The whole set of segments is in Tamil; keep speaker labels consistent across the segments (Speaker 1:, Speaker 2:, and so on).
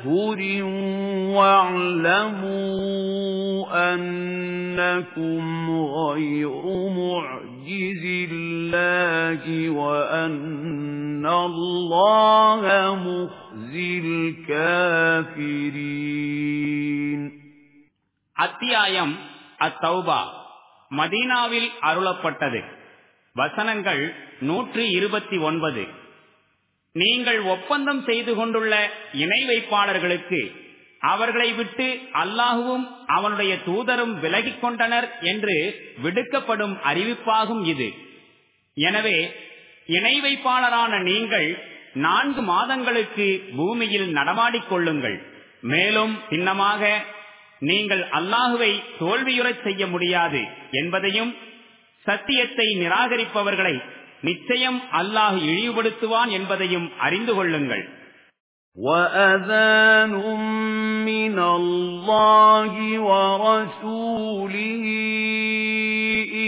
Speaker 1: أَشْهُرٍ وَاعْلَمُوا أَنَّكُمْ غَيْرُ مُعْجِزِ اللَّهِ وَأَنَّ اللَّهَ مُخْزِي
Speaker 2: الْكَافِرِينَ அத்தியாயம் அத்தௌபா மதீனாவில் அருளப்பட்டது வசனங்கள் நூற்றி இருபத்தி ஒன்பது நீங்கள் ஒப்பந்தம் செய்து கொண்டுள்ள இணை வைப்பாளர்களுக்கு அவர்களை விட்டு அல்லாஹுவும் அவனுடைய தூதரும் விலகிக் கொண்டனர் என்று விடுக்கப்படும் அறிவிப்பாகும் இது எனவே இணை வைப்பாளரான நீங்கள் நான்கு மாதங்களுக்கு பூமியில் நடமாடிக்கொள்ளுங்கள் மேலும் சின்னமாக நீங்கள் அல்லாஹுவை தோல்வியுறச் செய்ய முடியாது என்பதையும் சத்தியத்தை நிராகரிப்பவர்களை நிச்சயம் அல்லாஹ் இழிவுபடுத்துவான் என்பதையும் அறிந்து கொள்ளுங்கள் وَأَذَانٌ مِّنَ اللَّهِ وَرَسُولِهِ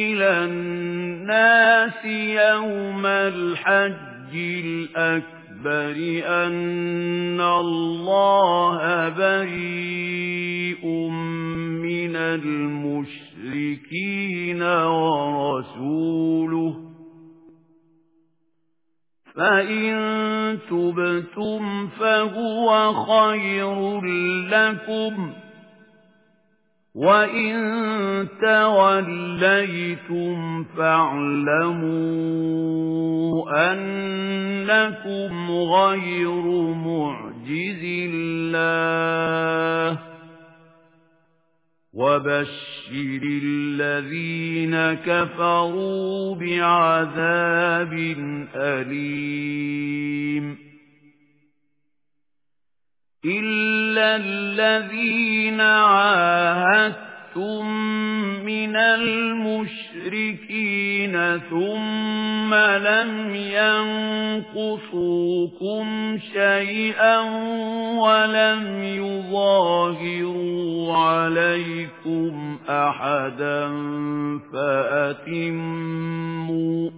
Speaker 1: إِلَى النَّاسِ يَوْمَ الْحَجِّ الْأَكْبَرِ أَنَّ اللَّهَ بَرِيءٌ مِّنَ الْمُشْرِكِينَ وَرَسُولُهُ فَإِن تُبْتُمْ فَهُوَ خَيْرٌ لَّكُمْ وَإِن تَوَلَّيْتُمْ فَاعْلَمُوا أَنَّكُمْ غَيْرُ مُعْجِزِ اللَّهِ وَبَشِّرِ الَّذِينَ كَفَرُوا بِعَذَابٍ أَلِيمٍ إِلَّا الَّذِينَ عاهدوا ثم مِّنَ الْمُشْرِكِينَ ثُمَّ لَمْ يَنقُصُوكُمْ شَيْئًا وَلَمْ يُظَاهِرُوا عَلَيْكُمْ أَحَدًا فَأَتِمُّوا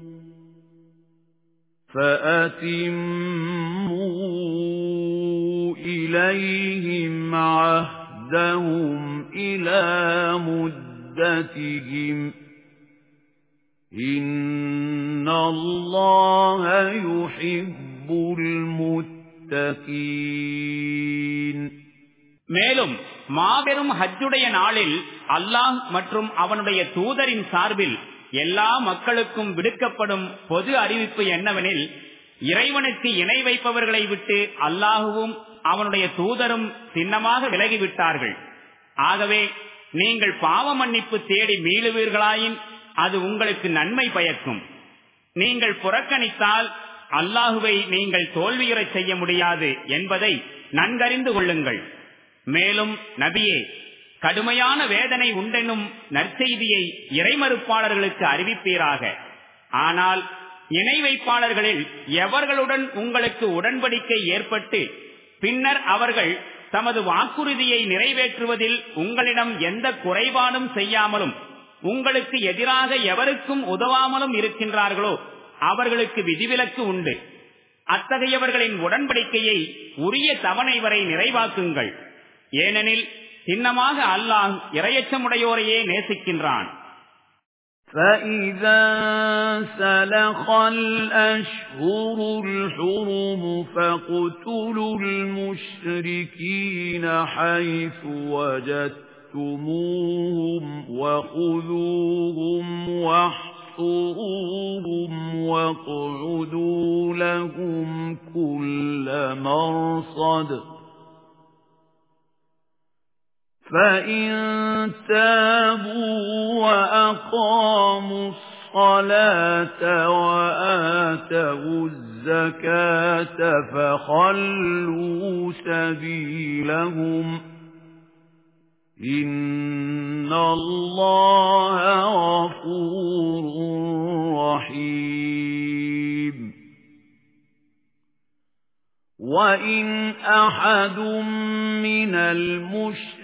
Speaker 1: فَأَتِمُّوا إِلَيْهِمْ عَهْدَهُمْ وَعْدَهُمْ إِلَى مُدَّتِهِمْ إِنَّ اللَّهَ يُحِبُّ الْمُتَّقِينَ
Speaker 2: மேலும் மாபெரும் ஹஜ்ஜுடைய நாளில் அல்லாஹ் மற்றும் அவனுடைய தூதரின் சார்பில் எல்லா மக்களுக்கும் விடுக்கப்படும் பொது அறிவிப்பு என்னவெனில் இறைவனுக்கு இணை வைப்பவர்களை விட்டு அல்லாஹுவும் அவனுடைய தூதரும் சின்னமாக விலகிவிட்டார்கள் ஆகவே நீங்கள் பாவ மன்னிப்பு தேடி மீளுவீர்களாயின் அது உங்களுக்கு நன்மை பயக்கும் நீங்கள் புறக்கணித்தால் அல்லாஹுவை நீங்கள் தோல்வியுறை செய்ய முடியாது என்பதை நன்கறிந்து கொள்ளுங்கள் மேலும் நபியே கடுமையான வேதனை உண்டெனும் நற்செய்தியை இறைமறுப்பாளர்களுக்கு அறிவிப்பீராக ஆனால் இணை வைப்பாளர்களில் எவர்களுடன் உங்களுக்கு உடன்படிக்கை ஏற்பட்டு பின்னர் அவர்கள் தமது வாக்குறுதியை நிறைவேற்றுவதில் உங்களிடம் எந்த குறைபாடும் செய்யாமலும் உங்களுக்கு எதிராக எவருக்கும் உதவாமலும் இருக்கின்றார்களோ அவர்களுக்கு விதிவிலக்கு உண்டு அத்தகையவர்களின் உடன்படிக்கையை உரிய தவணை வரை நிறைவாக்குங்கள் ஏனெனில் சின்னமாக அல்லாஹ் இரையச்சமுடையோரையே நேசிக்கின்றான் فَإِذَا سَلَخَ
Speaker 1: الْأَشْهُرُ الْحُرُمُ فَاقْتُلُوا الْمُشْرِكِينَ حَيْثُ وَجَدتُّمُوهُمْ وَخُذُوهُمْ وَاحْصُرُوهُمْ وَاقْعُدُوا لَهُمْ كُلَّ مَرْصَدٍ فَإِن تَابُوا وَأَقَامُوا الصَّلَاةَ وَآتَوُا الزَّكَاةَ فَخَلُّوا سَبِيلَهُمْ إِنَّ اللَّهَ غَفُورٌ رَّحِيمٌ وَإِنْ أَحَدٌ مِّنَ الْمُشْرِكِينَ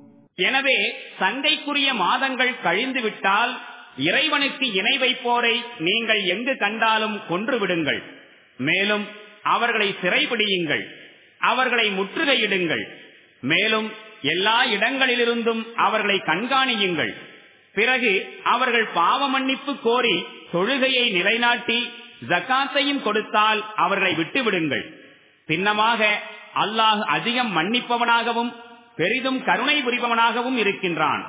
Speaker 2: எனவே சங்கைக்குரிய மாதங்கள் கழிந்துவிட்டால் இறைவனுக்கு இணை வைப்போரை நீங்கள் எங்கு கண்டாலும் கொன்றுவிடுங்கள் மேலும் அவர்களை சிறைபிடியுங்கள் அவர்களை முற்றுகையிடுங்கள் மேலும் எல்லா இடங்களிலிருந்தும் அவர்களை கண்காணியுங்கள் பிறகு அவர்கள் பாவ மன்னிப்பு கோரி தொழுகையை நிலைநாட்டி ஜக்காத்தையும் கொடுத்தால் அவர்களை விட்டுவிடுங்கள் சின்னமாக அல்லாஹ் அதிகம் மன்னிப்பவனாகவும் பெரிதும் கருணை புரிபவனாகவும் இருக்கின்றான்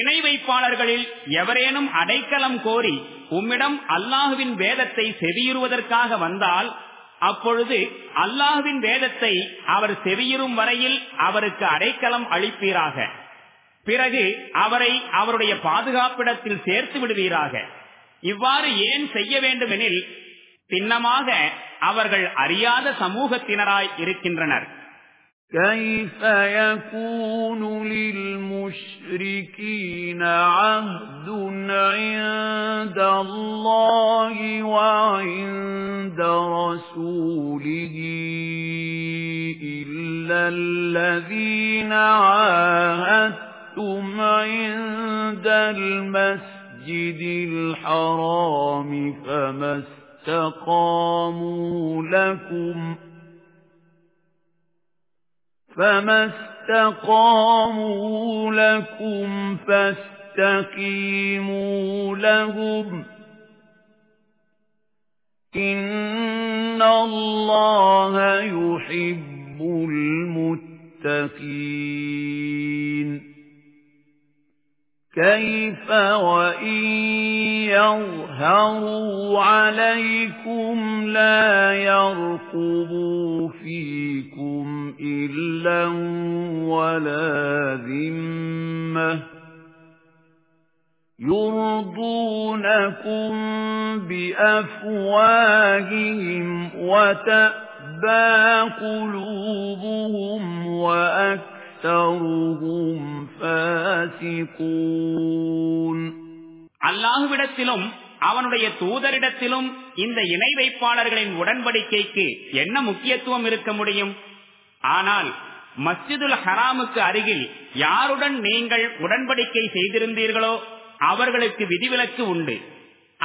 Speaker 2: இணை வைப்பாளர்களில் எவரேனும் அடைக்கலம் கோரி உம்மிடம் அல்லாஹுவின் வேதத்தை செவியுறுவதற்காக வந்தால் அப்பொழுது அல்லாஹுவின் வேதத்தை அவர் செவியுறும் வரையில் அவருக்கு அடைக்கலம் அளிப்பீராக பிறகு அவரை அவருடைய பாதுகாப்பிடத்தில் சேர்த்து விடுவீராக இவ்வாறு ஏன் செய்ய வேண்டுமெனில் சின்னமாக அவர்கள் அறியாத சமூகத்தினராய் இருக்கின்றனர் كَيْفَ يَكُونُ
Speaker 1: لِلْمُشْرِكِينَ عَهْدٌ عِندَ اللَّهِ وَعِندَ رَسُولِهِ إِلَّا الَّذِينَ عَاهَدتُّمْ عِندَ الْمَسْجِدِ الْحَرَامِ فَمَا اسْتَقَامُوا لَكُمْ ۖ فَمَا اسْتَقَامُوا لَكُمْ فَاسْتَقِيمُوا لَهُمْ إِنَّ اللَّهَ يُحِبُّ الْمُتَّقِينَ كيف وإن يظهروا عليكم لا يرقبوا فيكم إلا ولا ذمة يرضونكم بأفواههم وتأبى قلوبهم وأكبر அக்தருஹும்
Speaker 2: அல்லாஹ்விடத்திலும் அவனுடைய தூதரிடத்திலும் இந்த இணை வைப்பாளர்களின் உடன்படிக்கைக்கு என்ன முக்கியத்துவம் இருக்க முடியும் ஆனால் மஸ்ஜிதுல் ஹராமுக்கு அருகில் யாருடன் நீங்கள் உடன்படிக்கை செய்திருந்தீர்களோ அவர்களுக்கு விதிவிலக்கு உண்டு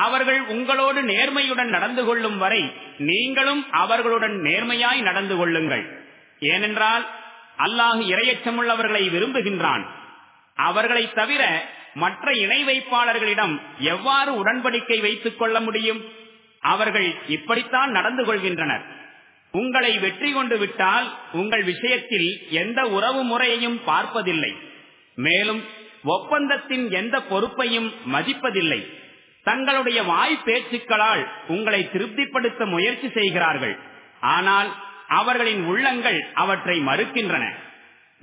Speaker 2: அவர்கள் உங்களோடு நேர்மையுடன் நடந்து கொள்ளும் வரை நீங்களும் அவர்களுடன் நேர்மையாய் நடந்து கொள்ளுங்கள் ஏனென்றால் அல்லாஹு இரையச்சம் உள்ளவர்களை விரும்புகின்றான் அவர்களை தவிர மற்ற இணை வைப்பாளர்களிடம் எவ்வாறு உடன்படிக்கை வைத்துக் கொள்ள முடியும் அவர்கள் இப்படித்தான் நடந்து கொள்கின்றனர் உங்களை வெற்றி கொண்டு விட்டால் உங்கள் விஷயத்தில் எந்த உறவு முறையையும் பார்ப்பதில்லை மேலும் ஒப்பந்தத்தின் எந்த பொறுப்பையும் மதிப்பதில்லை தங்களுடைய வாய் பேச்சுக்களால் உங்களை திருப்திப்படுத்த முயற்சி செய்கிறார்கள் ஆனால் அவர்களின் உள்ளங்கள் அவற்றை மறுக்கின்றன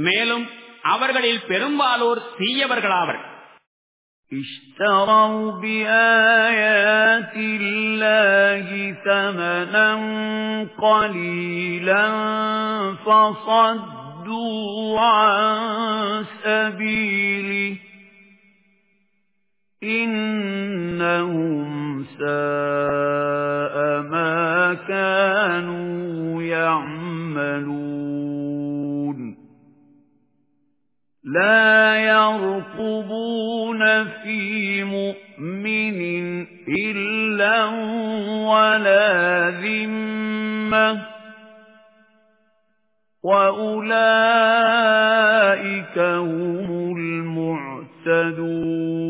Speaker 2: மேலும் அவர்களில் பெரும்பாலோர் தீயவர்களாவர் اشتروا بآيات
Speaker 1: الله ثمنا قليلا فصدوا عن سبيله إِنَّهُمْ سَاءَ مَا كَانُوا يَعْمَلُونَ لَا يَرْقُبُونَ فِي مُؤْمِنٍ إِلَّا وَلَا ذِمَّةٍ وَأُولَئِكَ هُمُ الْمُعْتَدُونَ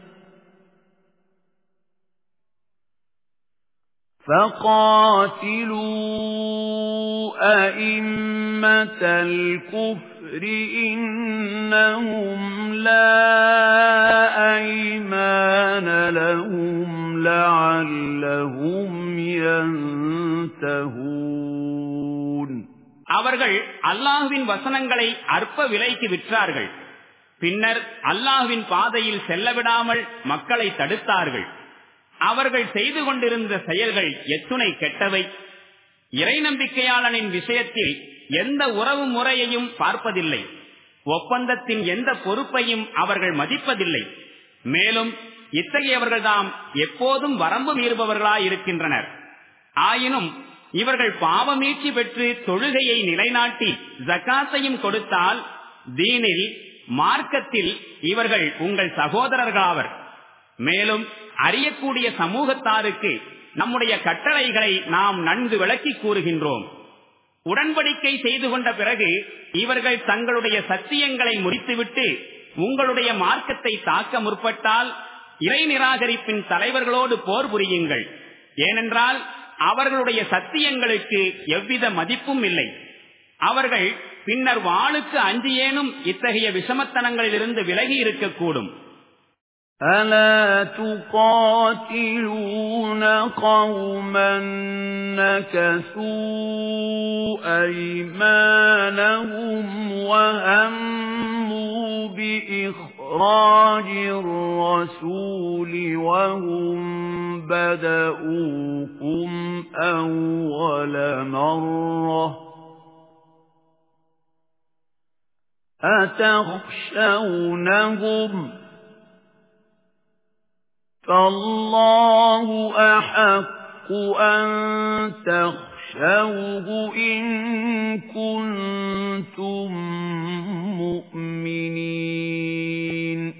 Speaker 1: فَقَاتِلُوا أَئِمَّةَ الْكُفْرِ إِنَّهُمْ لَا أَيْمَانَ لَهُمْ لَعَلَّهُمْ
Speaker 2: يَنْتَهُونَ அவர்கள் அல்லாஹ்வின் வசனங்களை அற்ப விலைக்கு விற்றார்கள் பின்னர் அல்லாஹ்வின் பாதையில் செல்லவிடாமல் மக்களை தடுத்தார்கள் அவர்கள் செய்து கொண்டிருந்த செயல்கள் எத்துணை கெட்டவை இறை நம்பிக்கையாளனின் விஷயத்தில் எந்த உறவு முறையையும் பார்ப்பதில்லை ஒப்பந்தத்தின் எந்த பொறுப்பையும் அவர்கள் மதிப்பதில்லை மேலும் இத்தகையவர்கள் எப்போதும் வரம்பு மீறுபவர்களாயிருக்கின்றனர் ஆயினும் இவர்கள் பாவமீட்சி பெற்று தொழுகையை நிலைநாட்டி ஜக்காசையும் கொடுத்தால் தீனில் மார்க்கத்தில் இவர்கள் உங்கள் சகோதரர்களாவர் மேலும் அறியக்கூடிய சமூகத்தாருக்கு நம்முடைய கட்டளைகளை நாம் நன்கு விளக்கி கூறுகின்றோம் உடன்படிக்கை செய்து கொண்ட பிறகு இவர்கள் தங்களுடைய சத்தியங்களை முடித்துவிட்டு உங்களுடைய மார்க்கத்தை தாக்க முற்பட்டால் இறை நிராகரிப்பின் தலைவர்களோடு போர் புரியுங்கள் ஏனென்றால் அவர்களுடைய சத்தியங்களுக்கு எவ்வித மதிப்பும் இல்லை அவர்கள் பின்னர் வாளுக்கு அஞ்சியேனும் இத்தகைய விஷமத்தனங்களிலிருந்து விலகி இருக்கக்கூடும் أَلَا تُقَاتِلُونَ قَوْمًا
Speaker 1: نَكَثُوا أَيْمَانَهُمْ وَهَمُّوا بِإِخْرَاجِ الرَّسُولِ وَهُمْ بَدَؤُوكُمْ أَوَّلَ مَرَّةٍ أَتَخْشَوْنَهُمْ فالله أحق أن تخشوه إن كنتم مؤمنين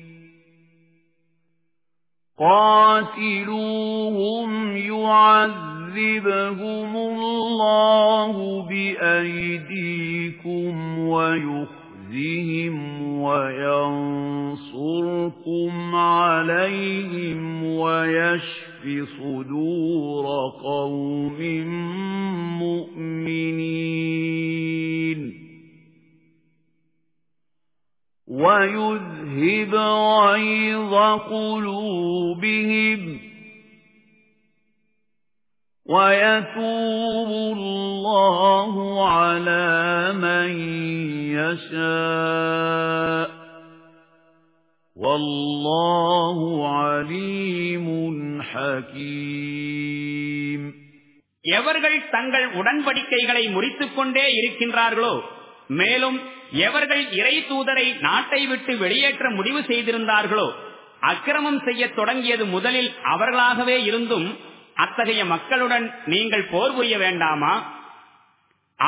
Speaker 1: قاتلوهم يعذبهم الله بأيديكم ويخفرون بِأَخْذِهِمْ وَيَنصُرْكُمْ عَلَيْهِمْ وَيَشْفِ صُدُورَ قَوْمٍ مُؤْمِنِينَ وَيُذْهِبْ غَيْظَ قُلُوبِهِمْ وَيَتُوبُ اللَّهُ عَلَى مَن يَشَاءُ وَاللَّهُ
Speaker 2: عَلِيمٌ حَكِيمٌ எவர்கள் தங்கள் உடன்படிக்கைகளை முறித்துக் கொண்டே இருக்கின்றார்களோ மேலும் எவர்கள் இறை தூதரை நாட்டை விட்டு வெளியேற்ற முடிவு செய்திருந்தார்களோ அக்கிரமம் செய்ய தொடங்கியது முதலில் அவர்களாகவே இருந்தும் அத்தகைய மக்களுடன் நீங்கள் போர் புரிய வேண்டாமா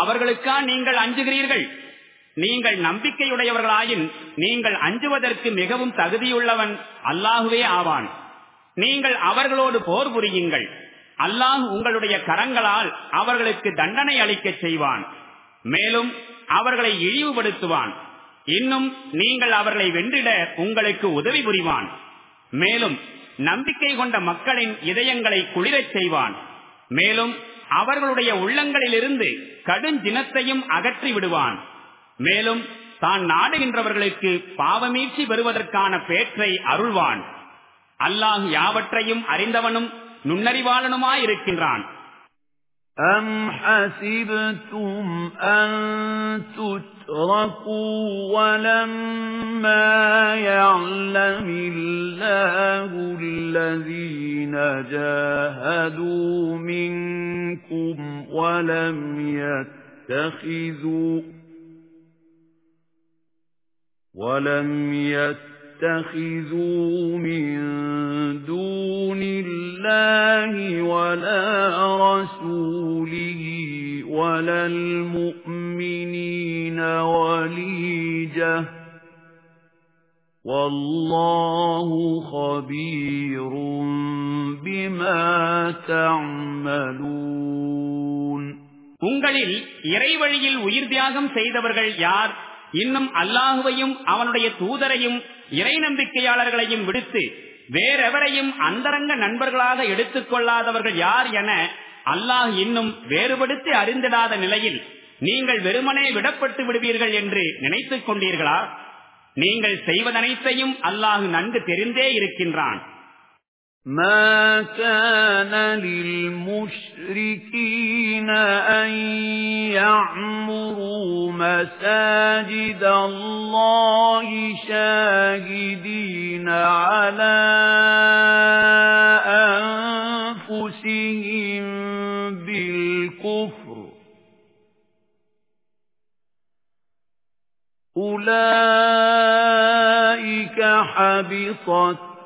Speaker 2: அவர்களுக்கா நீங்கள் அஞ்சுகிறீர்கள் நீங்கள் நம்பிக்கையுடையவர்களாயின் நீங்கள் அஞ்சுவதற்கு மிகவும் தகுதியுள்ளவன் அல்லாஹுவே ஆவான் நீங்கள் அவர்களோடு போர் புரியுங்கள் அல்லாஹ் உங்களுடைய கரங்களால் அவர்களுக்கு தண்டனை அளிக்க செய்வான் மேலும் அவர்களை இழிவுபடுத்துவான் இன்னும் நீங்கள் அவர்களை வென்றிட உங்களுக்கு உதவி புரிவான் மேலும் நம்பிக்கை கொண்ட மக்களின் இதயங்களை குளிரச் செய்வான் மேலும் அவர்களுடைய உள்ளங்களிலிருந்து கடும் தினத்தையும் அகற்றி விடுவான் மேலும் தான் நாடுகின்றவர்களுக்கு பாவமீற்றி பெறுவதற்கான பேற்றை அருள்வான் அல்லாஹ் யாவற்றையும் அறிந்தவனும் நுண்ணறிவாளனுமாயிருக்கின்றான்
Speaker 1: أَمْ حَسِبْتُمْ أَن تُتْرَكُوا وَلَمَّا يَعْلَمِ اللَّهُ الَّذِينَ جَاهَدُوا مِنكُمْ وَلَمْ يَتَّخِذُوا وَلَمْ يَتَّخِذُوا تَتَّخِذُوا مِن دُونِ اللَّهِ وَلَا رَسُولِهِ وَلَا الْمُؤْمِنِينَ وَلِيجَةً وَاللَّهُ خَبِيرٌ بِمَا تَعْمَلُونَ
Speaker 2: உங்களில் இறைவழியில் உயிர் தியாகம் செய்தவர்கள் யார் இன்னும் அல்லாஹுவையும் அவனுடைய தூதரையும் இறை நம்பிக்கையாளர்களையும் விடுத்து வேறெவரையும் அந்தரங்க நண்பர்களாக எடுத்துக்கொள்ளாதவர்கள் யார் என அல்லாஹ் இன்னும் வேறுபடுத்தி அறிந்திடாத நிலையில் நீங்கள் வெறுமனே விடப்பட்டு விடுவீர்கள் என்று நினைத்துக் கொண்டீர்களா நீங்கள் செய்வதனைத்தையும் அல்லாஹு நன்கு தெரிந்தே இருக்கின்றான் مَا كَانَ
Speaker 1: لِلْمُشْرِكِينَ أَن يَعْمُرُوا مَسَاجِدَ اللَّهِ شَاهِدِينَ عَلَى أَنفُسِهِم بِالْكُفْرِ أُولَئِكَ حَبِطَتْ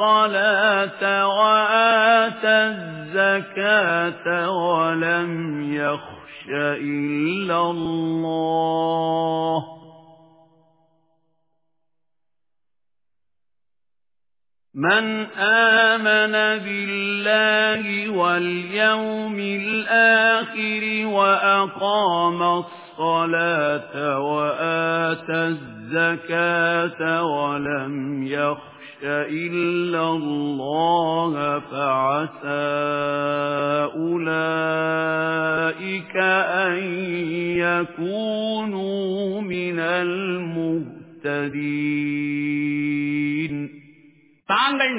Speaker 1: الصَّلَاةَ وَآتَى الزَّكَاةَ وَلَمْ يَخْشَ إِلَّا اللَّهَ مَنْ آمَنَ بِاللَّهِ وَالْيَوْمِ الْآخِرِ وَأَقَامَ الصَّلَاةَ وَآتَى الزَّكَاةَ وَلَمْ يَخْشَ தாங்கள்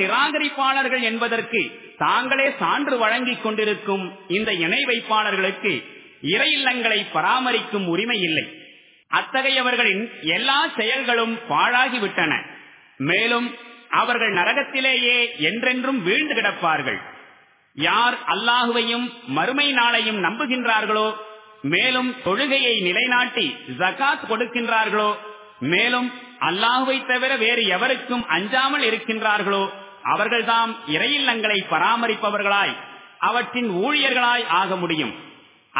Speaker 2: நிராகரிப்பாளர்கள் என்பதற்கு தாங்களே சான்று வழங்கிக் கொண்டிருக்கும் இந்த இணை வைப்பாளர்களுக்கு இறை இல்லங்களை பராமரிக்கும் உரிமை இல்லை அத்தகையவர்களின் எல்லா செயல்களும் பாழாகிவிட்டன மேலும் அவர்கள் நரகத்திலேயே என்றென்றும் வீழ்ந்து கிடப்பார்கள் யார் அல்லாஹுவையும் மறுமை நாளையும் நம்புகின்றார்களோ மேலும் தொழுகையை நிலைநாட்டி ஜகாத் கொடுக்கின்றார்களோ மேலும் அல்லாஹுவை தவிர வேறு எவருக்கும் அஞ்சாமல் இருக்கின்றார்களோ அவர்கள்தாம் இறையில்லங்களை பராமரிப்பவர்களாய் அவற்றின் ஊழியர்களாய் ஆக முடியும்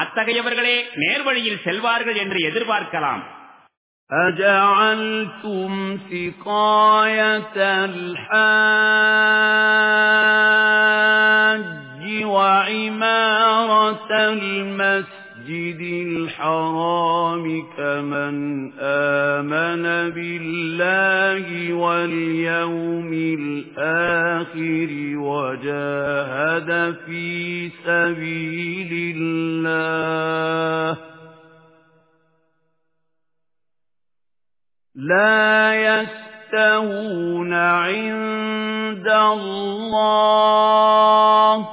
Speaker 2: அத்தகையவர்களே நேர்வழியில் செல்வார்கள் என்று எதிர்பார்க்கலாம் أَجَعَلْتُمْ سِقَايَةَ الْحَاجِّ
Speaker 1: وَعِمَارَةَ الْمَسْجِدِ الْحَرَامِ كَمَنْ آمَنَ بِاللَّهِ وَالْيَوْمِ الْآخِرِ وَجَاهَدَ فِي سَبِيلِ اللَّهِ لا يستوون عند الله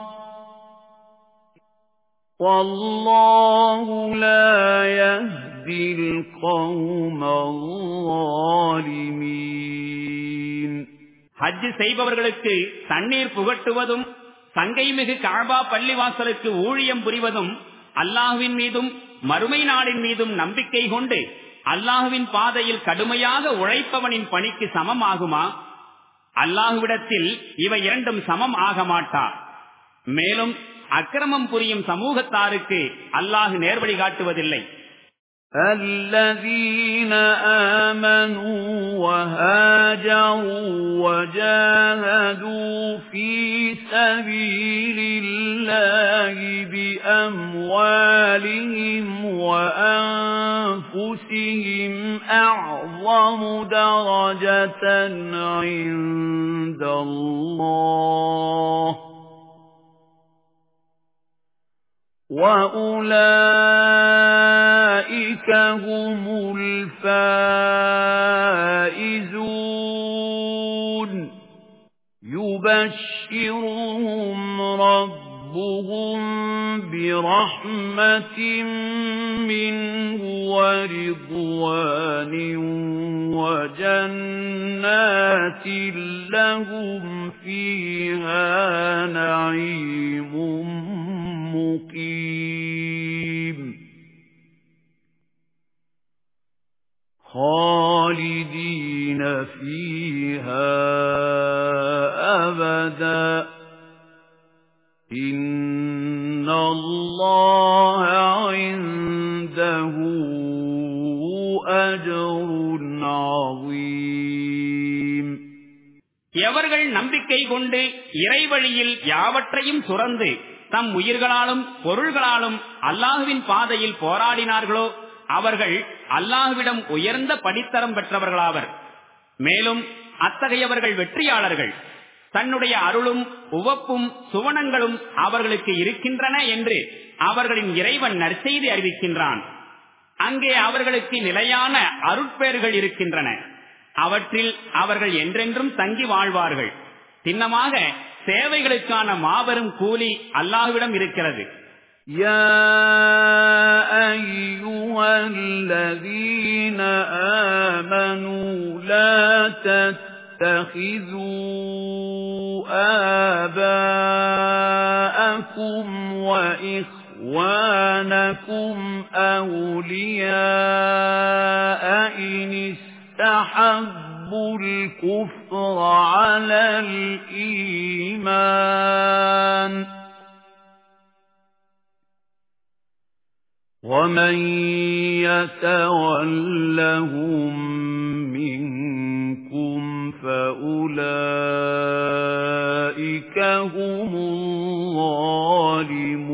Speaker 1: والله لا يهدي القوم الظالمين
Speaker 2: ஹஜ் செய்பவர்களுக்கு தண்ணீர் புகட்டுவதும் சங்கை மிகு காபா பள்ளிவாசலுக்கு ஊழியம் புரிவதும் அல்லாஹுவின் மீதும் மறுமை நாளின் மீதும் நம்பிக்கை கொண்டு அல்லாஹுவின் பாதையில் கடுமையாக உழைப்பவனின் பணிக்கு சமம் ஆகுமா அல்லாஹுவிடத்தில் இவை இரண்டும் சமம் ஆக மாட்டா மேலும் அக்கிரமம் புரியும் சமூகத்தாருக்கு அல்லாஹு நேர்வழி காட்டுவதில்லை الَّذِينَ آمَنُوا
Speaker 1: وَهَاجَرُوا وَجَاهَدُوا فِي سَبِيلِ اللَّهِ بِأَمْوَالِهِمْ وَأَنفُسِهِمْ أَعْظَمُ دَرَجَةً عِندَ اللَّهِ وَأُولَئِكَ هُمُ الْفَائِزُونَ يُبَشِّرُهُمْ رَبُّهُم بِرَحْمَةٍ مِّنْهُ وَرِضْوَانٍ وَجَنَّاتٍ لَّهُمْ فِيهَا نَعِيمٌ مقيم خالدين فيها أبدا إن الله عنده
Speaker 2: أجر عظيم எவர்கள் நம்பிக்கை கொண்டு இறைவழியில் யாவற்றையும் துறந்து தம் உயிர்களாலும் பொருள்களாலும் அல்லாஹுவின் பாதையில் போராடினார்களோ அவர்கள் அல்லாஹுவிடம் உயர்ந்த படித்தரம் பெற்றவர்களாவர் மேலும் அத்தகையவர்கள் வெற்றியாளர்கள் தன்னுடைய அருளும் உவப்பும் சுவனங்களும் அவர்களுக்கு இருக்கின்றன என்று அவர்களின் இறைவன் நற்செய்தி அறிவிக்கின்றான் அங்கே அவர்களுக்கு நிலையான அருட்பெயர்கள் இருக்கின்றன அவற்றில் அவர்கள் என்றென்றும் தங்கி வாழ்வார்கள் சின்னமாக சேவைகளுக்கான மாபெரும் கூலி அல்லாஹுவிடம் இருக்கிறது يا
Speaker 1: أيها الذين آمنوا لا تتخذوا آباءكم وإخوانكم أولياء إن استحبوا أَحَبُّ الْكُفْرِ عَلَى الْإِيمَانِ وَمَن يَتَوَلَّهُم مِّنكُمْ فَأُولَٰئِكَ هُمُ الظَّالِمُونَ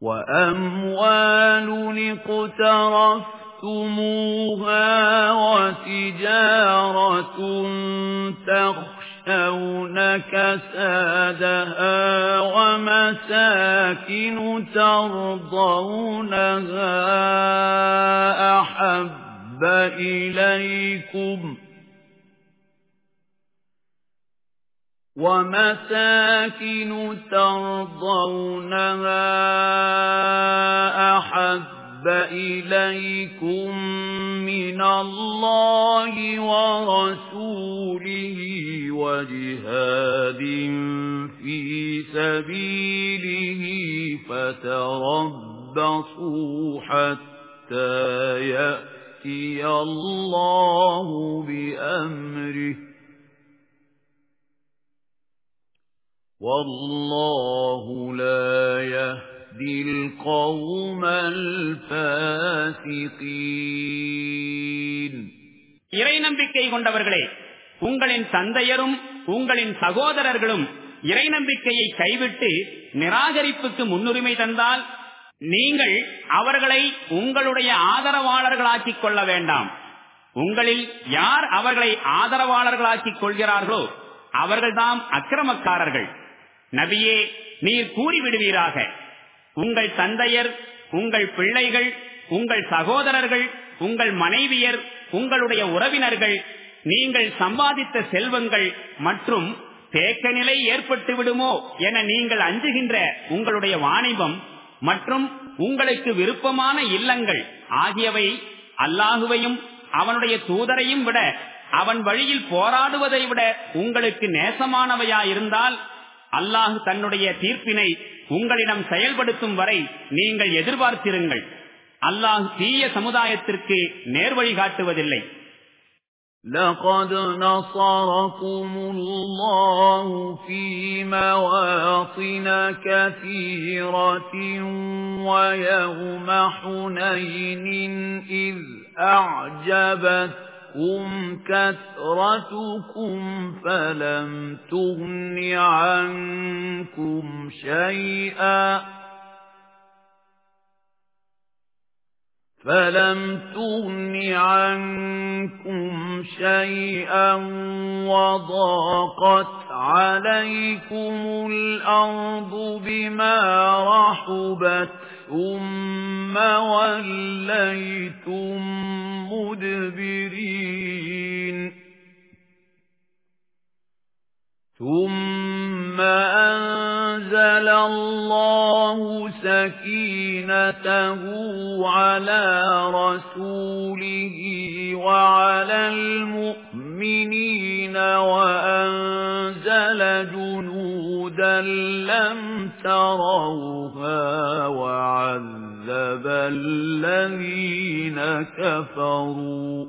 Speaker 1: وَأَمْوَالٌ اقْتَرَفْتُمُوهَا وَتِجَارَةٌ تَخْشَوْنَ كَسَادَهَا وَمَسَاكِنُ تَرْضَوْنَهَا أَحَبَّ إِلَيْكُمْ ۚ وَمَسَاكِنُ تَرْضَوْنَهَا أَحَبَّ إِلَيْكُم مِّنَ اللَّهِ وَرَسُولِهِ وَجِهَادٍ فِي سَبِيلِهِ فَتَرَبَّصُوا حَتَّى يَأْتِيَ اللَّهُ بِأَمْرِهِ والله لا يهدي القوم
Speaker 2: الفاسقين இறை நம்பிக்கை கொண்டவர்களே உங்களின் தந்தையரும் உங்களின் சகோதரர்களும் இறை நம்பிக்கையை கைவிட்டு நிராகரிப்புக்கு முன்னுரிமை தந்தால் நீங்கள் அவர்களை உங்களுடைய ஆதரவாளர்களாக்கிக் கொள்ள வேண்டாம் உங்களில் யார் அவர்களை ஆதரவாளர்களாக்கிக் கொள்கிறார்களோ அவர்கள்தான் அக்கிரமக்காரர்கள் நபியே நீர் கூறிவிடுவீராக உங்கள் தந்தையர் உங்கள் பிள்ளைகள் உங்கள் சகோதரர்கள் உங்கள் மனைவியர் உங்களுடைய உறவினர்கள் நீங்கள் சம்பாதித்த செல்வங்கள் மற்றும் தேக்க நிலை ஏற்பட்டு விடுமோ என நீங்கள் அஞ்சுகின்ற உங்களுடைய வாணிபம் மற்றும் உங்களுக்கு விருப்பமான இல்லங்கள் ஆகியவை அல்லாஹுவையும் அவனுடைய தூதரையும் விட அவன் வழியில் போராடுவதை விட உங்களுக்கு நேசமானவையாயிருந்தால் அல்லாஹு தன்னுடைய தீர்ப்பினை உங்களிடம் செயல்படுத்தும் வரை நீங்கள் எதிர்பார்த்திருங்கள் அல்லாஹ் தீய சமுதாயத்திற்கு நேர்வழி காட்டுவதில்லை لقد
Speaker 1: نصركم الله في مواطن كثيرة ويوم حنين إذ أعجبت غَرَّتْكُمْ كَثْرَتُكُمْ فَلَمْ تُغْنِ عَنكُمْ شَيْئًا فَلَمْ تُغْنِ عَنكُمْ شَيْئًا وَضَاقَتْ عَلَيْكُمُ الْأَرْضُ بِمَا رَحُبَتْ ثُمَّ وَلَّيْتُم مُدْبِرِينَ ثُمَّ أَنزَلَ اللَّهُ سَكِينَتَهُ عَلَى رَسُولِهِ وَعَلَى الْمُؤْمِنِينَ الْمُؤْمِنِينَ وَأَنزَلَ جُنُودًا لَّمْ تَرَوْهَا وَعَذَّبَ الَّذِينَ كَفَرُوا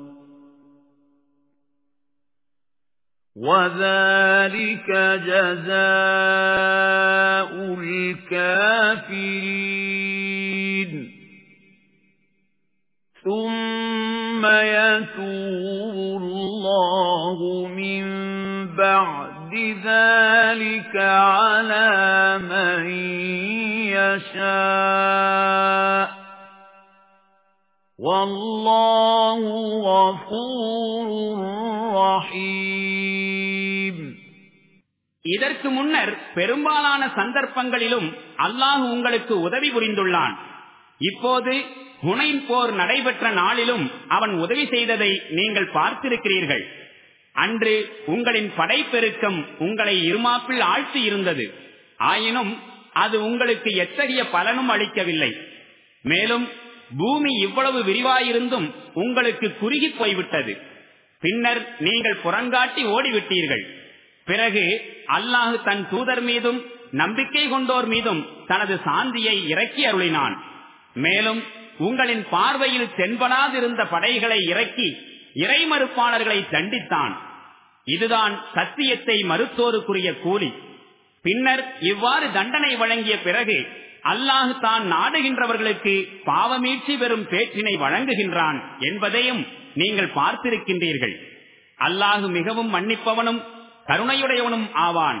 Speaker 1: وَذَلِكَ جَزَاءُ الْكَافِرِينَ ثُمَّ يَتُوبُ اللَّهُ مِن بَعْدِ ذَلِكَ عَلَى مَن يَشَاءُ وَاللَّهُ غَفُورٌ رَّحِيمٌ
Speaker 2: இதற்கு முன்னர் பெரும்பாலான சந்தர்ப்பங்களிலும் அல்லாஹ் உங்களுக்கு உதவி புரிந்துள்ளான் இப்போது ஹுனைன் போர் நடைபெற்ற நாளிலும் அவன் உதவி செய்ததை நீங்கள் பார்த்திருக்கிறீர்கள் அன்று உங்களின் படைப்பெருக்கம் உங்களை இருமாப்பில் ஆழ்த்தி இருந்தது ஆயினும் அது உங்களுக்கு எத்தகைய பலனும் அளிக்கவில்லை மேலும் பூமி இவ்வளவு விரிவாயிருந்தும் உங்களுக்கு குறுகி போய்விட்டது பின்னர் நீங்கள் புறங்காட்டி ஓடிவிட்டீர்கள் பிறகு அல்லாஹு தன் தூதர் மீதும் நம்பிக்கை கொண்டோர் மீதும் தனது சாந்தியை இறக்கி அருளினான் மேலும் உங்களின் பார்வையில் தென்படாதிருந்த படைகளை இறக்கி இறை மறுப்பாளர்களை தண்டித்தான் இதுதான் சத்தியத்தை மறுத்தோருக்குரிய கூலி பின்னர் இவ்வாறு தண்டனை வழங்கிய பிறகு அல்லாஹு தான் நாடுகின்றவர்களுக்கு பாவமீட்சி பெறும் பேச்சினை வழங்குகின்றான் என்பதையும் நீங்கள் பார்த்திருக்கின்றீர்கள் அல்லாஹு மிகவும் மன்னிப்பவனும் கருணையுடையவனும் ஆவான்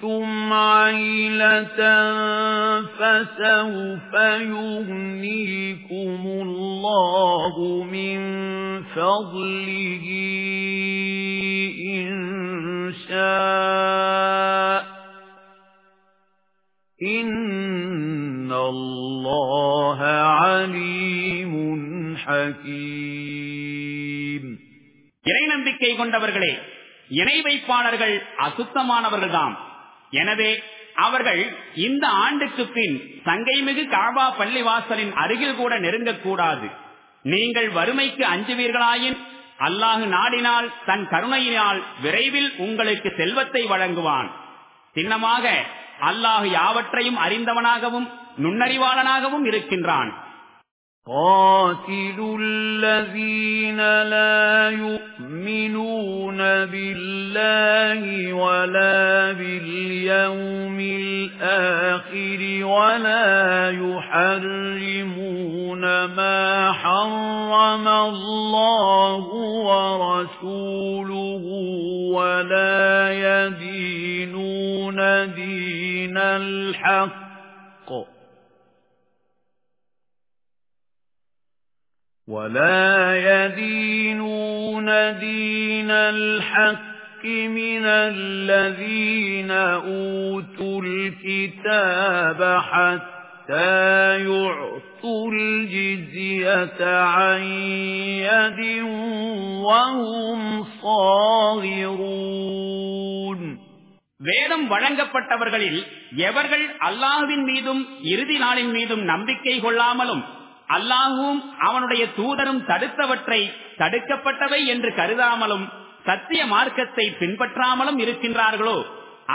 Speaker 1: كُنتُمْ عَيْلَةً فَسَوْفَ يُغْنِيكُمُ اللَّهُ مِنْ فَضْلِهِ إِنْ شَاءَ إِنَّ اللَّهَ عَلِيمٌ
Speaker 2: حَكِيمٌ இறை நம்பிக்கை கொண்டவர்களே இணை வைப்பாளர்கள் அசுத்தமானவர்கள்தான் எனவே அவர்கள் இந்த ஆண்டுக்கு பின் சங்கைமிகு காபா பள்ளிவாசலின் அருகில் கூட நெருங்கக்கூடாது நீங்கள் வறுமைக்கு அஞ்சுவீர்களாயின் அல்லாஹு நாடினால் தன் கருணையினால் விரைவில் உங்களுக்கு செல்வத்தை வழங்குவான் சின்னமாக அல்லாஹு யாவற்றையும் அறிந்தவனாகவும் நுண்ணறிவாளனாகவும் இருக்கின்றான்
Speaker 1: ولا يدينون دين الحق من الذين أوتوا الكتاب حتى يعطوا الجزية عن يد وهم صاغرون
Speaker 2: வேதம் வழங்கப்பட்டவர்களில் எவர்கள் அல்லாஹுவின் மீதும் இறுதி நாளின் மீதும் நம்பிக்கை கொள்ளாமலும் அல்லாஹும் அவனுடைய தூதரும் தடுத்தவற்றை தடுக்கப்பட்டவை என்று கருதாமலும் சத்திய மார்க்கத்தை பின்பற்றாமலும் இருக்கின்றார்களோ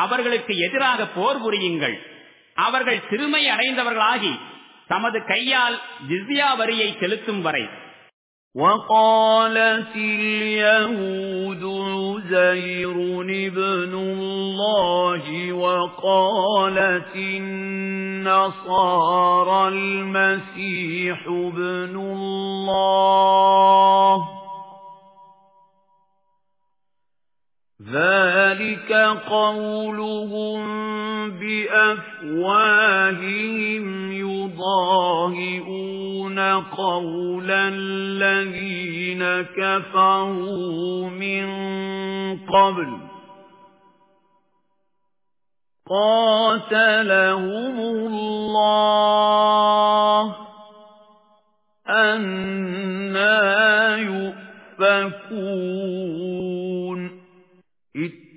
Speaker 2: அவர்களுக்கு எதிராக போர் புரியுங்கள் அவர்கள் சிறுமை அடைந்தவர்களாகி தமது கையால் திவ்யா வரியை செலுத்தும் வரை وقالت اليهود عزير
Speaker 1: ابن الله وقالت النصارى المسيح ابن الله ذَلِكَ قَوْلُهُم بِأَفْوَاهِهِمْ يُضَاهِئُونَ قَوْلَ الَّذِينَ كَفَرُوا مِن قَبْلُ قَاتَلَهُمُ اللَّهُ أَنَّى يُؤْفَكُونَ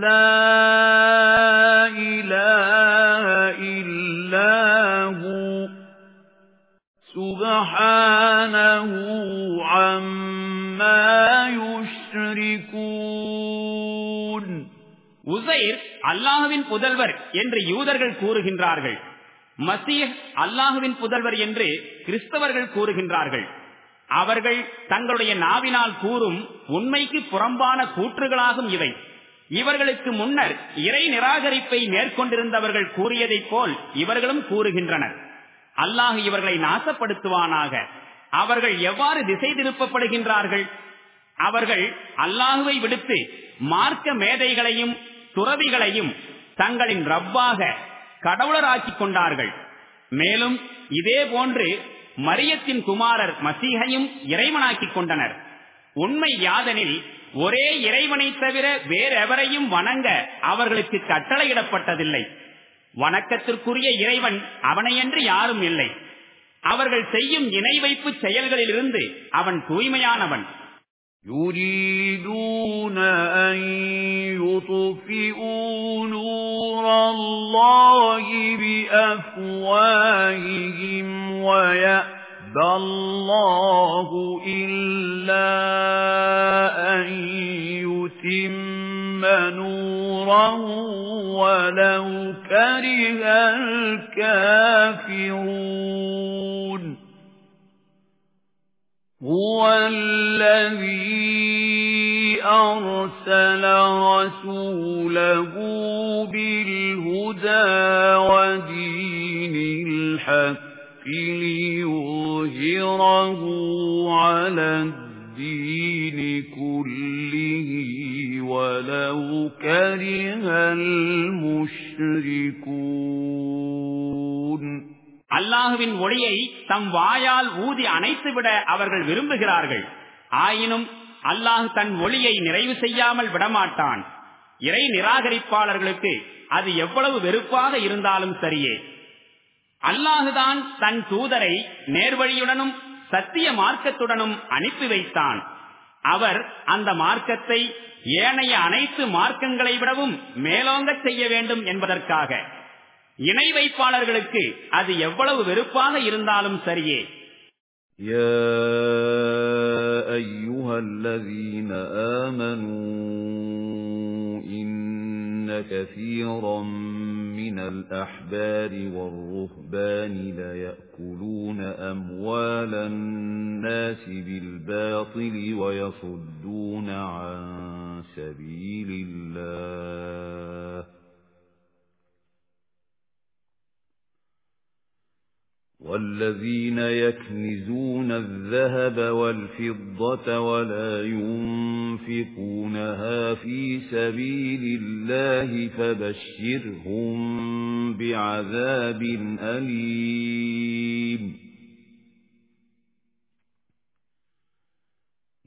Speaker 1: உசைர்
Speaker 2: அல்லாஹுவின் புதல்வர் என்று யூதர்கள் கூறுகின்றார்கள் மசீஹ் அல்லாஹுவின் புதல்வர் என்று கிறிஸ்தவர்கள் கூறுகின்றார்கள் அவர்கள் தங்களுடைய நாவினால் கூறும் உண்மைக்கு புறம்பான கூற்றுகளாகும் இவை இவர்களுக்கு முன்னர் இறை நிராகரிப்பை மேற்கொண்டிருந்தவர்கள் கூறியதைப் போல் இவர்களும் கூறுகின்றனர் அல்லாஹ் இவர்களை நாசப்படுத்துவானாக அவர்கள் எவ்வாறு திசை திருப்பப்படுகின்றார்கள் அவர்கள் அல்லாஹுவை விடுத்து மார்க்க மேதைகளையும் துறவிகளையும் தங்களின் ரப்பாக கடவுளராக்கிக் கொண்டார்கள் மேலும் இதே போன்று மரியத்தின் குமாரர் மசீகையும் இறைவனாக்கிக் கொண்டனர் உண்மை யாதனில் ஒரே இறைவனை தவிர வேறெவரையும் எவரையும் வணங்க அவர்களுக்கு கட்டளையிடப்பட்டதில்லை வணக்கத்திற்குரிய இறைவன் அவனையன்று யாரும் இல்லை அவர்கள் செய்யும் இணை வைப்பு செயல்களிலிருந்து அவன் தூய்மையானவன் يريدون أن يطفئوا
Speaker 1: نور الله بأفواههم ويأبى الله إلا وَرَوَاهُ
Speaker 2: ஒளியை தம் வாயால் ஊதி அணைத்துவிட அவர்கள் விரும்புகிறார்கள் ஆயினும் அல்லாஹ் தன் ஒளியை நிறைவு செய்யாமல் விடமாட்டான் இறை நிராகரிப்பாளர்களுக்கு அது எவ்வளவு வெறுப்பாக இருந்தாலும் சரியே அல்லாஹுதான் தன் தூதரை நேர்வழியுடனும் சத்திய மார்க்கத்துடனும் அனுப்பி வைத்தான் அவர் அந்த மார்க்கத்தை ஏனைய அனைத்து மார்க்கங்களை விடவும் மேலோங்கச் செய்ய வேண்டும் என்பதற்காக இணை வைப்பாளர்களுக்கு அது எவ்வளவு வெறுப்பாக இருந்தாலும் சரியே
Speaker 1: يا كثيرا من الأحبار والرهبان لا ياكلون أموال الناس بالباطل ويصدون عن سبيل الله وَالَّذِينَ يَكْنِزُونَ الذَّهَبَ وَالْفِضَّةَ وَلَا يُنْفِقُونَهَا فِي سَبِيلِ اللَّهِ فَبَشِّرْهُم بِعَذَابٍ أَلِيمٍ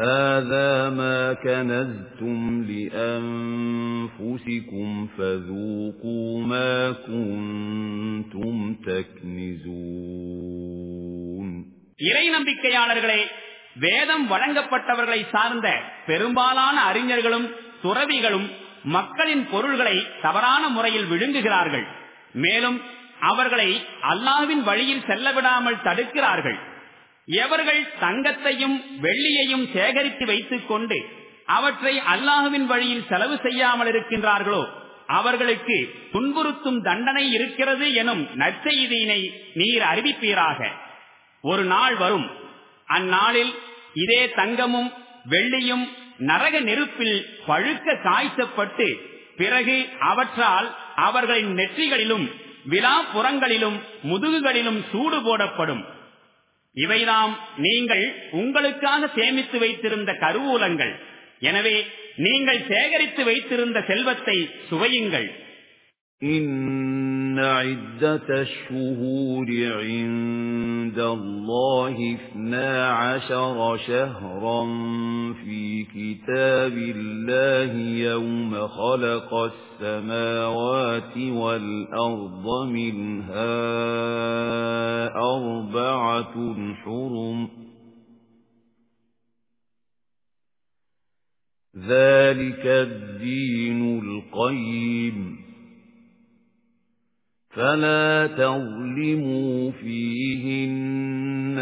Speaker 1: هَذَا مَا كَنَزْتُمْ لِأَنفُسِكُمْ فَذُوقُوا مَا كُنتُمْ تَكْنِزُونَ
Speaker 2: இறை நம்பிக்கையாளர்களே வேதம் வழங்கப்பட்டவர்களை சார்ந்த பெரும்பாலான அறிஞர்களும் துறவிகளும் மக்களின் பொருள்களை தவறான முறையில் விழுங்குகிறார்கள் மேலும் அவர்களை அல்லாவின் வழியில் செல்லவிடாமல் தடுக்கிறார்கள் எவர்கள் தங்கத்தையும் வெள்ளியையும் சேகரித்து வைத்துக் கொண்டு அவற்றை அல்லாஹுவின் வழியில் செலவு செய்யாமல் இருக்கின்றார்களோ அவர்களுக்கு துன்புறுத்தும் தண்டனை இருக்கிறது எனும் நற்செய்தியினை நீர் அறிவிப்பீராக ஒரு நாள் வரும் அந்நாளில் இதே தங்கமும் வெள்ளியும் நரக நெருப்பில் பழுக்க காய்ச்சப்பட்டு பிறகு அவற்றால் அவர்களின் நெற்றிகளிலும் விழாப்புறங்களிலும் முதுகுகளிலும் சூடு போடப்படும் இவைதாம் நீங்கள் உங்களுக்காக சேமித்து வைத்திருந்த கருவூலங்கள் எனவே நீங்கள் சேகரித்து வைத்திருந்த செல்வத்தை சுவையுங்கள்
Speaker 1: إِنَّ عِدَّةَ الشُّهُورِ عِندَ اللَّهِ اثْنَا عَشَرَ شَهْرًا فِي كِتَابِ اللَّهِ يَوْمَ خَلَقَ السَّمَاوَاتِ وَالْأَرْضَ مِنْهَا أَرْبَعَةٌ حُرُمٌ ذَلِكَ الدِّينُ الْقَيِّمُ فَلَا تَظْلِمُوا فِيهِنَّ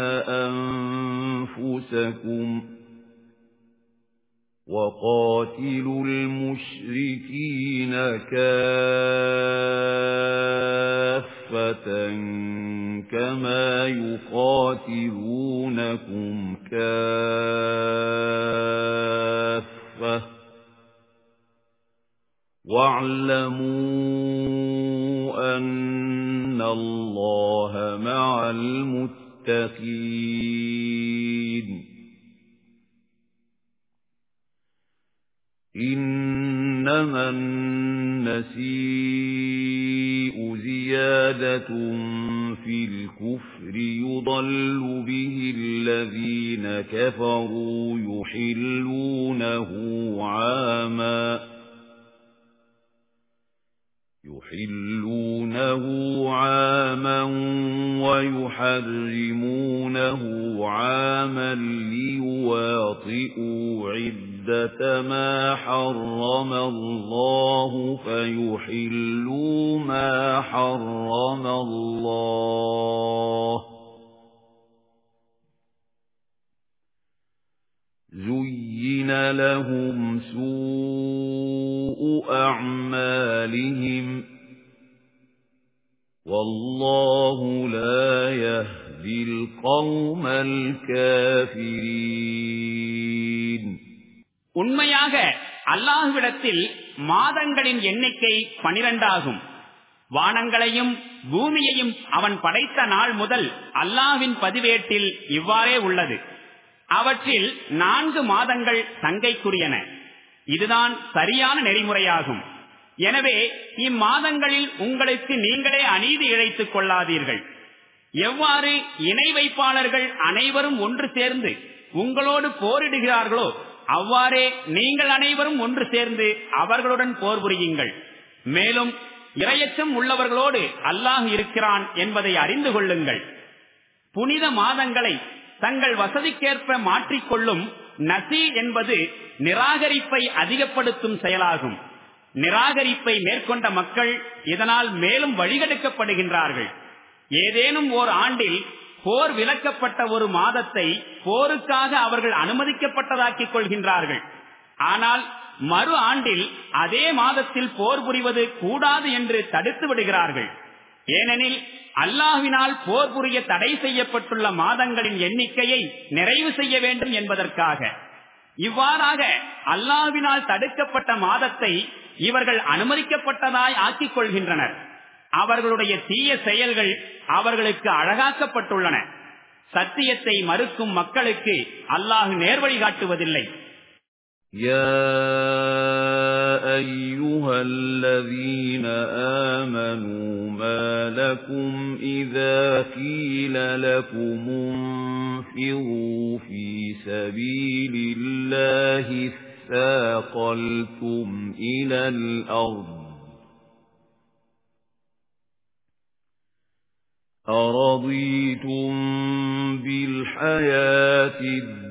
Speaker 1: أَنفُسَكُمْ وَقَاتِلُوا الْمُشْرِكِينَ كَافَّةً كَمَا يُقَاتِلُونَكُمْ كَافَّةً وَاعْلَمُوا
Speaker 2: வானங்களையும் பூமியையும் அவன் படைத்த நாள் முதல் அல்லாவின் பதிவேட்டில் இவ்வாறே உள்ளது அவற்றில் நான்கு மாதங்கள் தங்கைக்குரியன இதுதான் சரியான நெறிமுறையாகும் எனவே இம்மாதங்களில் உங்களுக்கு நீங்களே அநீதி இழைத்துக் கொள்ளாதீர்கள் எவ்வாறு இணை வைப்பாளர்கள் அனைவரும் ஒன்று சேர்ந்து உங்களோடு போரிடுகிறார்களோ அவ்வாறே நீங்கள் அனைவரும் ஒன்று சேர்ந்து அவர்களுடன் போர் புரியுங்கள் மேலும் இரையச்சம் உள்ளவர்களோடு அல்லாஹ் இருக்கிறான் என்பதை அறிந்து கொள்ளுங்கள் புனித மாதங்களை தங்கள் வசதிக்கேற்ப மாற்றிக்கொள்ளும் நசி என்பது நிராகரிப்பை அதிகப்படுத்தும் செயலாகும் நிராகரிப்பை மேற்கொண்ட மக்கள் இதனால் மேலும் வழிகெடுக்கப்படுகின்றார்கள் ஏதேனும் ஓர் ஆண்டில் போர் விலக்கப்பட்ட ஒரு மாதத்தை போருக்காக அவர்கள் அனுமதிக்கப்பட்டதாக்கிக் கொள்கின்றார்கள் ஆனால் மறு ஆண்டில் அதே மாதத்தில் போர் புரிவது கூடாது என்று தடுத்து விடுகிறார்கள் ஏனெனில் அல்லாஹினால் போர் புரிய தடை செய்யப்பட்டுள்ள மாதங்களின் எண்ணிக்கையை நிறைவு செய்ய வேண்டும் என்பதற்காக இவ்வாறாக அல்லாஹினால் தடுக்கப்பட்ட மாதத்தை இவர்கள் அனுமதிக்கப்பட்டதாய் ஆக்கிக் கொள்கின்றனர் அவர்களுடைய தீய செயல்கள் அவர்களுக்கு அழகாக்கப்பட்டுள்ளன சத்தியத்தை மறுக்கும் மக்களுக்கு அல்லாஹ் நேர்வழி காட்டுவதில்லை
Speaker 1: يَا أَيُّهَا الَّذِينَ آمَنُوا مَا لَكُمْ إِذَا قِيلَ لَكُمْ انفِرُوا فِي سَبِيلِ اللَّهِ ثَاقَلْتُمْ إِلَى الْأَرْضِ أَرَضِيتُمْ بِالْحَيَاةِ الدُّنْيَا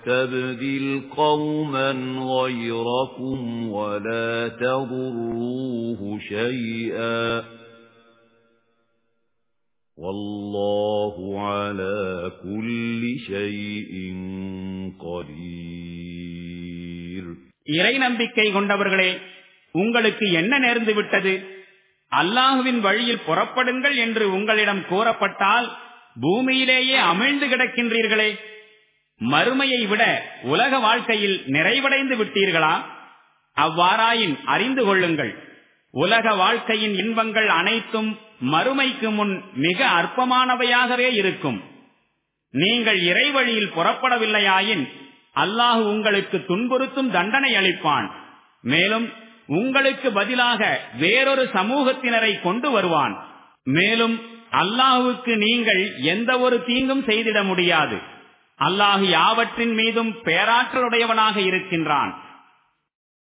Speaker 1: يَسْتَبْدِلْ قَوْمًا غَيْرَكُمْ وَلَا تَضُرُّوهُ شَيْئًا وَاللَّهُ عَلَى كُلِّ شَيْءٍ قَدِيرٌ
Speaker 2: இறை நம்பிக்கை கொண்டவர்களே உங்களுக்கு என்ன நேர்ந்து விட்டது அல்லாஹுவின் வழியில் புறப்படுங்கள் என்று உங்களிடம் கூறப்பட்டால் பூமியிலேயே அமிழ்ந்து கிடக்கின்றீர்களே மறுமையை விட உலக வாழ்க்கையில் நிறைவடைந்து விட்டீர்களா அவ்வாறாயின் அறிந்து கொள்ளுங்கள் உலக வாழ்க்கையின் இன்பங்கள் அனைத்தும் மறுமைக்கு முன் மிக அற்பமானவையாகவே இருக்கும் நீங்கள் இறைவழியில் புறப்படவில்லையாயின் அல்லாஹு உங்களுக்கு துன்புறுத்தும் தண்டனை அளிப்பான் மேலும் உங்களுக்கு பதிலாக வேறொரு சமூகத்தினரை கொண்டு வருவான் மேலும் அல்லாஹுக்கு நீங்கள் எந்த ஒரு தீங்கும் செய்திட முடியாது அல்லாஹு யாவற்றின் மீதும் பேராற்றலுடையவனாக இருக்கின்றான்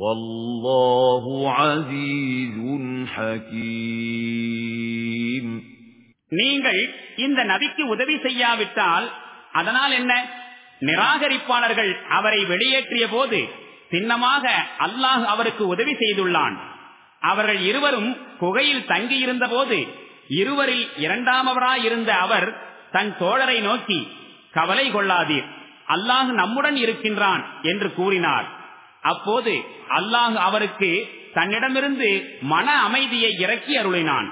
Speaker 1: وَاللَّهُ عَزِيزٌ
Speaker 2: நீங்கள் இந்த நபிக்கு உதவி செய்யாவிட்டால் அதனால் என்ன நிராகரிப்பாளர்கள் அவரை வெளியேற்றிய போது சின்னமாக அல்லாஹ் அவருக்கு உதவி செய்துள்ளான் அவர்கள் இருவரும் குகையில் தங்கியிருந்த போது இருவரில் இரண்டாமவராயிருந்த அவர் தன் தோழரை நோக்கி கவலை கொள்ளாதீர் அல்லாஹ் நம்முடன் இருக்கின்றான் என்று கூறினார் அப்போது அல்லாஹ் அவருக்கு தன்னிடமிருந்து மன அமைதியை இறக்கி அருளினான்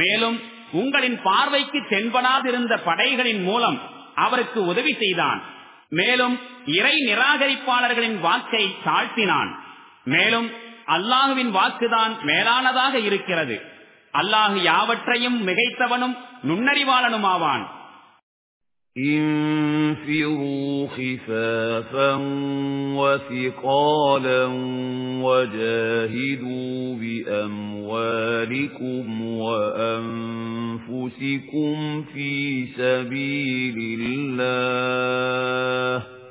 Speaker 2: மேலும் உங்களின் பார்வைக்கு தென்படாதிருந்த படைகளின் மூலம் அவருக்கு உதவி செய்தான் மேலும் இறை நிராகரிப்பாளர்களின் வாக்கை தாழ்த்தினான் மேலும் அல்லாஹுவின் வாக்குதான் மேலானதாக இருக்கிறது அல்லாஹு யாவற்றையும் மிகைத்தவனும் நுண்ணறிவாளனுமாவான்
Speaker 1: انفروا خفافا وثقالا وجاهدوا بأموالكم وأنفسكم في سبيل الله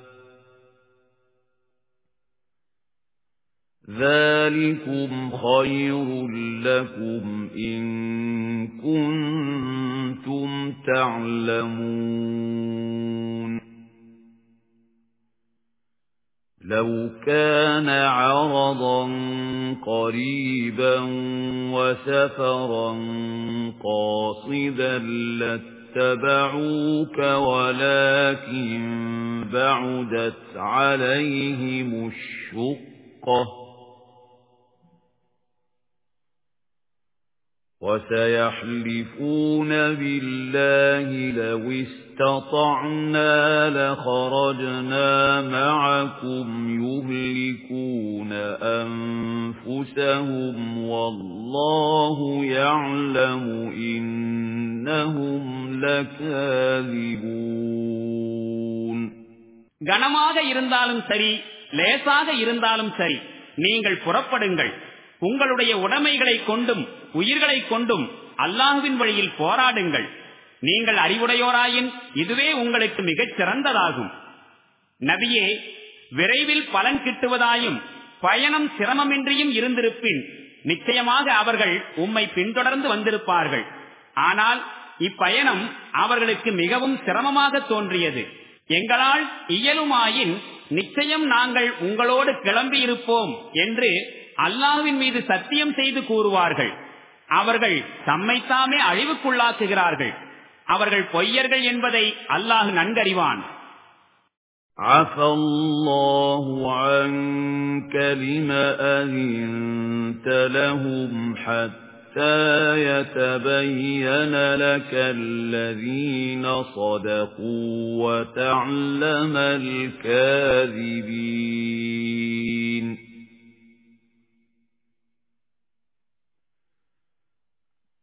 Speaker 1: ذَلِكُمْ خَيْرٌ لَّكُمْ إِن كُنتُمْ تَعْلَمُونَ لَوْ كَانَ عَرَضًا قَرِيبًا وَسَفَرًا قَاصِدًا لَّاتَّبَعُوكَ وَلَكِن بَعُدَتْ عَلَيْهِمُ الشُّقَّةُ وَسَيَحْلِفُونَ بِاللَّهِ لَوِ اسْتَطَعْنَا لَخَرَجْنَا مَعَكُمْ يُهْلِكُونَ أَنفُسَهُمْ وَاللَّهُ يَعْلَمُ إِنَّهُمْ لَكَاذِبُونَ
Speaker 2: கனமாக இருந்தாலும் சரி லேசாக இருந்தாலும் சரி நீங்கள் புறப்படுங்கள் உங்களுடைய உடைமைகளை கொண்டும் உயிர்களை கொண்டும் அல்லாஹுவின் வழியில் போராடுங்கள் நீங்கள் அறிவுடையோராயின் இதுவே உங்களுக்கு மிகச் சிறந்ததாகும் நபியே விரைவில் பலன் கிட்டுவதாயும் பயணம் சிரமமின்றியும் இருந்திருப்பின் நிச்சயமாக அவர்கள் உம்மை பின்தொடர்ந்து வந்திருப்பார்கள் ஆனால் இப்பயணம் அவர்களுக்கு மிகவும் சிரமமாக தோன்றியது எங்களால் இயலுமாயின் நிச்சயம் நாங்கள் உங்களோடு கிளம்பி இருப்போம் என்று அல்லாவின் மீது சத்தியம் செய்து கூறுவார்கள் அவர்கள் தம்மைத்தாமே அழிவுக்குள்ளாக்குகிறார்கள் அவர்கள் பொய்யர்கள் என்பதை அல்லாஹ் நன்கறிவான்
Speaker 1: عفى الله عنك لما أذنت لهم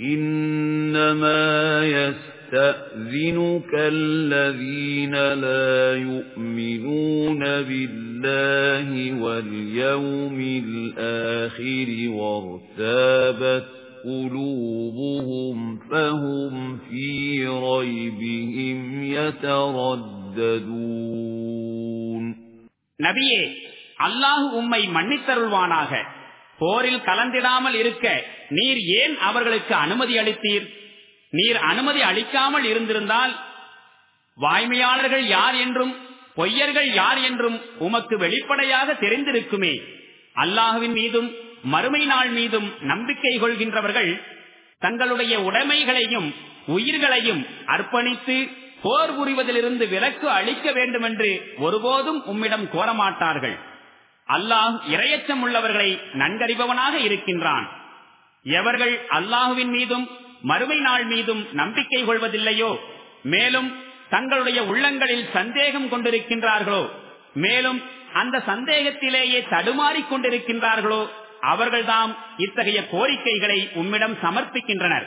Speaker 1: إِنَّمَا يَسْتَأْذِنُكَ الَّذِينَ لَا يُؤْمِنُونَ بِاللَّهِ وَالْيَوْمِ الْآخِرِ وَارْتَابَتْ قُلُوبُهُمْ فَهُمْ فِي
Speaker 2: رَيْبِهِمْ يَتَرَدَّدُونَ நபியே அல்லாஹ் உம்மை மன்னித்தருள்வானாக போரில் கலந்திடாமல் இருக்க நீர் ஏன் அவர்களுக்கு அனுமதி அளித்தீர் நீர் அனுமதி அளிக்காமல் இருந்திருந்தால் வாய்மையாளர்கள் யார் என்றும் பொய்யர்கள் யார் என்றும் உமக்கு வெளிப்படையாக தெரிந்திருக்குமே அல்லாஹுவின் மீதும் மறுமை நாள் மீதும் நம்பிக்கை கொள்கின்றவர்கள் தங்களுடைய உடைமைகளையும் உயிர்களையும் அர்ப்பணித்து போர் புரிவதிலிருந்து விலக்கு அளிக்க வேண்டும் என்று ஒருபோதும் உம்மிடம் கோரமாட்டார்கள் அல்லாஹ் இரையச்சம் உள்ளவர்களை நன்கறிபவனாக இருக்கின்றான் எவர்கள் அல்லாஹுவின் மீதும் மறுமை நாள் மீதும் நம்பிக்கை கொள்வதில்லையோ மேலும் தங்களுடைய உள்ளங்களில் சந்தேகம் கொண்டிருக்கின்றார்களோ மேலும் அந்த சந்தேகத்திலேயே தடுமாறிக் கொண்டிருக்கின்றார்களோ அவர்கள்தாம் இத்தகைய கோரிக்கைகளை உம்மிடம் சமர்ப்பிக்கின்றனர்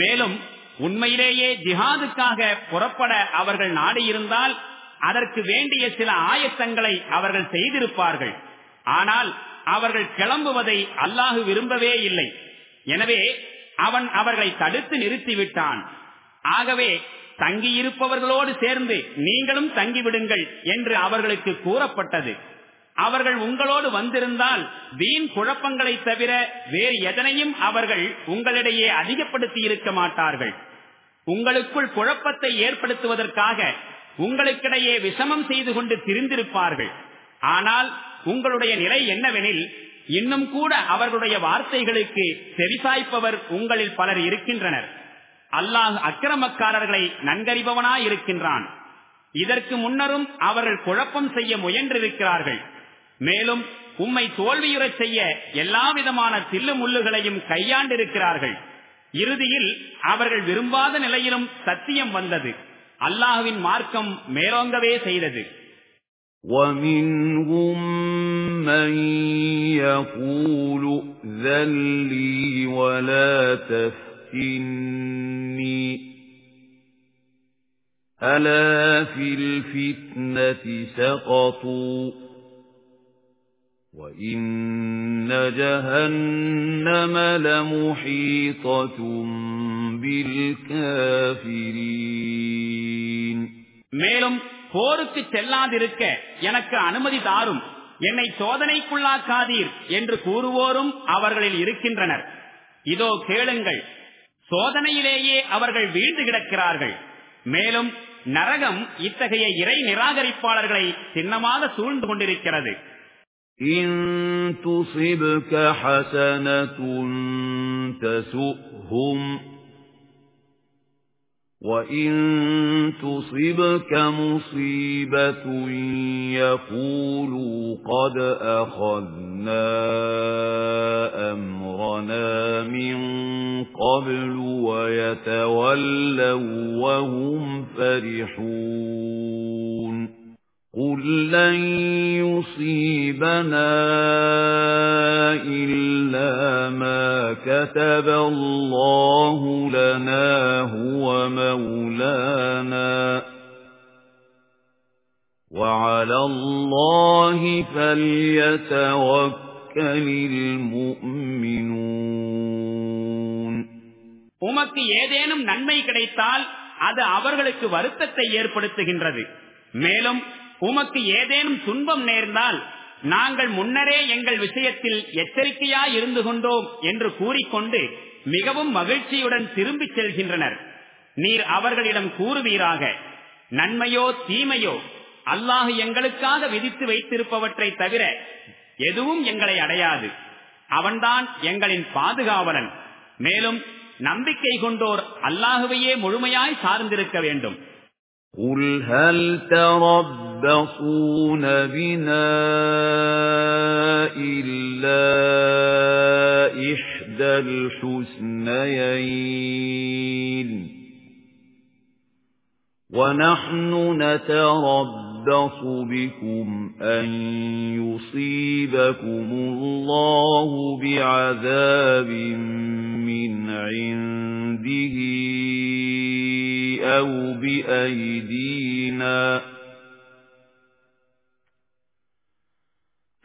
Speaker 2: மேலும் உண்மையிலேயே ஜிஹாதுக்காக புறப்பட அவர்கள் நாடியிருந்தால் அதற்கு வேண்டிய சில ஆயத்தங்களை அவர்கள் செய்திருப்பார்கள் ஆனால் அவர்கள் கிளம்புவதை அல்லாஹு விரும்பவே இல்லை எனவே அவன் அவர்களை தடுத்து நிறுத்திவிட்டான் ஆகவே தங்கியிருப்பவர்களோடு சேர்ந்து நீங்களும் தங்கிவிடுங்கள் என்று அவர்களுக்கு கூறப்பட்டது அவர்கள் உங்களோடு வந்திருந்தால் வீண் குழப்பங்களை தவிர வேறு எதனையும் அவர்கள் உங்களிடையே அதிகப்படுத்தி இருக்க மாட்டார்கள் உங்களுக்குள் குழப்பத்தை ஏற்படுத்துவதற்காக உங்களுக்கிடையே விஷமம் செய்து கொண்டு திரிந்திருப்பார்கள் ஆனால் உங்களுடைய நிலை என்னவெனில் இன்னும் கூட அவர்களுடைய வார்த்தைகளுக்கு செவிசாய்ப்பவர் உங்களில் பலர் இருக்கின்றனர் அல்லாஹ் அக்கிரமக்காரர்களை நன்கறிபவனாயிருக்கின்றான் இதற்கு முன்னரும் அவர்கள் குழப்பம் செய்ய முயன்றிருக்கிறார்கள் மேலும் உம்மை தோல்வியுறச் செய்ய எல்லா விதமான தில்லு முள்ளுகளையும் கையாண்டிருக்கிறார்கள் இறுதியில் அவர்கள் விரும்பாத நிலையிலும் சத்தியம் வந்தது அல்லாஹுவின் மார்க்கம் மேலோங்கவே செய்தது
Speaker 1: وَمِنْهُمْ مَنْ يَقُولُ ذَلِّي وَلَا تَفْتِنِّي أَلَا فِي الْفِتْنَةِ سَقَطُوا وَإِنَّ جَهَنَّمَ لَمُحِيطَةٌ
Speaker 2: بِالْكَافِرِينَ மேலும் போருக்கு செல்லாதிருக்க எனக்கு அனுமதி தாரும் என்னை சோதனைக்குள்ளாக்காதீர் என்று கூறுவோரும் அவர்களில் இருக்கின்றனர் இதோ கேளுங்கள் சோதனையிலேயே அவர்கள் வீழ்ந்து கிடக்கிறார்கள் மேலும் நரகம் இத்தகைய இறை நிராகரிப்பாளர்களை சின்னமாக சூழ்ந்து கொண்டிருக்கிறது
Speaker 1: إِن تُصِبْكَ حَسَنَةٌ تَسُؤْهُمْ وَإِن تُصِبْكَ مُصِيبَةٌ يَقُولُوا قَدْ أَخَذْنَا أَمْرَنَا مِن قَبْلُ وَيَتَوَلَّوْا وَهُمْ فَرِحُونَ قُل لَّن يُصِيبَنَا إِلَّا مَا كَتَبَ اللَّهُ لَنَا هُوَ مَوْلَانَا وَعَلَى اللَّهِ فَلْيَتَوَكَّلِ الْمُؤْمِنُونَ
Speaker 2: உமக்கு ஏதேனும் நன்மை கிடைத்தால் அது அவர்களுக்கு வருத்தத்தை ஏற்படுத்துகின்றது மேலும் உமக்கு ஏதேனும் துன்பம் நேர்ந்தால் நாங்கள் முன்னரே எங்கள் விஷயத்தில் எச்சரிக்கையா இருந்து கொண்டோம் என்று கூறிக்கொண்டு மிகவும் மகிழ்ச்சியுடன் திரும்பிச் செல்கின்றனர் நீர் அவர்களிடம் கூறுவீராக நன்மையோ தீமையோ அல்லாஹு எங்களுக்காக விதித்து வைத்திருப்பவற்றை தவிர எதுவும் எங்களை அடையாது அவன்தான் எங்களின் பாதுகாவலன் மேலும் நம்பிக்கை கொண்டோர் அல்லாஹுவையே முழுமையாய் சார்ந்திருக்க வேண்டும்
Speaker 1: قُلْ هَلْ تَرَبَّصُونَ بِنَا إِلَّا إِحْدَى الْحُسْنَيَيْنِ وَنَحْنُ نَتَرَبَّصُ يتربص بكم أن يصيبكم الله بعذاب من عنده أو بأيدينا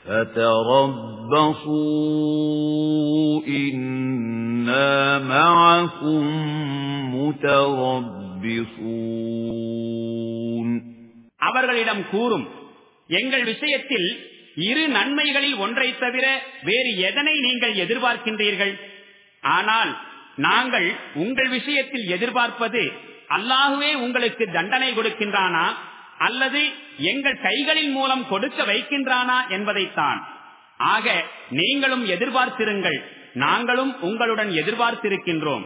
Speaker 1: فتربصوا إنا معكم متربصون
Speaker 2: அவர்களிடம் கூறும் எங்கள் விஷயத்தில் இரு நன்மைகளில் ஒன்றை தவிர வேறு எதனை நீங்கள் எதிர்பார்க்கின்றீர்கள் ஆனால் நாங்கள் உங்கள் விஷயத்தில் எதிர்பார்ப்பது அல்லாஹுவே உங்களுக்கு தண்டனை கொடுக்கின்றானா அல்லது எங்கள் கைகளின் மூலம் கொடுக்க வைக்கின்றானா என்பதைத்தான் ஆக நீங்களும் எதிர்பார்த்திருங்கள் நாங்களும் உங்களுடன் எதிர்பார்த்திருக்கின்றோம்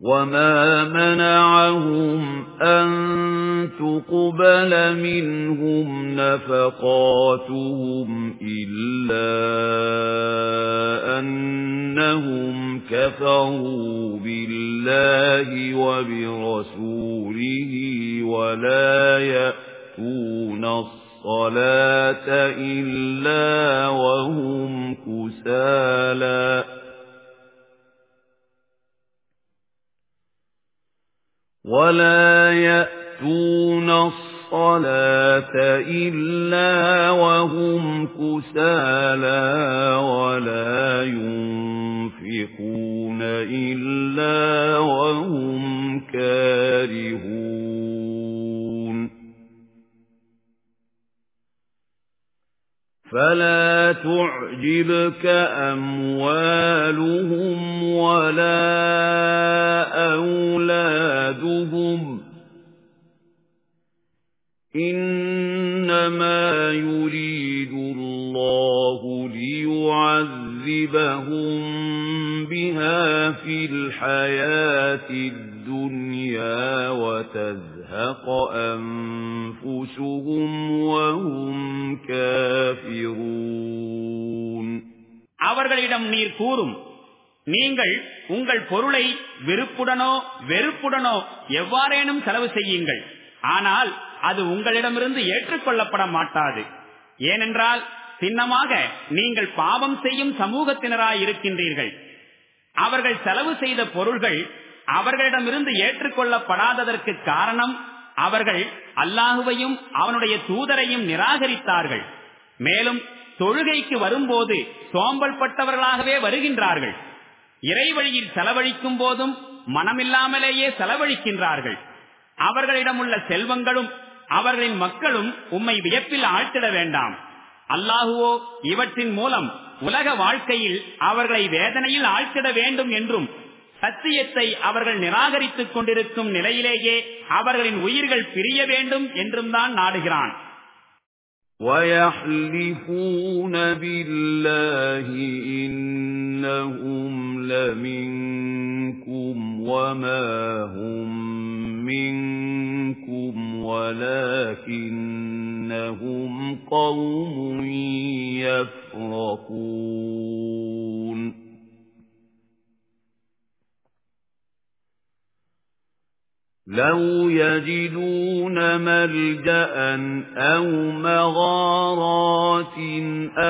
Speaker 1: وَمَا مَنَعَهُمْ أَن تُقْبَلَ مِنْهُمْ نَفَقَاتُهُمْ إِلَّا أَنَّهُمْ كَفَرُوا بِاللَّهِ وَبِرَسُولِهِ وَلَا يَأْتُونَ الصَّلَاةَ إِلَّا وَهُمْ كُسَالَى وَلَا يَأْتُونَ الصَّلَاةَ إِلَّا وَهُمْ كُسَالَى وَلَا يُنْفِقُونَ إِلَّا وَهُمْ كَارِهُونَ فَلَا تُعْجِبْكَ أَمْوَالُهُمْ وَلَا أَوْلَادُهُمْ إِنَّمَا يُرِيدُ اللَّهُ لِيُعَذِّبَهُم بِهَا فِي الْحَيَاةِ الدُّنْيَا وَتَذْهَبَ تَرْهَقَ أَنفُسُهُمْ وَهُمْ
Speaker 2: كَافِرُونَ அவர்களிடம் நீர் கூறும் நீங்கள் உங்கள் பொருளை வெறுப்புடனோ வெறுப்புடனோ எவ்வாறேனும் செலவு செய்யுங்கள் ஆனால் அது உங்களிடமிருந்து ஏற்றுக்கொள்ளப்பட மாட்டாது ஏனென்றால் சின்னமாக நீங்கள் பாவம் செய்யும் சமூகத்தினராயிருக்கின்றீர்கள் இருக்கின்றீர்கள் அவர்கள் செலவு செய்த பொருள்கள் அவர்களிடமிருந்து ஏற்றுக்கொள்ளப்படாததற்கு காரணம் அவர்கள் அல்லாஹுவையும் அவனுடைய தூதரையும் நிராகரித்தார்கள் மேலும் தொழுகைக்கு வரும்போது சோம்பல் பட்டவர்களாகவே வருகின்றார்கள் இறைவழியில் செலவழிக்கும் போதும் மனமில்லாமலேயே செலவழிக்கின்றார்கள் அவர்களிடம் உள்ள செல்வங்களும் அவர்களின் மக்களும் உம்மை வியப்பில் ஆழ்த்திட வேண்டாம் அல்லாஹுவோ இவற்றின் மூலம் உலக வாழ்க்கையில் அவர்களை வேதனையில் ஆழ்த்திட வேண்டும் என்றும் சத்தியத்தை அவர்கள் நிராகரித்துக் கொண்டிருக்கும் நிலையிலேயே அவர்களின் உயிர்கள் பிரிய வேண்டும் என்றும் தான் நாடுகிறான்
Speaker 1: وَيَحْلِفُونَ بِاللَّهِ إِنَّهُمْ لَمِنكُمْ وَمَا هُمْ مِنكُمْ وَلَكِنَّهُمْ قَوْمٌ يَفْرَقُونَ لَوْ يَجِدُونَ مَلْجَأً أَوْ مَغَارَاتٍ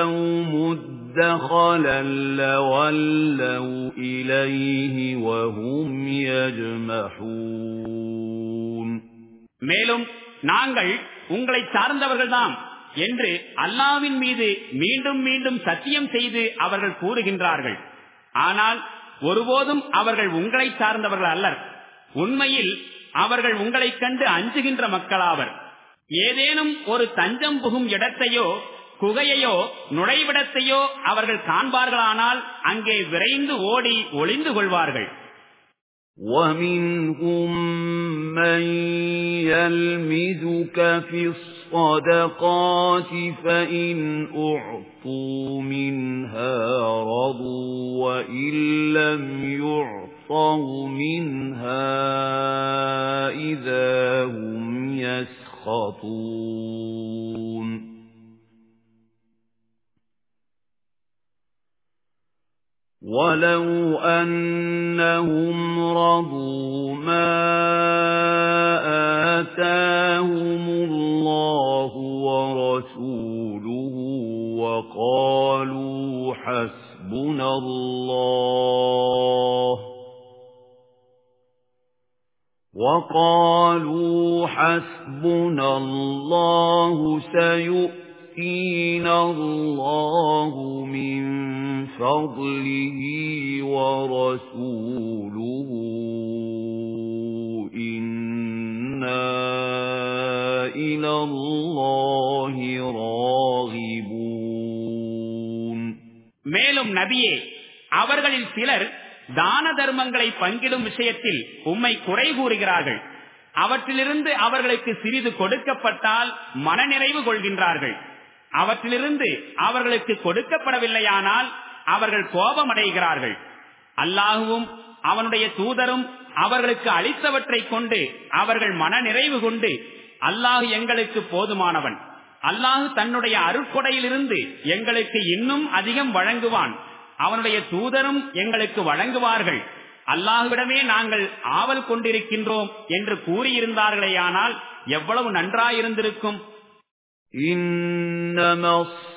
Speaker 1: أَوْ مُدْخَلًا لَّوَلَّوْا إِلَيْهِ
Speaker 2: وَهُمْ يَجْمَحُونَ மேலும் நாங்கள் உங்களை சார்ந்தவர்கள்தான் என்று அல்லாவின் மீது மீண்டும் மீண்டும் சத்தியம் செய்து அவர்கள் கூறுகின்றார்கள் ஆனால் ஒருபோதும் அவர்கள் உங்களை சார்ந்தவர்கள் அல்லர் உண்மையில் அவர்கள் உங்களைக் கண்டு அஞ்சுகின்ற மக்களாவர் ஏதேனும் ஒரு தஞ்சம் புகும் இடத்தையோ குகையையோ நுழைவிடத்தையோ அவர்கள் காண்பார்களானால் அங்கே விரைந்து ஓடி ஒளிந்து கொள்வார்கள் وَمِنْهُمْ مَنْ
Speaker 1: يَلْمِزُكَ فِي الصَّدَقَاتِ فَإِنْ أُعْطُوا مِنْهَا رَضُوا وَإِنْ لَمْ يُعْطُوا وَسَطَوْا مِنْهَا إِذَا هُمْ يَسْخَطُونَ وَلَوْ أَنَّهُمْ رَضُوا مَا آتَاهُمُ اللَّهُ وَرَسُولُهُ وَقَالُوا حَسْبُنَا اللَّهُ وَقَالُوا حَسْبُنَا اللَّهُ سَيُؤْتِينَا اللَّهُ مِنْ فَضْلِهِ وَرَسُولُهُ إِنَّا
Speaker 2: إِلَى اللَّهِ راغبون மேலும் நபியே அவர்களில் சிலர் தான தர்மங்களை பங்கிடும் விஷயத்தில் உம்மை குறை கூறுகிறார்கள் அவற்றிலிருந்து அவர்களுக்கு சிறிது கொடுக்கப்பட்டால் மனநிறைவு கொள்கின்றார்கள் அவற்றிலிருந்து அவர்களுக்கு கொடுக்கப்படவில்லையானால் அவர்கள் கோபமடைகிறார்கள் அல்லாஹுவும் அவனுடைய தூதரும் அவர்களுக்கு அளித்தவற்றை கொண்டு அவர்கள் மனநிறைவு கொண்டு அல்லாஹு எங்களுக்கு போதுமானவன் அல்லாஹு தன்னுடைய அருட்கொடையிலிருந்து எங்களுக்கு இன்னும் அதிகம் வழங்குவான் அவனுடைய தூதரும் எங்களுக்கு வழங்குவார்கள் அல்லாஹுவிடமே நாங்கள் ஆவல் கொண்டிருக்கின்றோம் என்று கூறியிருந்தார்களேயானால் எவ்வளவு நன்றாயிருந்திருக்கும்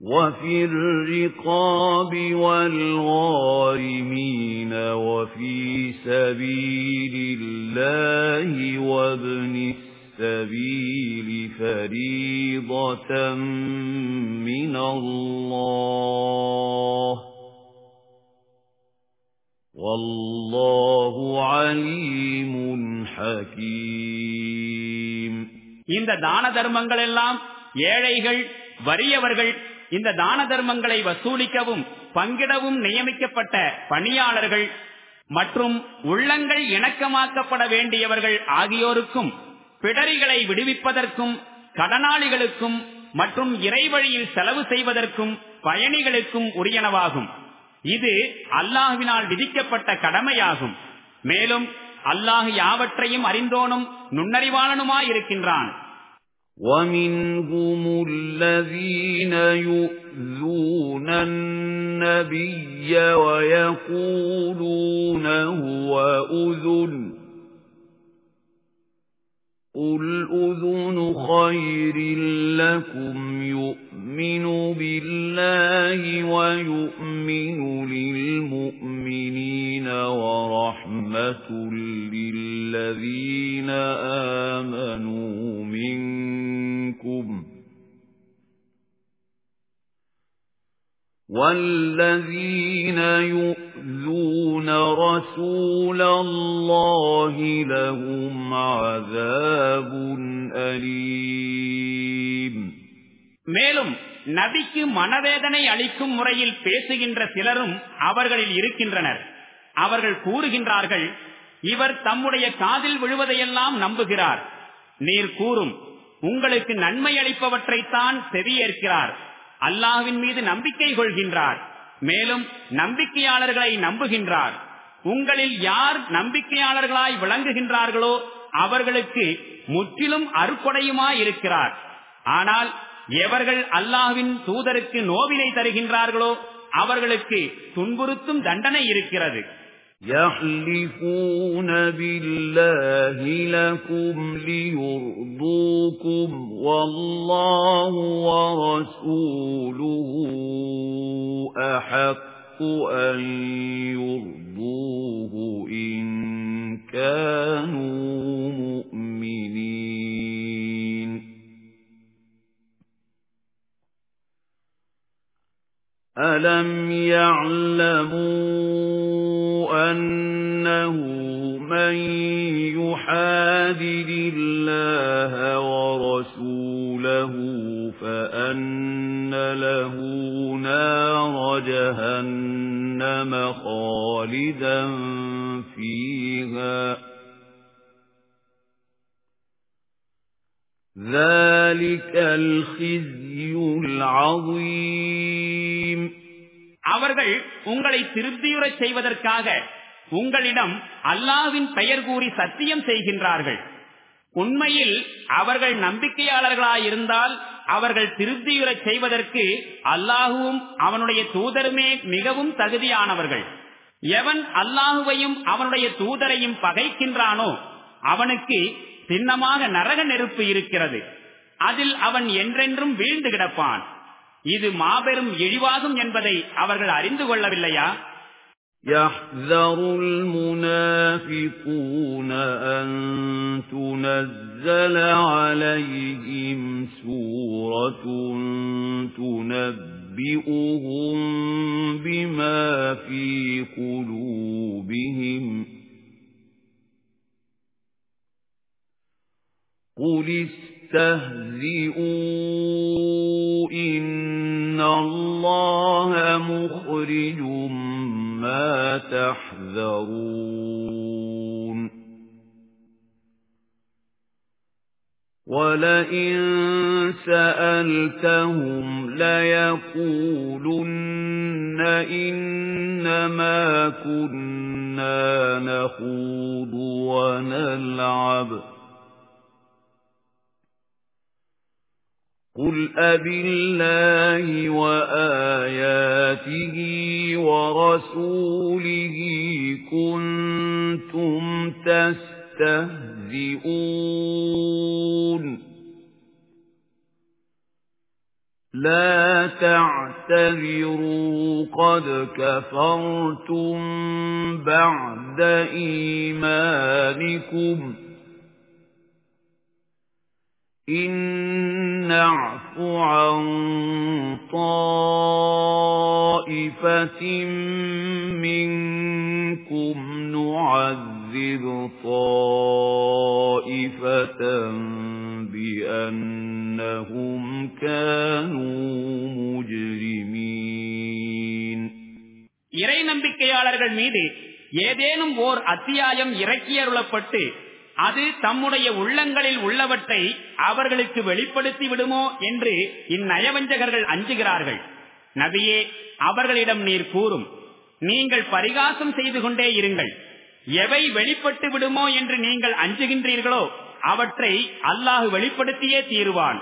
Speaker 1: وَفِي الرِّقَابِ وَالْغَارِمِينَ وَفِي سَبِيلِ اللَّهِ وَابْنِ السَّبِيلِ فَرِيضَةً مِنَ اللَّهِ وَاللَّهُ عَلِيمٌ حَكِيمٌ
Speaker 2: இந்த தான தர்மங்கள் எல்லாம் ஏழைகள் வறியவர்கள் இந்த தான தர்மங்களை வசூலிக்கவும் பங்கிடவும் நியமிக்கப்பட்ட பணியாளர்கள் மற்றும் உள்ளங்கள் இணக்கமாக்கப்பட வேண்டியவர்கள் ஆகியோருக்கும் பிடரிகளை விடுவிப்பதற்கும் கடனாளிகளுக்கும் மற்றும் இறைவழியில் செலவு செய்வதற்கும் பயணிகளுக்கும் உரியனவாகும் இது அல்லாஹுவினால் விதிக்கப்பட்ட கடமையாகும் மேலும் அல்லாஹு யாவற்றையும் அறிந்தோனும் நுண்ணறிவாளனுமாயிருக்கின்றான்
Speaker 1: وَمِنْهُمُ الَّذِينَ يُؤْذُونَ النَّبِيَّ وَيَقُولُونَ هُوَ أُذُنٌ قُلْ أُذُنُ خَيْرٍ لَكُمْ يُؤْذَنُ يُؤْمِنُ بِاللَّهِ وَيُؤْمِنُ لِلْمُؤْمِنِينَ وَرَحْمَةٌ لِلَّذِينَ آمَنُوا مِنكُمْ وَالَّذِينَ يُؤْذُونَ رَسُولَ اللَّهِ لَهُمْ عَذَابٌ
Speaker 2: أَلِيمٌ மேலும் நபிக்கு மனவேதனை அளிக்கும் முறையில் பேசுகின்ற சிலரும் அவர்களில் இருக்கின்றனர் அவர்கள் கூறுகின்றார்கள் இவர் தம்முடைய காதில் விழுவதையெல்லாம் நம்புகிறார் நீர் கூறும் உங்களுக்கு நன்மை அளிப்பவற்றைத்தான் செவியேற்கிறார் அல்லாஹுவின் மீது நம்பிக்கை கொள்கின்றார் மேலும் நம்பிக்கையாளர்களை நம்புகின்றார் உங்களில் யார் நம்பிக்கையாளர்களாய் விளங்குகின்றார்களோ அவர்களுக்கு முற்றிலும் அருக்கொடையுமாயிருக்கிறார் ஆனால் எவர்கள் அல்லாஹ்வின் தூதருக்கு நோவினை தருகின்றார்களோ அவர்களுக்கு துன்புறுத்தும் தண்டனை இருக்கிறது
Speaker 1: يَحْلِفُونَ بِاللَّهِ لَكُمْ لِيُرْضُوكُمْ وَاللَّهُ وَرَسُولُهُ أَحَقُّ أَن يُرْضُوهُ إِن كَانُوا مُؤْمِنِينَ أَلَمْ يَعْلَمُوا أَنَّهُ مَن يُحَادِدِ اللَّهَ وَرَسُولَهُ فَأَنَّ لَهُ نَارَ جَهَنَّمَ خَالِدًا فِيهَا
Speaker 2: அவர்கள் உங்களை திருப்தியுறச் செய்வதற்காக உங்களிடம் அல்லாவின் பெயர் கூறி சத்தியம் செய்கின்றார்கள் உண்மையில் அவர்கள் நம்பிக்கையாளர்களாயிருந்தால் அவர்கள் திருப்தியுறச் செய்வதற்கு அல்லாஹுவும் அவனுடைய தூதருமே மிகவும் தகுதியானவர்கள் எவன் அல்லாஹுவையும் அவனுடைய தூதரையும் பகைக்கின்றானோ அவனுக்கு சின்னமாக நரக நெருப்பு இருக்கிறது அதில் அவன் என்றென்றும் வீழ்ந்து கிடப்பான் இது மாபெரும் இழிவாகும் என்பதை அவர்கள் அறிந்து கொள்ளவில்லையா
Speaker 1: يحذر المنافقون أن تنزل عليهم سورة تنبئهم قُلِ اسْتَهْزِئُوا إِنَّ اللَّهَ مُخْرِجٌ مَا تَحْذَرُونَ وَلَئِن سَأَلْتَهُمْ لَيَقُولُنَّ إِنَّمَا كُنَّا نَخُوضُ وَنَلْعَبُ قُلْ أَبِاللَّهِ وَآيَاتِهِ وَرَسُولِهِ كُنْتُمْ تَسْتَهْزِئُونَ لَا تَعْتَذِرُوا قَدْ كَفَرْتُمْ بَعْدَ إِيمَانِكُمْ إِن نَّعْفُ عَن طَائِفَةٍ مِّنكُمْ نُعَذِّبْ طَائِفَةً بِأَنَّهُمْ كَانُوا مُجْرِمِينَ
Speaker 2: இறை நம்பிக்கையாளர்கள் மீது ஏதேனும் ஓர் அத்தியாயம் இறக்கியருளப்பட்டு அது தம்முடைய உள்ளங்களில் உள்ளவற்றை அவர்களுக்கு வெளிப்படுத்தி விடுமோ என்று இந்நயவஞ்சகர்கள் அஞ்சுகிறார்கள் நபியே அவர்களிடம் நீர் கூறும் நீங்கள் பரிகாசம் செய்து கொண்டே இருங்கள் எவை வெளிப்பட்டு விடுமோ என்று நீங்கள் அஞ்சுகின்றீர்களோ அவற்றை அல்லாஹு வெளிப்படுத்தியே தீருவான்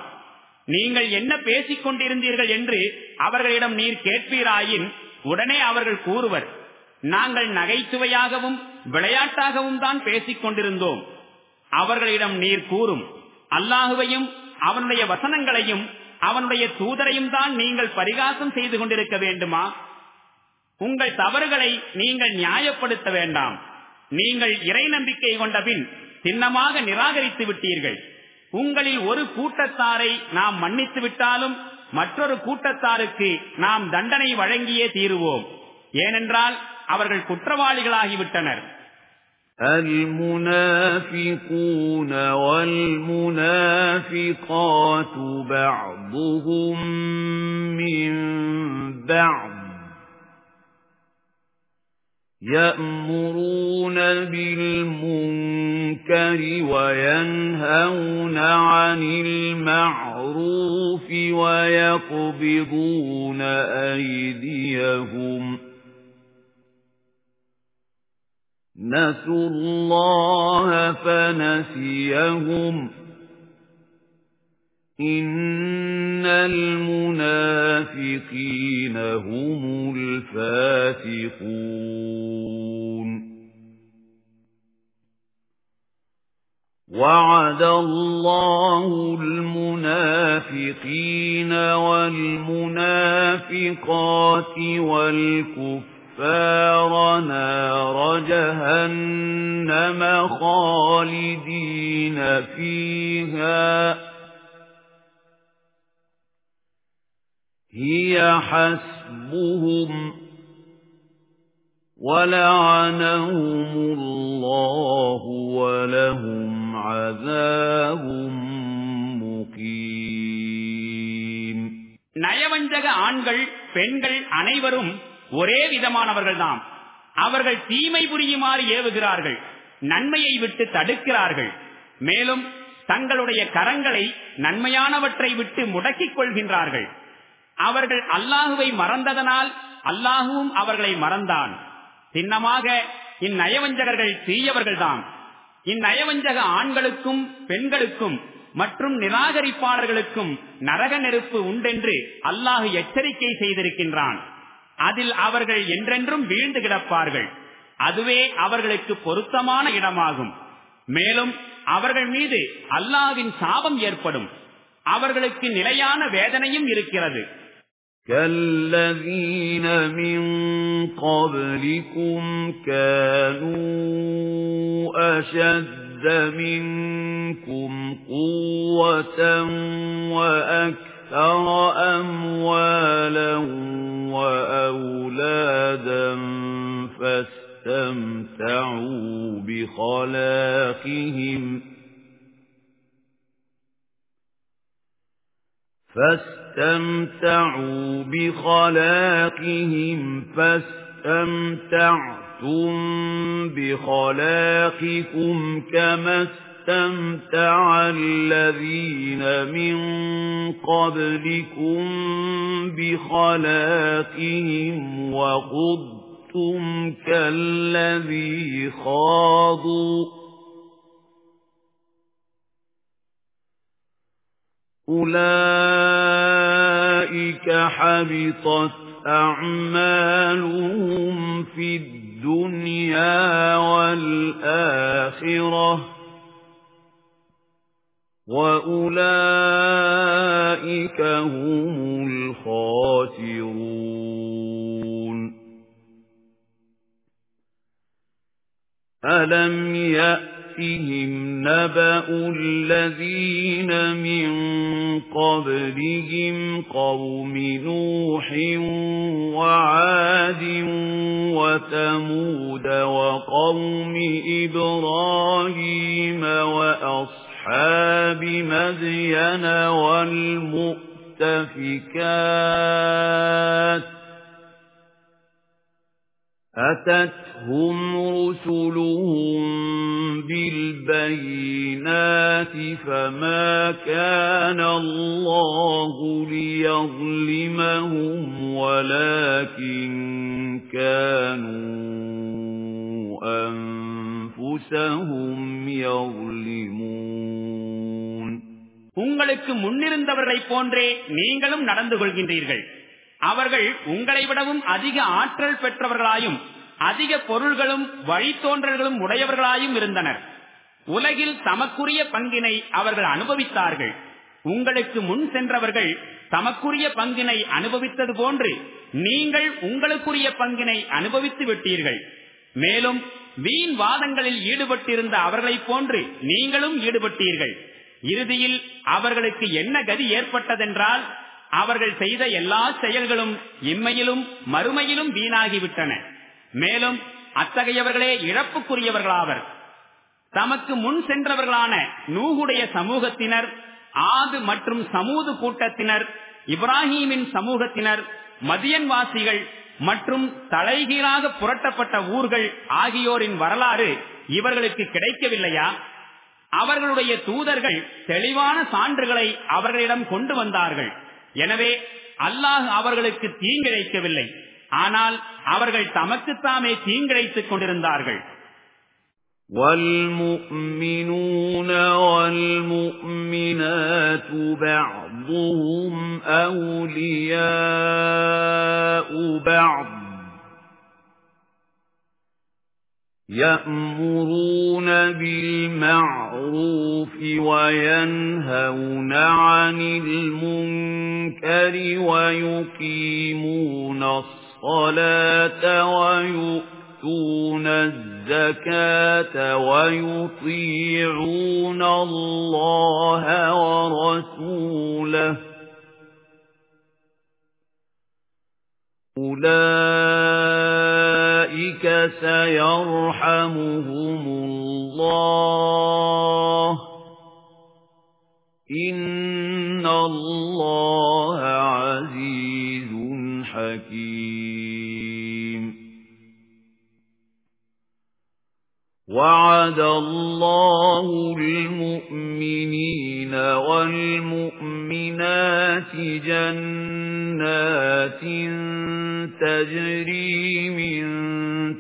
Speaker 2: நீங்கள் என்ன பேசிக் கொண்டிருந்தீர்கள் என்று அவர்களிடம் நீர் கேட்பீராயின் உடனே அவர்கள் கூறுவர் நாங்கள் நகைச்சுவையாகவும் விளையாட்டாகவும் தான் பேசிக் கொண்டிருந்தோம் அவர்களிடம் நீர் கூறும் அல்லாஹுவையும் அவனுடைய வசனங்களையும் அவனுடைய தூதரையும் தான் நீங்கள் பரிகாசம் செய்து கொண்டிருக்க வேண்டுமா உங்கள் தவறுகளை நீங்கள் நியாயப்படுத்த வேண்டாம் நீங்கள் இறை நம்பிக்கை கொண்ட பின் சின்னமாக நிராகரித்து விட்டீர்கள் உங்களில் ஒரு கூட்டத்தாரை நாம் மன்னித்து விட்டாலும் மற்றொரு கூட்டத்தாருக்கு நாம் தண்டனை வழங்கியே தீருவோம் ஏனென்றால் அவர்கள் குற்றவாளிகளாகிவிட்டனர்
Speaker 1: الْمُنَافِقُونَ وَالْمُنَافِقَاتُ بَعْضُهُم مِّن بَعْضٍ يَأْمُرُونَ بِالْمُنكَرِ وَيَنْهَوْنَ عَنِ الْمَعْرُوفِ وَيَقْبِضُونَ أَيْدِيَهُمْ ۗ نَسُوا اللَّهَ فَنَسِيَهُمْ إِنَّ الْمُنَافِقِينَ هُمُ الْفَاسِقُونَ وَعَدَ اللَّهُ الْمُنَافِقِينَ وَالْمُنَافِقَاتِ والكفر كُفَّارَ نَارَ جَهَنَّمَ خَالِدِينَ فِيهَا هِيَ حَسْبُهُمْ وَلَعَنَهُمُ اللَّهُ وَلَهُمْ عَذَابٌ
Speaker 2: مُقِيمٌ நயவஞ்சக ஆண்கள் பெண்கள் அனைவரும் ஒரே விதமானவர்கள் தான் அவர்கள் தீமை புரியுமாறு ஏவுகிறார்கள் நன்மையை விட்டு தடுக்கிறார்கள் மேலும் தங்களுடைய கரங்களை நன்மையானவற்றை விட்டு முடக்கிக் கொள்கின்றார்கள் அவர்கள் அல்லாஹுவை மறந்ததனால் அல்லாஹுவும் அவர்களை மறந்தான் சின்னமாக இந்நயவஞ்சகர்கள் தீயவர்கள்தான் இந்நயவஞ்சக ஆண்களுக்கும் பெண்களுக்கும் மற்றும் நிராகரிப்பாளர்களுக்கும் நரக நெருப்பு உண்டென்று அல்லாஹு எச்சரிக்கை செய்திருக்கின்றான் அதில் அவர்கள் என்றென்றும் வீழ்ந்து கிடப்பார்கள் அதுவே அவர்களுக்கு பொருத்தமான இடமாகும் மேலும் அவர்கள் மீது அல்லாவின் சாபம் ஏற்படும் அவர்களுக்கு நிலையான வேதனையும் இருக்கிறது
Speaker 1: كالذين من قبلكم كانوا أشد منكم قوة وأكثر أَكْثَرَ أَمْوَالًا وَأَوْلَادًا فَاسْتَمْتَعُوا بِخَلَاقِهِمْ فَاسْتَمْتَعُوا بِخَلَاقِهِمْ فَاسْتَمْتَعْتُمْ بِخَلَاقِكُمْ كَمَا اسْتَمْتَعَ الَّذِينَ مِنْ قَبْلِكُمْ بِخَلَاقِهِمْ وَخُضْتُمْ كَالَّذِي خَاضُوا أُولَئِكَ حَبِطَتْ أَعْمَالُهُمْ فِي الدُّنْيَا وَالْآخِرَةِ وَأُولَئِكَ هُمُ الْخَاسِرُونَ أَلَمْ يَأْتِهِمْ نَبَأُ الَّذِينَ مِنْ قَبْلِهِمْ قَوْمِ نُوحٍ وَعَادٍ وَثَمُودَ وَقَوْمِ إِبْرَاهِيمَ وَأَصْحَابِ أَصْحَابِ مَدْيَنَ وَالْمُؤْتَفِكَاتِ أَتَتْهُمْ رُسُلُهُم بِالْبَيِّنَاتِ فَمَا كَانَ اللَّهُ لِيَظْلِمَهُمْ وَلَكِن كَانُوا أَنفُسَهُمْ أَنفُسَهُمْ
Speaker 2: உங்களுக்கு முன்னிருந்தவர்களைப் போன்றே நீங்களும் நடந்து கொள்கின்றீர்கள் அவர்கள் உங்களை விடவும் அதிக ஆற்றல் பெற்றவர்களாயும் அதிக பொருள்களும் வழித்தோன்றல்களும் உடையவர்களாயும் இருந்தனர் உலகில் தமக்குரிய பங்கினை அவர்கள் அனுபவித்தார்கள் உங்களுக்கு முன் சென்றவர்கள் தமக்குரிய பங்கினை அனுபவித்தது போன்று நீங்கள் உங்களுக்குரிய பங்கினை அனுபவித்து விட்டீர்கள் மேலும் வீண் வாதங்களில் ஈடுபட்டிருந்த அவர்களை போன்று நீங்களும் ஈடுபட்டீர்கள் இறுதியில் அவர்களுக்கு என்ன கதி ஏற்பட்டதென்றால் அவர்கள் செய்த எல்லா செயல்களும் இம்மையிலும் மறுமையிலும் வீணாகிவிட்டன மேலும் அத்தகையவர்களே இழப்புக்குரியவர்களாவர் தமக்கு முன் சென்றவர்களான நூகுடைய சமூகத்தினர் ஆது மற்றும் சமூது கூட்டத்தினர் இப்ராஹீமின் சமூகத்தினர் மதியன்வாசிகள் மற்றும் தலைகீழாக புரட்டப்பட்ட ஊர்கள் ஆகியோரின் வரலாறு இவர்களுக்கு கிடைக்கவில்லையா அவர்களுடைய தூதர்கள் தெளிவான சான்றுகளை அவர்களிடம் கொண்டு வந்தார்கள் எனவே அல்லாஹ் அவர்களுக்கு தீங்கிழைக்கவில்லை ஆனால் அவர்கள் தமக்குத்தாமே தீங்கிழைத்துக் கொண்டிருந்தார்கள்
Speaker 1: والمؤمنون والمؤمنات بعض بَعْضُهُمْ أَوْلِيَاءُ بَعْضٍ يَأْمُرُونَ بِالْمَعْرُوفِ وَيَنْهَوْنَ عَنِ الْمُنكَرِ وَيُقِيمُونَ الصَّلَاةَ وَيُؤْتُونَ يُؤْتُونَ الزَّكَاةَ وَيُطِيعُونَ اللَّهَ وَرَسُولَهُ أُولَئِكَ سَيَرْحَمُهُمُ اللَّهُ إِنَّ اللَّهَ عَزِيزٌ حَكِيمٌ وَعَدَ اللَّهُ الْمُؤْمِنِينَ وَالْمُؤْمِنَاتِ جَنَّاتٍ تَجْرِي مِن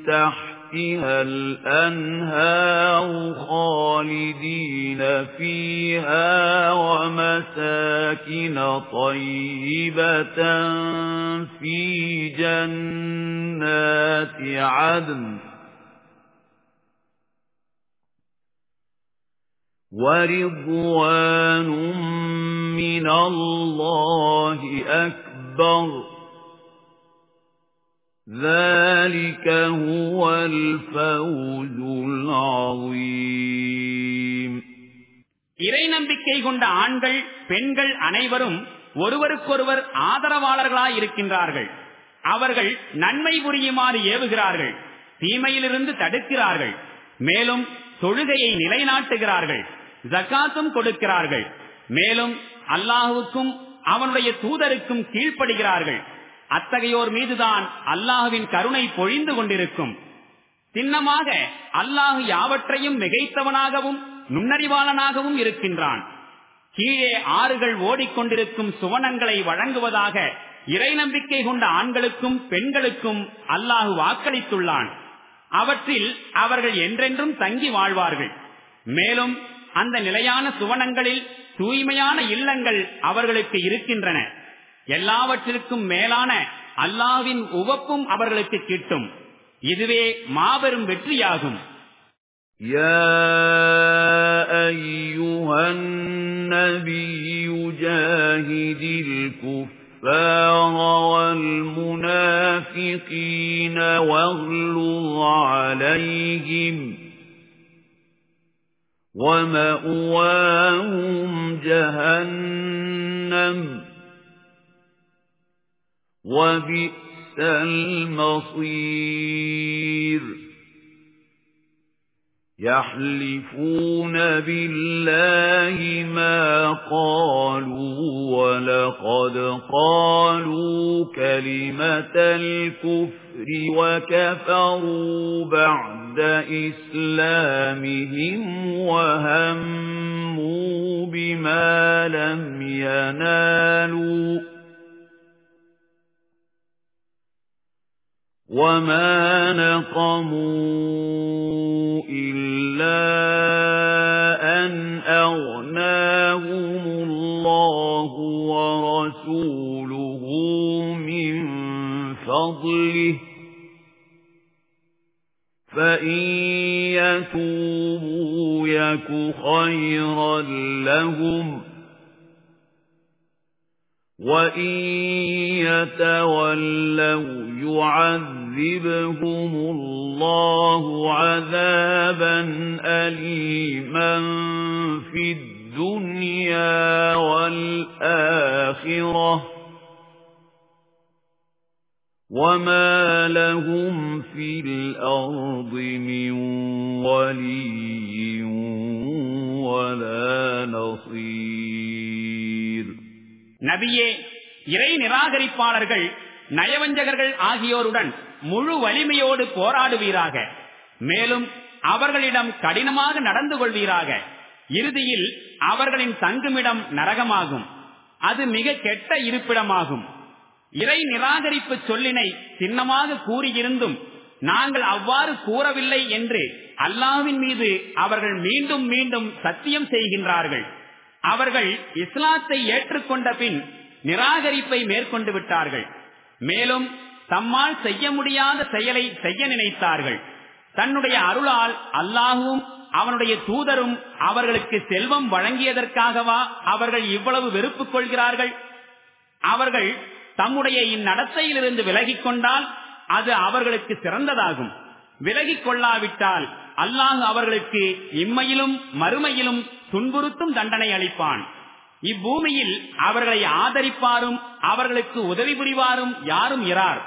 Speaker 1: تَحْتِهَا الْأَنْهَارُ خَالِدِينَ فِيهَا وَمَسَاكِنَ طَيِّبَةً فِي جَنَّاتِ عَدْنٍ وَرِضْوَانٌ مِّنَ اللَّهِ أَكْبَرُ ذَلِكَ هُوَ
Speaker 2: الْفَوْزُ الْعَظِيمُ இறை நம்பிக்கை கொண்ட ஆண்கள் பெண்கள் அனைவரும் ஒருவருக்கொருவர் ஆதரவாளர்களாய் இருக்கின்றார்கள் அவர்கள் நன்மை புரியுமாறு ஏவுகிறார்கள் தீமையிலிருந்து தடுக்கிறார்கள் மேலும் தொழுகையை நிலைநாட்டுகிறார்கள் ஜக்காத்தும் கொடுக்கிறார்கள் மேலும் அல்லாஹுவுக்கும் அவனுடைய தூதருக்கும் கீழ்ப்படுகிறார்கள் அத்தகையோர் மீதுதான் அல்லாஹுவின் கருணை பொழிந்து கொண்டிருக்கும் சின்னமாக அல்லாஹு யாவற்றையும் மிகைத்தவனாகவும் நுண்ணறிவாளனாகவும் இருக்கின்றான் கீழே ஆறுகள் ஓடிக்கொண்டிருக்கும் சுவனங்களை வழங்குவதாக இறை நம்பிக்கை கொண்ட ஆண்களுக்கும் பெண்களுக்கும் அல்லாஹு வாக்களித்துள்ளான் அவற்றில் அவர்கள் என்றென்றும் தங்கி வாழ்வார்கள் மேலும் அந்த நிலையான சுவனங்களில் தூய்மையான இல்லங்கள் அவர்களுக்கு இருக்கின்றன எல்லாவற்றிற்கும் மேலான அல்லாவின் உவப்பும் அவர்களுக்கு கிட்டும் இதுவே மாபெரும் வெற்றியாகும்
Speaker 1: يا أيها النبي جاهد وَمَأْوَاهُمْ جَهَنَّمُ وَبِئْسَ الْمَصِيرُ يَحْلِفُونَ بِاللَّهِ مَا قَالُوا وَلَقَدْ قَالُوا كَلِمَةَ الْكُفْرِ وَكَفَرُوا بَعْدَ بَعْدَ إِسْلَامِهِمْ وَهَمُّوا بِمَا لَمْ يَنَالُوا وَمَا نَقَمُوا إِلَّا أَنْ أَغْنَاهُمُ اللَّهُ وَرَسُولُهُ مِنْ فَضْلِهِ فَإِن يَتُوبُوا يَكُ خَيْرًا لَّهُمْ وَإِن يَتَوَلَّوْا يُعَذِّبْهُمُ اللَّهُ عَذَابًا أَلِيمًا فِي الدُّنْيَا وَالْآخِرَةِ وَمَا لَهُمْ فِي الْأَرْضِ مِنْ وَلِيٍّ وَلَا نَصِيرٍ
Speaker 2: நபியே இறை நிராகரிப்பாளர்கள் நயவஞ்சகர்கள் ஆகியோருடன் முழு வலிமையோடு போராடுவீராக மேலும் அவர்களிடம் கடினமாக நடந்து கொள்வீராக இறுதியில் அவர்களின் தங்குமிடம் நரகமாகும் அது மிக கெட்ட இருப்பிடமாகும் இறை நிராகரிப்பு சொல்லினை சின்னமாக கூறியிருந்தும் நாங்கள் அவ்வாறு கூறவில்லை என்று அல்லாவின் மீது அவர்கள் மீண்டும் மீண்டும் சத்தியம் செய்கின்றார்கள் அவர்கள் இஸ்லாத்தை ஏற்றுக்கொண்ட பின் நிராகரிப்பை மேற்கொண்டு விட்டார்கள் மேலும் தம்மால் செய்ய முடியாத செயலை செய்ய நினைத்தார்கள் தன்னுடைய அருளால் அல்லாஹும் அவனுடைய தூதரும் அவர்களுக்கு செல்வம் வழங்கியதற்காகவா அவர்கள் இவ்வளவு வெறுப்பு கொள்கிறார்கள் அவர்கள் தம்முடைய இந்நடத்தையிலிருந்து விலகிக் கொண்டால் அது அவர்களுக்கு சிறந்ததாகும் விலகிக் கொள்ளாவிட்டால் அல்லாஹ் அவர்களுக்கு இம்மையிலும் மறுமையிலும் துன்புறுத்தும் தண்டனை அளிப்பான் இப்பூமியில் அவர்களை ஆதரிப்பாரும் அவர்களுக்கு உதவி புரிவாரும் யாரும் இறார்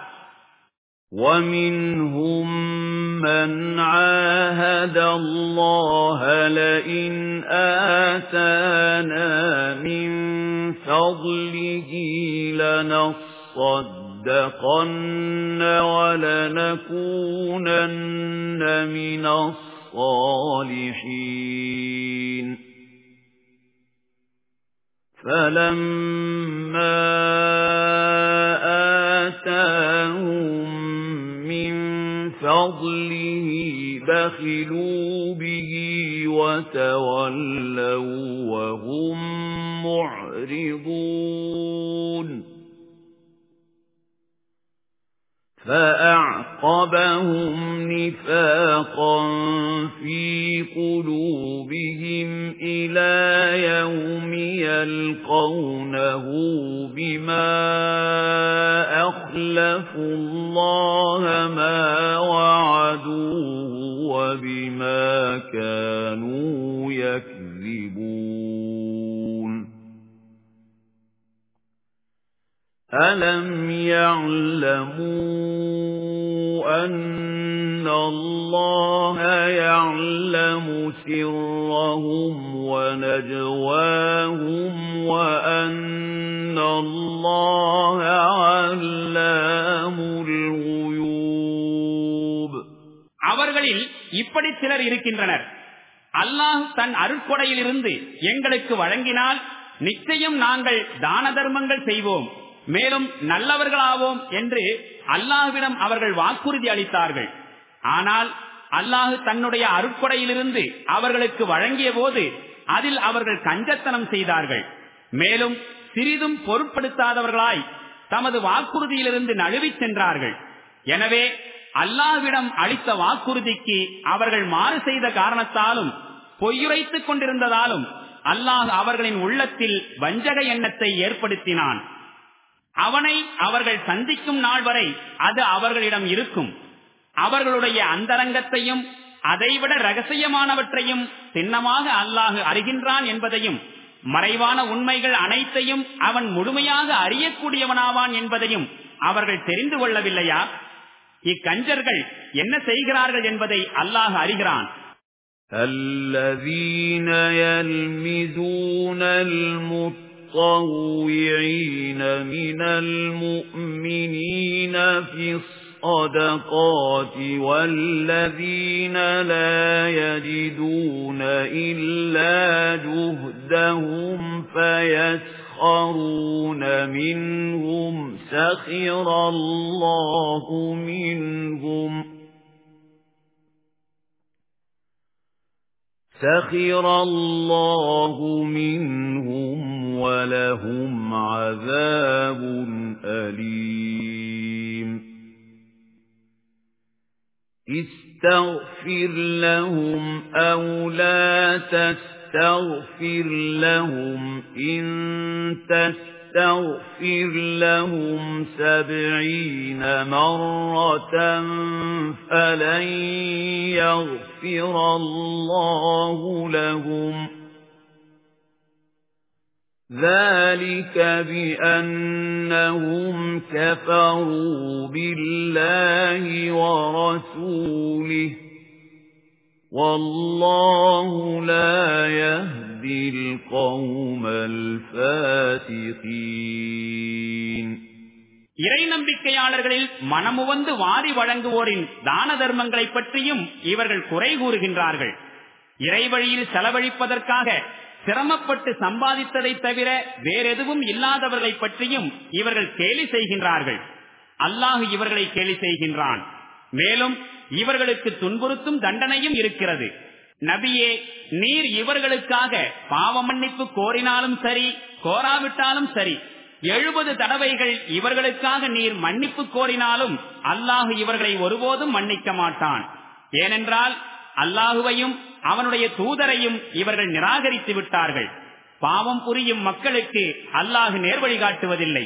Speaker 1: وَمِنْهُمْ مَنْ عَاهَدَ اللَّهَ لَئِنْ آتَانَا مِنْ فَضْلِهِ لَنَصَّدَّقَنَّ وَلَنَكُونَنَّ مِنَ الصَّالِحِينَ فَلَمَّا آتَاهُمْ فَضْلِهِ بَخِلُوا بِهِ وَتَوَلَّوْا وَهُمْ مُعْرِضُونَ فَأَعْلَمُوا عَقَبَهُمْ نِفَاقًا فِي قُلُوبِهِمْ إِلَى يَوْمِ يَلْقَوْنَهُ بِمَا أَخْلَفُوا اللَّهَ مَا وَعَدُوهُ وَبِمَا كَانُوا يَكْذِبُونَ أَلَمْ يَعْلَمُوا أَنَّ اللَّهَ يَعْلَمُ سِرَّهُمْ وَنَجْوَاهُمْ وَأَنَّ اللَّهَ
Speaker 2: عَلَّامُ الْغُيُوبِ அவர்களில் இப்படி சிலர் இருக்கின்றனர் அல்லாஹ் தன் அருட்கொடையிலிருந்து எங்களுக்கு வழங்கினால் நிச்சயம் நாங்கள் தான தர்மங்கள் செய்வோம் மேலும் நல்லவர்களாவோம் என்று அல்லாஹுவிடம் அவர்கள் வாக்குறுதி அளித்தார்கள் ஆனால் அல்லாஹு தன்னுடைய அருப்படையிலிருந்து அவர்களுக்கு வழங்கிய போது அதில் அவர்கள் கஞ்சத்தனம் செய்தார்கள் மேலும் சிறிதும் பொருட்படுத்தாதவர்களாய் தமது வாக்குறுதியிலிருந்து நழுவி சென்றார்கள் எனவே அல்லாஹுவிடம் அளித்த வாக்குறுதிக்கு அவர்கள் மாறு செய்த காரணத்தாலும் பொய்யுரைத்துக் கொண்டிருந்ததாலும் அல்லாஹ் அவர்களின் உள்ளத்தில் வஞ்சக எண்ணத்தை ஏற்படுத்தினான் அவனை அவர்கள் சந்திக்கும் நாள் வரை அது அவர்களிடம் இருக்கும் அவர்களுடைய அந்தரங்கத்தையும் அதைவிட ரகசியமானவற்றையும் சின்னமாக அல்லாஹு அறிகின்றான் என்பதையும் மறைவான உண்மைகள் அனைத்தையும் அவன் முழுமையாக அறியக்கூடியவனாவான் என்பதையும் அவர்கள் தெரிந்து கொள்ளவில்லையா இக்கஞ்சர்கள் என்ன செய்கிறார்கள் என்பதை அல்லாஹ் அறிகிறான்
Speaker 1: الذين المتطوعين من المؤمنين في الصدقات والذين لا يجدون إلا جهدهم فيسخرون منهم سخر الله منهم سخر الله منهم وَلَهُمْ عَذَابٌ أَلِيمٌ اسْتَغْفِرْ لَهُمْ أَوْ لَا تَسْتَغْفِرْ لَهُمْ إِن تَسْتَغْفِرْ لَهُمْ سَبْعِينَ مَرَّةً فَلَن يَغْفِرَ اللَّهُ لَهُمْ ۚ ذَلِكَ بِأَنَّهُمْ كَفَرُوا بِاللَّهِ وَرَسُولِهِ وَاللَّهُ لَا يَهْدِي الْقَوْمَ
Speaker 2: الْفَاسِقِينَ இறை நம்பிக்கையாளர்களில் மனமுவந்து வாரி வழங்குவோரின் தான தர்மங்களை பற்றியும் இவர்கள் குறை கூறுகின்றார்கள் இறைவழியில் செலவழிப்பதற்காக சிரமப்பட்டு சம்பாதித்ததை தவிர வேறெதுவும் இல்லாதவர்களை பற்றியும் இவர்கள் கேலி செய்கின்றார்கள் அல்லாஹு இவர்களை கேலி செய்கின்றான் மேலும் இவர்களுக்கு துன்புறுத்தும் தண்டனையும் இருக்கிறது நபியே நீர் இவர்களுக்காக பாவ மன்னிப்பு கோரினாலும் சரி கோராவிட்டாலும் சரி எழுபது தடவைகள் இவர்களுக்காக நீர் மன்னிப்பு கோரினாலும் அல்லாஹு இவர்களை ஒருபோதும் மன்னிக்க மாட்டான் ஏனென்றால் அல்லாஹுவையும் அவனுடைய தூதரையும் இவர்கள் நிராகரித்து விட்டார்கள் பாவம் புரியும் மக்களுக்கு அல்லாஹு நேர்வழிகாட்டுவதில்லை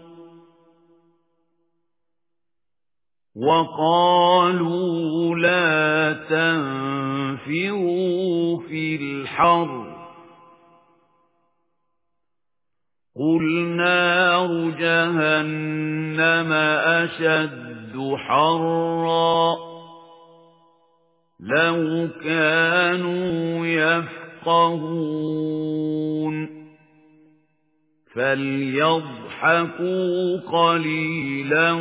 Speaker 1: وَقَالُوا لَا تَنفِرُوا فِي الْحَرِّ قُلْ نَارُ جَهَنَّمَ أَشَدُّ حَرًّا لَوْ كَانُوا يَفْقَهُونَ فَلْيَضْحَكُوا قَلِيلًا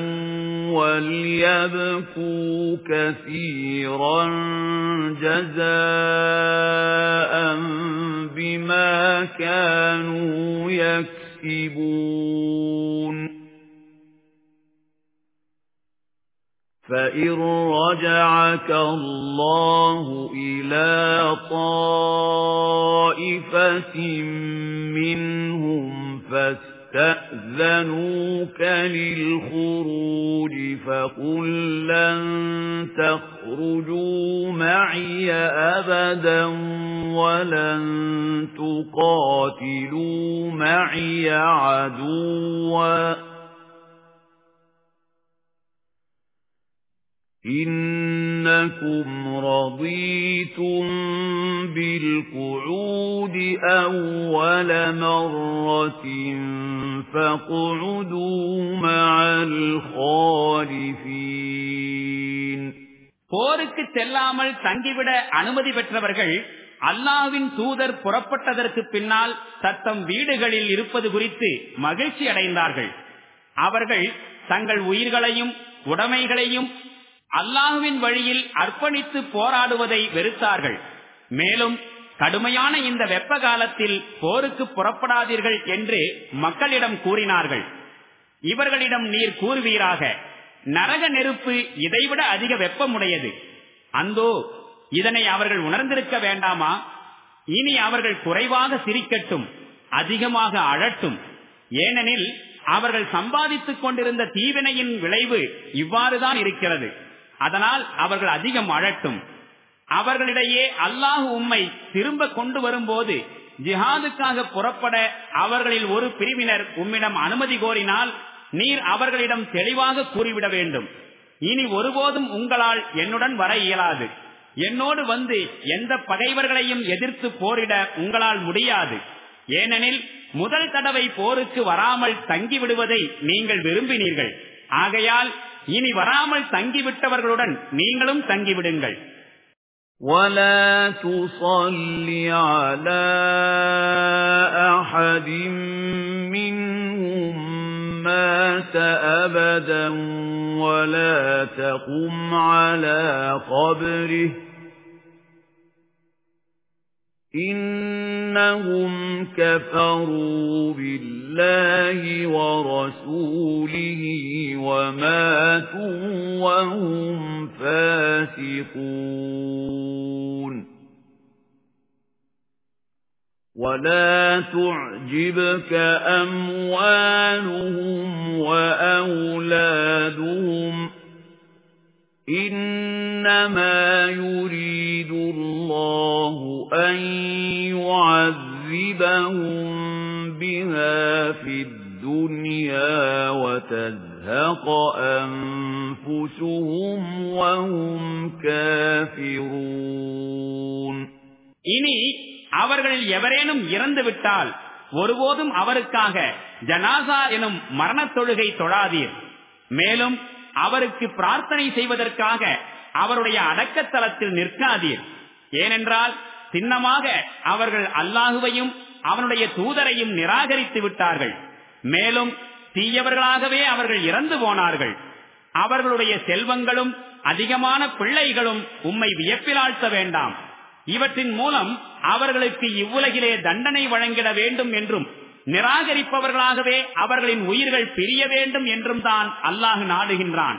Speaker 1: وَلْيَبْكُوا كَثِيرًا جَزَاءً بِمَا كَانُوا يَكْسِبُونَ فَإِن رَّجَعَكَ اللَّهُ إِلَى طَائِفَةٍ مِّنْهُمْ فاستأذنوك للخروج فقل لن تخرجوا معي أبدا ولن تقاتلوا معي عدواً إِنَّكُمْ رَضِيتُمْ بِالْقُعُودِ أَوَّلَ مَرَّةٍ
Speaker 2: فَاقْعُدُوا مَعَ الْخَالِفِينَ போருக்கு செல்லாமல் தங்கிவிட அனுமதி பெற்றவர்கள் அல்லாவின் தூதர் புறப்பட்டதற்கு பின்னால் தத்தம் வீடுகளில் இருப்பது குறித்து மகிழ்ச்சி அடைந்தார்கள் அவர்கள் தங்கள் உயிர்களையும் உடைமைகளையும் அல்லாஹுவின் வழியில் அர்ப்பணித்து போராடுவதை வெறுத்தார்கள் மேலும் கடுமையான இந்த வெப்ப காலத்தில் போருக்கு புறப்படாதீர்கள் என்று மக்களிடம் கூறினார்கள் இவர்களிடம் நீர் கூறுவீராக நரக நெருப்பு இதைவிட அதிக வெப்பமுடையது அந்தோ இதனை அவர்கள் உணர்ந்திருக்க வேண்டாமா இனி அவர்கள் குறைவாக சிரிக்கட்டும் அதிகமாக அழட்டும் ஏனெனில் அவர்கள் சம்பாதித்துக் கொண்டிருந்த தீவினையின் விளைவு இவ்வாறுதான் இருக்கிறது அதனால் அவர்கள் அதிகம் அழட்டும் அவர்களிடையே அல்லாஹு உம்மை திரும்ப கொண்டு வரும்போது ஜிஹாதுக்காக புறப்பட அவர்களில் ஒரு பிரிவினர் உம்மிடம் அனுமதி கோரினால் நீர் அவர்களிடம் தெளிவாக கூறிவிட வேண்டும் இனி ஒருபோதும் உங்களால் என்னுடன் வர இயலாது என்னோடு வந்து எந்த பகைவர்களையும் எதிர்த்து போரிட உங்களால் முடியாது ஏனெனில் முதல் தடவை போருக்கு வராமல் தங்கிவிடுவதை நீங்கள் விரும்பினீர்கள் ஆகையால் இனி வராமல் தங்கிவிட்டவர்களுடன் நீங்களும் தங்கிவிடுங்கள் ولا تصل على
Speaker 1: احد منهم مات ابدا ولا تقم على قبره إِنَّهُمْ كَفَرُوا بِاللَّهِ وَرَسُولِهِ وَمَاتُوا وَهُمْ فَاسِقُونَ وَلَا تُعْجِبْكَ أَمْوَالُهُمْ وَأَوْلَادُهُمْ إِنَّمَا يُرِيدُ أَن يُعَذِّبَهُم بِهَا فِي الدُّنْيَا وَتَزْهَقَ أَنفُسُهُمْ وَهُمْ
Speaker 2: كَافِرُونَ இனி அவர்களில் எவரேனும் இறந்து விட்டால் ஒருபோதும் அவருக்காக ஜனாசா எனும் மரண தொழுகை தொழாதீர் மேலும் அவருக்கு பிரார்த்தனை செய்வதற்காக அவருடைய அடக்கத்தலத்தில் நிற்காதீர் ஏனென்றால் சின்னமாக அவர்கள் அல்லாஹுவையும் அவனுடைய தூதரையும் நிராகரித்து விட்டார்கள் மேலும் தீயவர்களாகவே அவர்கள் இறந்து போனார்கள் அவர்களுடைய செல்வங்களும் அதிகமான பிள்ளைகளும் உம்மை வியப்பில் ஆழ்த்த வேண்டாம் இவற்றின் மூலம் அவர்களுக்கு இவ்வுலகிலே தண்டனை வழங்கிட வேண்டும் என்றும் நிராகரிப்பவர்களாகவே அவர்களின் உயிர்கள் பிரிய வேண்டும் என்றும் தான் அல்லாஹ் நாடுகின்றான்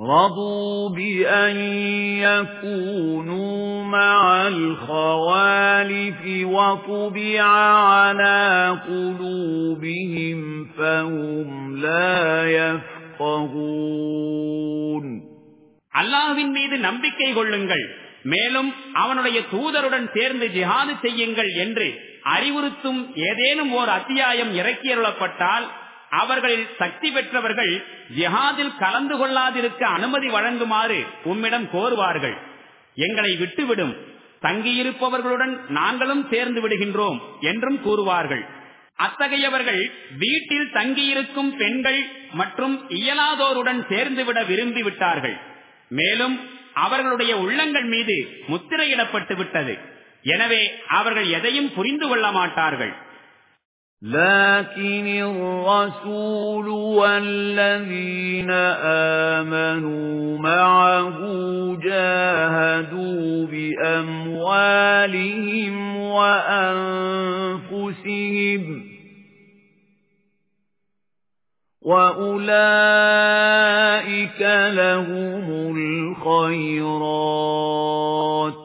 Speaker 1: رَضُوا بِأَن يَكُونُوا مَعَ الْخَوَالِفِ وَطُبِعَ عَلَى قُلُوبِهِمْ
Speaker 2: فَهُمْ لَا يَفْقَهُونَ அல்லாஹ்வின் மீது நம்பிக்கை கொள்ளுங்கள் மேலும் அவனுடைய தூதருடன் சேர்ந்து ஜிஹாது செய்யுங்கள் என்று அறிவுறுத்தும் ஏதேனும் ஓர் அத்தியாயம் இறக்கியருளப்பட்டால் அவர்களில் சக்தி பெற்றவர்கள் ஜிஹாதில் கலந்து கொள்ளாதிருக்க அனுமதி வழங்குமாறு உம்மிடம் கோருவார்கள் எங்களை விட்டுவிடும் தங்கியிருப்பவர்களுடன் நாங்களும் சேர்ந்து விடுகின்றோம் என்றும் கூறுவார்கள் அத்தகையவர்கள் வீட்டில் தங்கியிருக்கும் பெண்கள் மற்றும் இயலாதோருடன் சேர்ந்துவிட விரும்பி விட்டார்கள் மேலும் அவர்களுடைய உள்ளங்கள் மீது முத்திரையிடப்பட்டு விட்டது எனவே அவர்கள் எதையும் புரிந்து கொள்ள மாட்டார்கள் لكن
Speaker 1: الرسول والذين آمنوا معه جاهدوا بأموالهم وأنفسهم وأولئك لهم الخيرات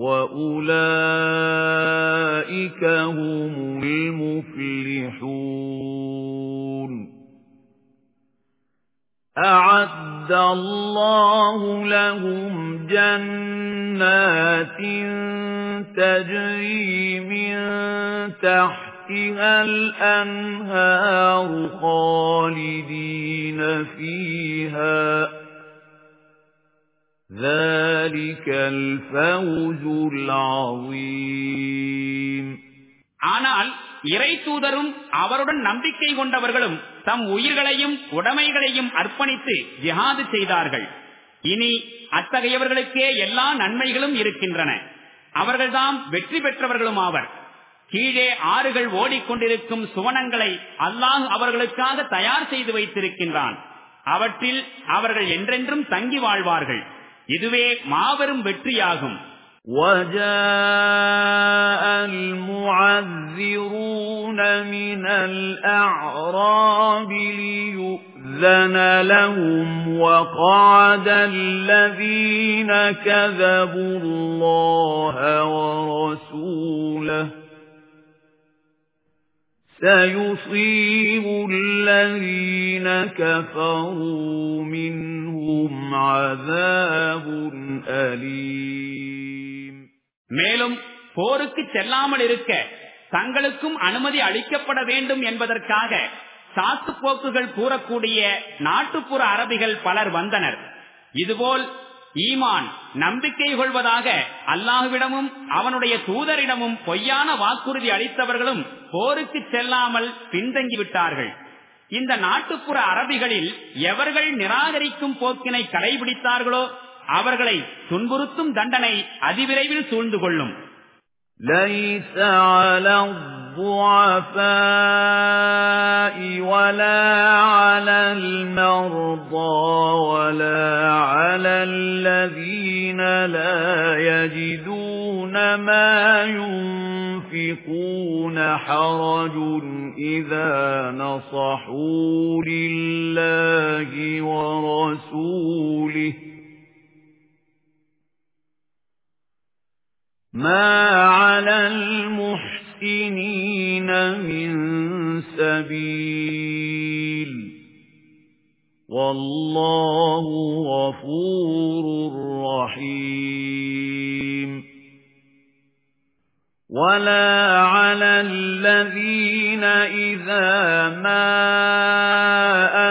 Speaker 1: وَأُولَئِكَ هُمُ الْمُفْلِحُونَ أَعَدَّ اللَّهُ لَهُمْ جَنَّاتٍ تَجْرِي مِن تَحْتِهَا الْأَنْهَارُ خَالِدِينَ فِيهَا
Speaker 2: ஆனால் இறை தூதரும் அவருடன் நம்பிக்கை கொண்டவர்களும் தம் உயிர்களையும் உடமைகளையும் அர்ப்பணித்து ஜிஹாது செய்தார்கள் இனி அத்தகையவர்களுக்கே எல்லா நன்மைகளும் இருக்கின்றன அவர்கள்தான் வெற்றி பெற்றவர்களும் ஆவர் கீழே ஆறுகள் ஓடிக்கொண்டிருக்கும் சுவனங்களை அல்லாஹ் அவர்களுக்காக தயார் செய்து வைத்திருக்கின்றான் அவற்றில் அவர்கள் என்றென்றும் தங்கி வாழ்வார்கள் இதுவே மாபெரும் வெற்றியாகும் وَجَاءَ
Speaker 1: الْأَعْرَابِ لَهُمْ وَقَعَدَ الَّذِينَ كَذَبُوا اللَّهَ وَرَسُولَهُ سَيُصِيبُ الَّذِينَ كَفَرُوا
Speaker 2: مِنْهُمْ عَذَابٌ أَلِيمٌ மேலும் போருக்கு செல்லாமல் இருக்க தங்களுக்கும் அனுமதி அளிக்கப்பட வேண்டும் என்பதற்காக சாத்துப்போக்குகள் கூறக்கூடிய நாட்டுப்புற அரபிகள் பலர் வந்தனர் இதுபோல் ஈமான் நம்பிக்கை கொள்வதாக அல்லாஹுவிடமும் அவனுடைய தூதரிடமும் பொய்யான வாக்குறுதி அளித்தவர்களும் போருக்கு செல்லாமல் பின்தங்கிவிட்டார்கள் இந்த நாட்டுப்புற அரபிகளில் எவர்கள் நிராகரிக்கும் போக்கினை கடைபிடித்தார்களோ அவர்களை துன்புறுத்தும் தண்டனை அதிவிரைவில் சூழ்ந்து கொள்ளும் الضعفاء
Speaker 1: ولا على المرضى ولا على الذين لا يجدون ما ينفقون حرج إذا نصحوا لله ورسوله ما على المحسنين الْمُحْسِنِينَ مِن سَبِيلٍ وَاللَّهُ غَفُورٌ رَّحِيمٌ وَلَا عَلَى الَّذِينَ إِذَا مَا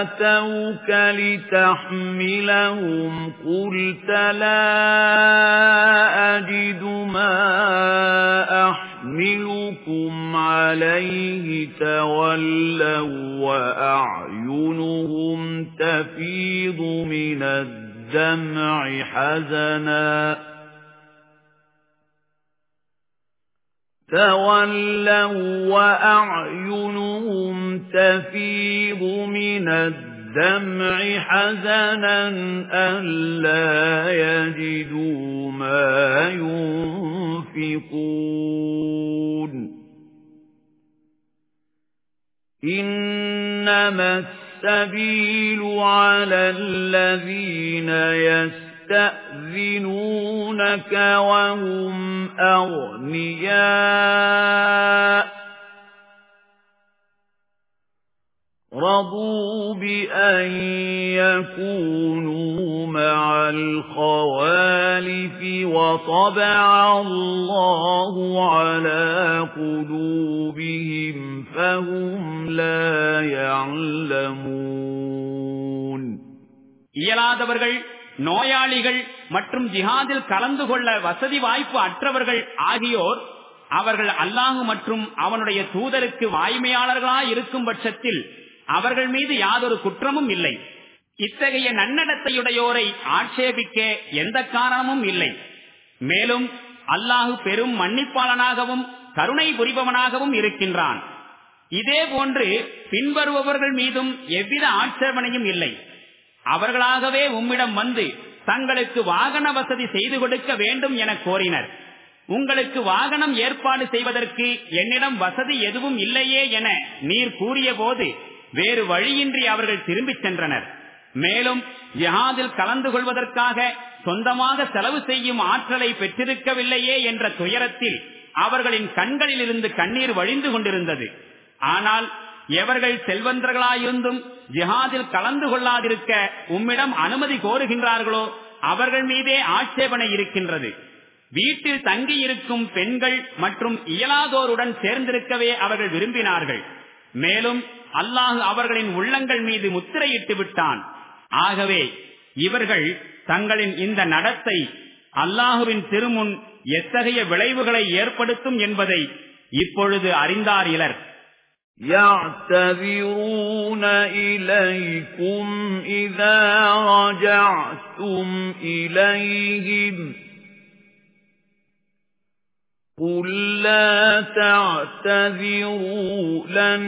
Speaker 1: أَتَوْكَ لِتَحْمِلَهُمْ قُلْتَ لَا أَجِدُ مَا أَحْمِلُكُمْ أحملكم عَلَيْهِ تَوَلَّوْا وَأَعْيُنُهُمْ تَفِيضُ مِنَ الدَّمْعِ حَزَنًا تَوَلَّوْا وَأَعْيُنُهُمْ تَفِيضُ مِنَ الدَّمْعِ الدمع حزنا ألا يجدوا ما ينفقون إنما السبيل على الذين يستأذنونك وهم أغنياء رَضُوا بِأَن يَكُونُوا مَعَ الْخَوَالِفِ وَطَبَعَ اللَّهُ عَلَى قُلُوبِهِمْ فَهُمْ لَا يَعْلَمُونَ
Speaker 2: يَلَادَوَرْغَلْ நோயாளிகள் மற்றும் ஜிஹாதில் கலந்து கொள்ள வசதி வாய்ப்பு அற்றவர்கள் ஆகியோர் அவர்கள் அல்லாஹு மற்றும் அவனுடைய தூதருக்கு வாய்மையாளர்களாய் இருக்கும் பட்சத்தில் அவர்கள் மீது யாதொரு குற்றமும் இல்லை இத்தகைய நன்னடத்தையுடையோரை ஆட்சேபிக்க எந்த காரணமும் இல்லை மேலும் அல்லாஹு பெரும் மன்னிப்பாளனாகவும் கருணை புரிபவனாகவும் இருக்கின்றான் இதே போன்று பின்வருபவர்கள் மீதும் எவ்வித ஆட்சேபனையும் இல்லை அவர்களாகவே உம்மிடம் வந்து தங்களுக்கு வாகன வசதி செய்து கொடுக்க வேண்டும் என கோரினர் உங்களுக்கு வாகனம் ஏற்பாடு செய்வதற்கு என்னிடம் வசதி எதுவும் இல்லையே என நீர் கூறிய போது வேறு வழியின்றி அவர்கள் திரும்பிச் சென்றனர் மேலும் ஜிஹாதில் கலந்து கொள்வதற்காக சொந்தமாக செலவு செய்யும் ஆற்றலை பெற்றிருக்கவில்லையே என்ற துயரத்தில் அவர்களின் கண்களில் இருந்து கண்ணீர் வழிந்து கொண்டிருந்தது ஆனால் எவர்கள் செல்வந்தர்களாயிருந்தும் ஜிஹாதில் கலந்து கொள்ளாதிருக்க உம்மிடம் அனுமதி கோருகின்றார்களோ அவர்கள் மீதே ஆட்சேபனை இருக்கின்றது வீட்டில் தங்கியிருக்கும் பெண்கள் மற்றும் இயலாதோருடன் சேர்ந்திருக்கவே அவர்கள் விரும்பினார்கள் மேலும் அல்லாஹு அவர்களின் உள்ளங்கள் மீது முத்திரையிட்டு விட்டான் ஆகவே இவர்கள் தங்களின் இந்த நடத்தை அல்லாஹுவின் திருமுன் எத்தகைய விளைவுகளை ஏற்படுத்தும் என்பதை இப்பொழுது அறிந்தார் இலர் يعتذرون إليكم إذا
Speaker 1: رجعتم إليهم قُل لَّا تَعْتَذِرُوا لَن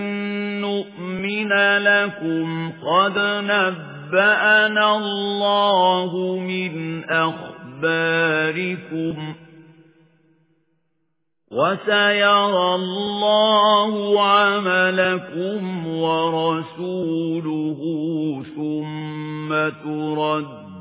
Speaker 1: نُّؤْمِنَ لَكُمْ قَدْ نَبَّأَنَا اللَّهُ مِنْ أَخْبَارِكُمْ وَسَيَرَى اللَّهُ عَمَلَكُمْ وَرَسُولُهُ ثُمَّ تُرَدُّونَ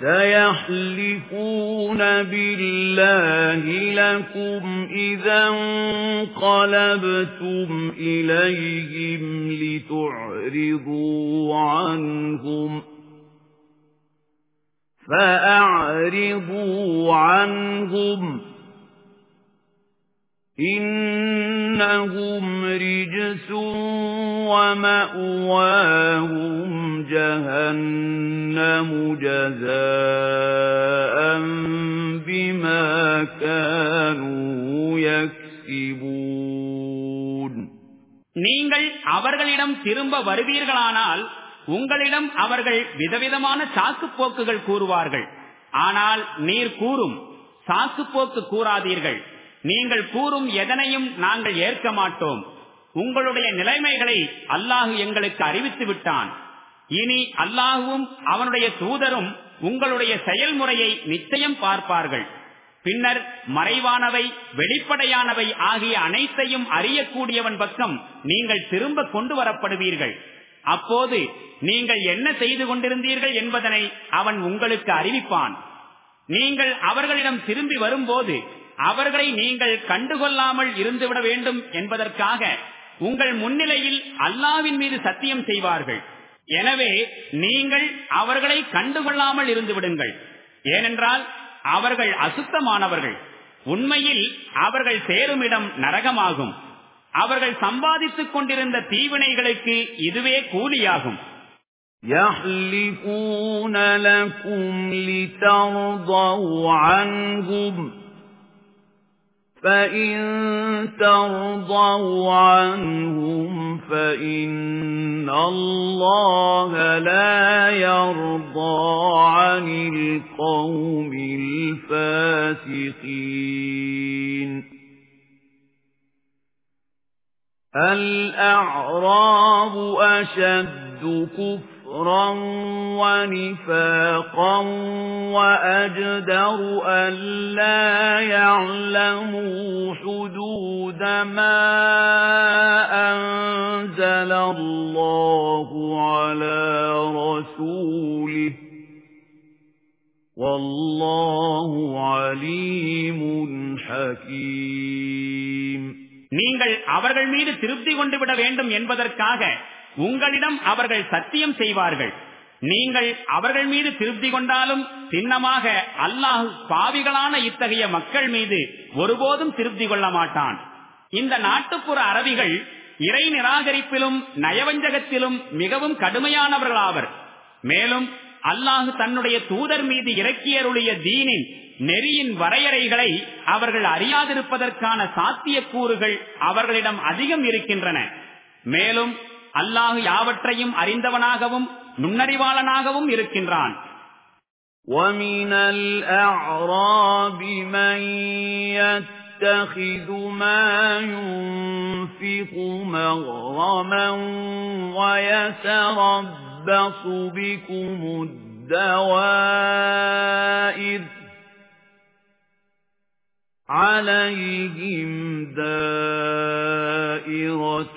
Speaker 1: سَيَحْلِفُونَ بِاللَّهِ لَكُمْ إِذَا انقَلَبْتُمْ إِلَيْهِمْ لِتُعْرِضُوا عَنْهُمْ فَأَعْرِضُوا عَنْهُمْ إِنَّهُمْ رِجْسٌ وَمَأْوَاهُمْ جَهَنَّمُ جَزَاءً بِمَا كَانُوا
Speaker 2: يَكْسِبُونَ நீங்கள் அவர்களிடம் திரும்ப வருவீர்களானால் உங்களிடம் அவர்கள் விதவிதமான சாக்கு போக்குகள் கூறுவார்கள் ஆனால் நீர் கூறும் சாக்கு போக்கு கூறாதீர்கள் நீங்கள் கூறும் எதனையும் நாங்கள் ஏற்க மாட்டோம் உங்களுடைய நிலைமைகளை அல்லாஹு எங்களுக்கு அறிவித்து விட்டான் இனி அல்லாஹுவும் அவனுடைய தூதரும் உங்களுடைய செயல்முறையை நிச்சயம் பார்ப்பார்கள் பின்னர் மறைவானவை வெளிப்படையானவை ஆகிய அனைத்தையும் அறியக்கூடியவன் பக்கம் நீங்கள் திரும்ப கொண்டு வரப்படுவீர்கள் அப்போது நீங்கள் என்ன செய்து கொண்டிருந்தீர்கள் என்பதனை அவன் உங்களுக்கு அறிவிப்பான் நீங்கள் அவர்களிடம் திரும்பி வரும்போது அவர்களை நீங்கள் கண்டுகொள்ளாமல் இருந்துவிட வேண்டும் என்பதற்காக உங்கள் முன்னிலையில் அல்லாவின் மீது சத்தியம் செய்வார்கள் எனவே நீங்கள் அவர்களை கண்டுகொள்ளாமல் இருந்து விடுங்கள் ஏனென்றால் அவர்கள் அசுத்தமானவர்கள் உண்மையில் அவர்கள் சேருமிடம் நரகமாகும் அவர்கள் சம்பாதித்துக் கொண்டிருந்த தீவினைகளுக்கு இதுவே கூலியாகும் يَحْلِفُونَ
Speaker 1: لَكُمْ لِتَرْضَوْا عَنْهُمْ فَإِن تَرْضَوْا عَنْهُمْ فَإِنَّ اللَّهَ لَا يَرْضَى عَنِ الْقَوْمِ الْفَاسِقِينَ الْأَعْرَابُ أَشَدُّ كُفْرًا كُفْرًا وَنِفَاقًا وَأَجْدَرُ أَلَّا يَعْلَمُوا حُدُودَ مَا أَنزَلَ اللَّهُ عَلَى رَسُولِهِ
Speaker 2: وَاللَّهُ عَلِيمٌ حَكِيمٌ நீங்கள் அவர்கள் மீது திருப்தி கொண்டு விட வேண்டும் என்பதற்காக உங்களிடம் அவர்கள் சத்தியம் செய்வார்கள் நீங்கள் அவர்கள் மீது திருப்தி கொண்டாலும் சின்னமாக அல்லாஹு பாவிகளான இத்தகைய மக்கள் மீது ஒருபோதும் திருப்தி கொள்ள மாட்டான் இந்த நாட்டுப்புற அரபிகள் இறை நிராகரிப்பிலும் நயவஞ்சகத்திலும் மிகவும் கடுமையானவர்களாவர் மேலும் அல்லாஹு தன்னுடைய தூதர் மீது இறக்கியருளிய தீனின் நெறியின் வரையறைகளை அவர்கள் அறியாதிருப்பதற்கான சாத்தியக்கூறுகள் அவர்களிடம் அதிகம் இருக்கின்றன மேலும் அல்லாஹு யாவற்றையும் அறிந்தவனாகவும் நுண்ணறிவாளனாகவும் இருக்கின்றான் وَمِنَ الْأَعْرَابِ مَن يَتَّخِذُ
Speaker 1: مَا يُنفِقُ مَغْرَمًا وَيَتَرَبَّصُ بِكُمُ الدَّوَائِرَ عَلَيْهِمْ دَائِرَةُ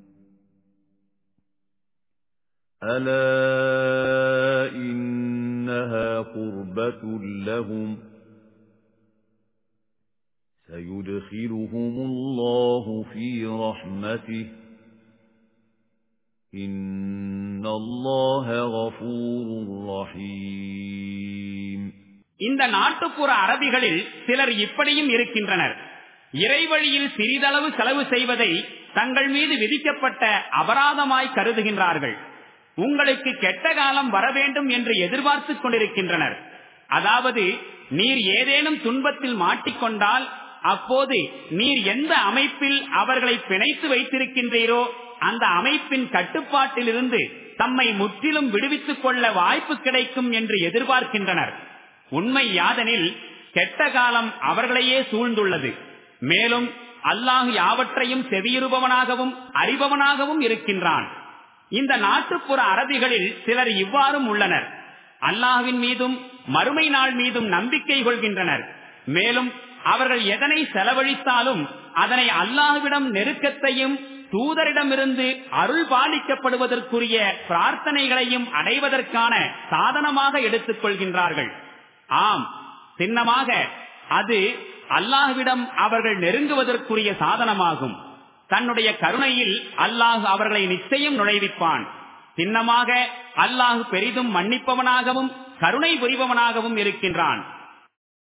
Speaker 1: ألا إنها قربة لهم سيدخلهم الله في رحمته إن
Speaker 2: الله غفور رحيم இந்த நாட்டுப்புற அரபிகளில் சிலர் இப்படியும் இருக்கின்றனர் இறைவழியில் சிறிதளவு செலவு செய்வதை தங்கள் மீது விதிக்கப்பட்ட அபராதமாய் கருதுகின்றார்கள் உங்களுக்கு கெட்ட காலம் வர வேண்டும் என்று எதிர்பார்த்து கொண்டிருக்கின்றனர் அதாவது நீர் ஏதேனும் துன்பத்தில் மாட்டிக்கொண்டால் அப்போது நீர் எந்த அமைப்பில் அவர்களை பிணைத்து வைத்திருக்கின்றீரோ அந்த அமைப்பின் கட்டுப்பாட்டிலிருந்து தம்மை முற்றிலும் விடுவித்துக் கொள்ள வாய்ப்பு கிடைக்கும் என்று எதிர்பார்க்கின்றனர் உண்மை யாதெனில் கெட்ட காலம் அவர்களையே சூழ்ந்துள்ளது மேலும் அல்லாஹ் யாவற்றையும் செவியுறுபவனாகவும் அறிபவனாகவும் இருக்கின்றான் இந்த நாட்டுப்புற அரபிகளில் சிலர் இவ்வாறும் உள்ளனர் அல்லாஹின் மீதும் மறுமை நாள் மீதும் நம்பிக்கை கொள்கின்றனர் மேலும் அவர்கள் எதனை செலவழித்தாலும் அதனை அல்லாஹுவிடம் நெருக்கத்தையும் தூதரிடமிருந்து அருள் பாலிக்கப்படுவதற்குரிய பிரார்த்தனைகளையும் அடைவதற்கான சாதனமாக எடுத்துக் கொள்கின்றார்கள் ஆம் சின்னமாக அது அல்லாஹுவிடம் அவர்கள் நெருங்குவதற்குரிய சாதனமாகும் தன்னுடைய கருணையில் அல்லாஹு அவர்களை நிச்சயம் நுழைவிப்பான் சின்னமாக அல்லாஹு பெரிதும் மன்னிப்பவனாகவும் கருணை புரிபவனாகவும் இருக்கின்றான்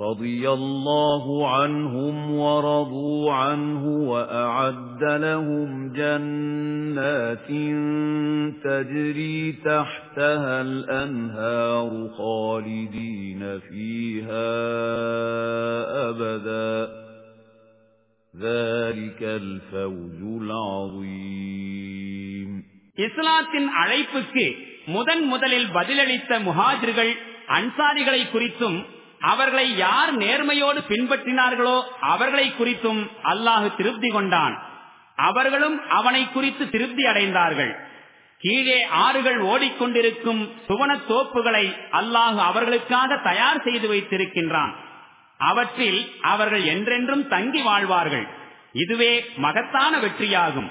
Speaker 1: رضي الله عنهم ورضوا عنه وأعد لهم جنات تجري تحتها الأنهار خالدين فيها أبدا ذلك الفوز العظيم
Speaker 2: இஸ்லாத்தின் அழைப்புக்கு முதன் முதலில் பதிலளித்த முஹாஜிர்கள் அன்சாரிகளை குறித்தும் அவர்களை யார் நேர்மையோடு பின்பற்றினார்களோ அவர்களை குறித்தும் அல்லாஹு திருப்தி கொண்டான் அவர்களும் அவனை குறித்து திருப்தி அடைந்தார்கள் கீழே ஆறுகள் ஓடிக்கொண்டிருக்கும் சுவன தோப்புகளை அல்லாஹு அவர்களுக்காக தயார் செய்து வைத்திருக்கின்றான் அவற்றில் அவர்கள் என்றென்றும் தங்கி வாழ்வார்கள் இதுவே மகத்தான வெற்றியாகும்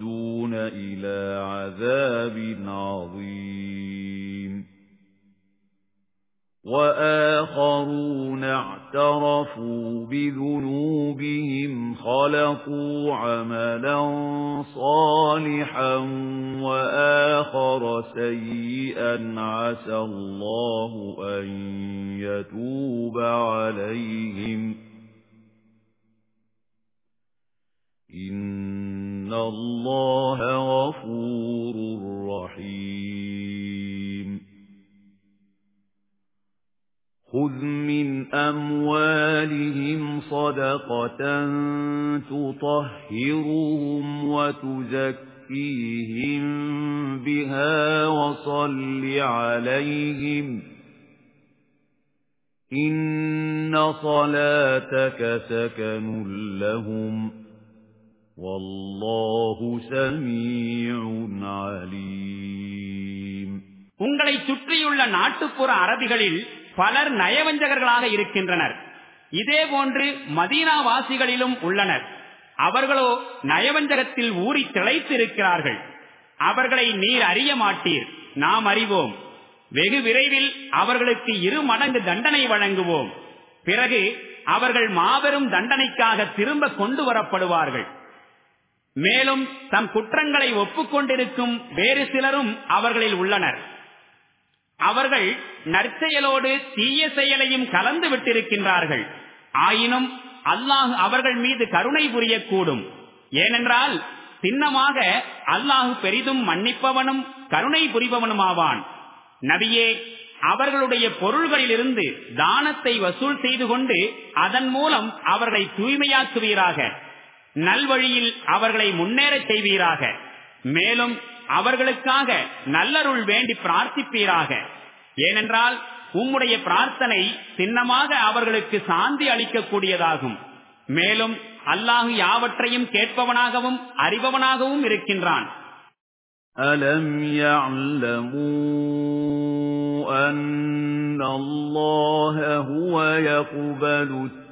Speaker 1: يردون إلى عذاب عظيم وآخرون اعترفوا بذنوبهم خلقوا عملا صالحا وآخر سيئا عسى الله أن يتوب عليهم إن إِنَّ اللَّهَ غَفُورٌ رَّحِيمٌ خُذْ مِنْ أَمْوَالِهِمْ صَدَقَةً تُطَهِّرُهُمْ وَتُزَكِّيهِمْ بِهَا وَصَلِّ عَلَيْهِمْ إِنَّ صَلَاتَكَ سَكَنٌ لَّهُمْ
Speaker 2: உங்களை சுற்றியுள்ள நாட்டுப்புற அரபிகளில் பலர் நயவஞ்சகர்களாக இருக்கின்றனர் இதே போன்று மதீனா வாசிகளிலும் உள்ளனர் அவர்களோ நயவஞ்சகத்தில் ஊறி திளைத்திருக்கிறார்கள் அவர்களை நீர் அறிய மாட்டீர் நாம் அறிவோம் வெகு விரைவில் அவர்களுக்கு இரு மடங்கு தண்டனை வழங்குவோம் பிறகு அவர்கள் மாபெரும் தண்டனைக்காக திரும்ப கொண்டு வரப்படுவார்கள் மேலும் தம் குற்றங்களை ஒப்புக்கொண்டிருக்கும் வேறு சிலரும் அவர்களில் உள்ளனர் அவர்கள் நற்செயலோடு தீய செயலையும் கலந்து விட்டிருக்கின்றார்கள் ஆயினும் அல்லாஹ் அவர்கள் மீது கருணை புரியக்கூடும் ஏனென்றால் சின்னமாக அல்லாஹு பெரிதும் மன்னிப்பவனும் கருணை புரிபவனுமாவான் நபியே அவர்களுடைய பொருள்களிலிருந்து தானத்தை வசூல் செய்து கொண்டு அதன் மூலம் அவர்களை தூய்மையாக்குவீராக நல்வழியில் அவர்களை முன்னேறச் செய்வீராக மேலும் அவர்களுக்காக நல்லருள் வேண்டி பிரார்த்திப்பீராக ஏனென்றால் உம்முடைய பிரார்த்தனை சின்னமாக அவர்களுக்கு சாந்தி அளிக்கக்கூடியதாகும் மேலும் அல்லாஹு யாவற்றையும் கேட்பவனாகவும் அறிபவனாகவும் இருக்கின்றான்
Speaker 1: அலம்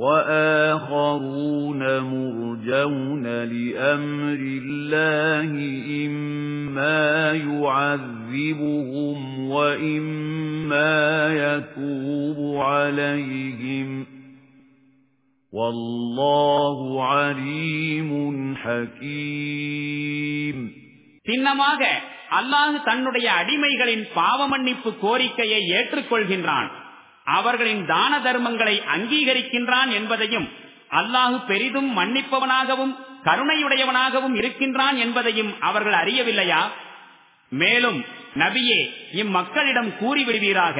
Speaker 1: وَآخَرُونَ مُرْجَوْنَ لِأَمْرِ اللَّهِ إِمَّا يُعَذِّبُهُمْ وَإِمَّا يَتُوبُ عَلَيْهِمْ وَاللَّهُ عَلِيمٌ حَكِيمٌ
Speaker 2: சின்னமாக அல்லாஹ் தன்னுடைய அடிமைகளின் பாவமன்னிப்பு கோரிக்கையை ஏற்றுக்கொள்கின்றான் அவர்களின் தான தர்மங்களை அங்கீகரிக்கின்றான் என்பதையும் அல்லாஹு பெரிதும் மன்னிப்பவனாகவும் கருணையுடையவனாகவும் இருக்கின்றான் என்பதையும் அவர்கள் அறியவில்லையா மேலும் நபியே இம்மக்களிடம் கூறிவிடுவீராக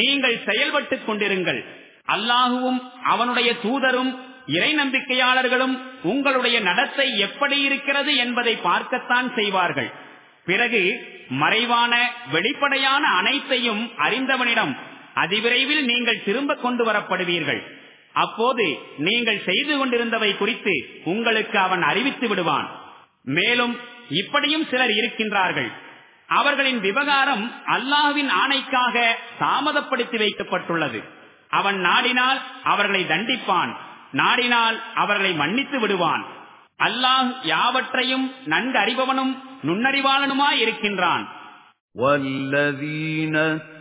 Speaker 2: நீங்கள் செயல்பட்டுக் கொண்டிருங்கள் அல்லாஹுவும் அவனுடைய தூதரும் இறை நம்பிக்கையாளர்களும் உங்களுடைய நடத்தை எப்படி இருக்கிறது என்பதை பார்க்கத்தான் செய்வார்கள் பிறகு மறைவான வெளிப்படையான அனைத்தையும் அறிந்தவனிடம் அதிவிரைவில் நீங்கள் திரும்ப கொண்டு வரப்படுவீர்கள் அப்போது நீங்கள் செய்து கொண்டிருந்தவை குறித்து உங்களுக்கு அவன் அறிவித்து விடுவான் மேலும் இப்படியும் சிலர் இருக்கின்றார்கள் அவர்களின் விவகாரம் அல்லாவின் ஆணைக்காக தாமதப்படுத்தி வைக்கப்பட்டுள்ளது அவன் நாடினால் அவர்களை தண்டிப்பான் நாடினால் அவர்களை மன்னித்து விடுவான் அல்லாஹ் யாவற்றையும் நன்கு அறிபவனும் நுண்ணறிவாளனுமாய் இருக்கின்றான்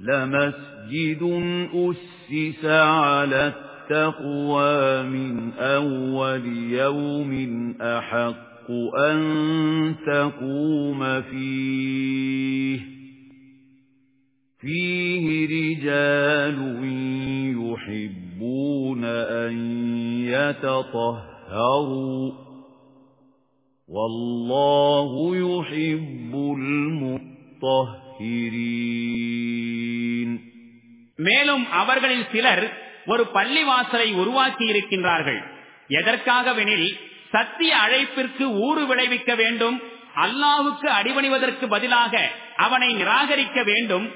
Speaker 1: لمسجد أسس على التقوى من أول يوم أحق أن تقوم فيه فيه رجال يحبون أن يتطهروا والله يحب الْمُطَّهِّرِينَ
Speaker 2: மேலும் அவர்களில் சிலர் ஒரு பள்ளிவாசலை உருவாக்கி இருக்கின்றார்கள் எதற்காகவெனில் சத்திய அழைப்பிற்கு ஊறு விளைவிக்க வேண்டும் அல்லாவுக்கு அடிபணிவதற்கு பதிலாக அவனை நிராகரிக்க வேண்டும்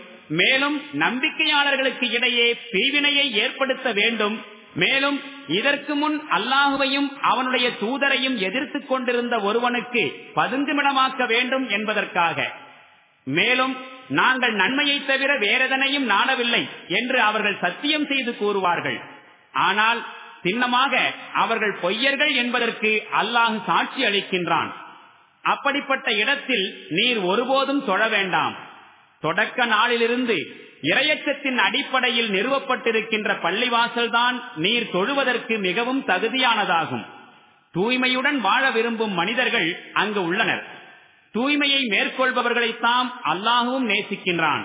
Speaker 2: மேலும் நம்பிக்கையாளர்களுக்கு இடையே பிரிவினையை ஏற்படுத்த வேண்டும் மேலும் இதற்கு முன் அல்லாஹுவையும் அவனுடைய தூதரையும் எதிர்த்து கொண்டிருந்த ஒருவனுக்கு பதுங்குமிடமாக்க வேண்டும் என்பதற்காக மேலும் நாங்கள் நன்மையை தவிர வேறதனையும் நாடவில்லை என்று அவர்கள் சத்தியம் செய்து கூறுவார்கள் ஆனால் சின்னமாக அவர்கள் பொய்யர்கள் என்பதற்கு அல்லாஹ் சாட்சி அளிக்கின்றான் அப்படிப்பட்ட இடத்தில் நீர் ஒருபோதும் தொழ வேண்டாம் தொடக்க நாளிலிருந்து இரையச்சத்தின் அடிப்படையில் நிறுவப்பட்டிருக்கின்ற பள்ளிவாசல்தான் நீர் தொழுவதற்கு மிகவும் தகுதியானதாகும் தூய்மையுடன் வாழ விரும்பும் மனிதர்கள் அங்கு உள்ளனர் தூய்மையை மேற்கொள்பவர்களைத்தான் அல்லாஹுவும் நேசிக்கின்றான்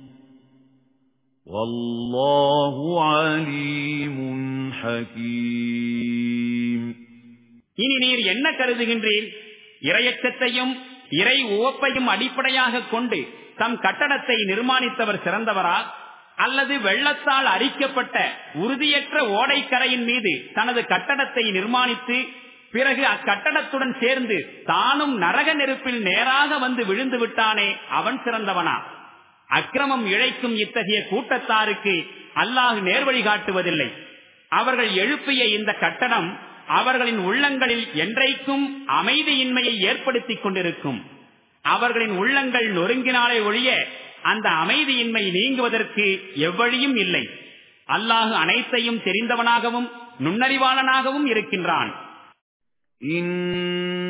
Speaker 2: வல்லாஹு அலீமுன் ஹகீம் இனி நீர் என்ன கருதுகின்றீர் இரையச்சத்தையும் இறை உவப்பையும் அடிப்படையாக கொண்டு தம் கட்டடத்தை நிர்மாணித்தவர் சிறந்தவரா அல்லது வெள்ளத்தால் அரிக்கப்பட்ட உறுதியற்ற ஓடைக்கரையின் மீது தனது கட்டடத்தை நிர்மாணித்து பிறகு அக்கட்டடத்துடன் சேர்ந்து தானும் நரக நெருப்பில் நேராக வந்து விழுந்து விட்டானே அவன் சிறந்தவனா அக்கிரமம் இழைக்கும் இத்தகைய கூட்டத்தாருக்கு அல்லாஹ் நேர்வழி காட்டுவதில்லை அவர்கள் எழுப்பிய இந்த கட்டணம் அவர்களின் உள்ளங்களில் என்றைக்கும் அமைதியின்மையை ஏற்படுத்திக் கொண்டிருக்கும் அவர்களின் உள்ளங்கள் நொறுங்கினாலே ஒழிய அந்த அமைதியின்மை நீங்குவதற்கு எவ்வழியும் இல்லை அல்லாஹு அனைத்தையும் தெரிந்தவனாகவும் நுண்ணறிவாளனாகவும் இருக்கின்றான்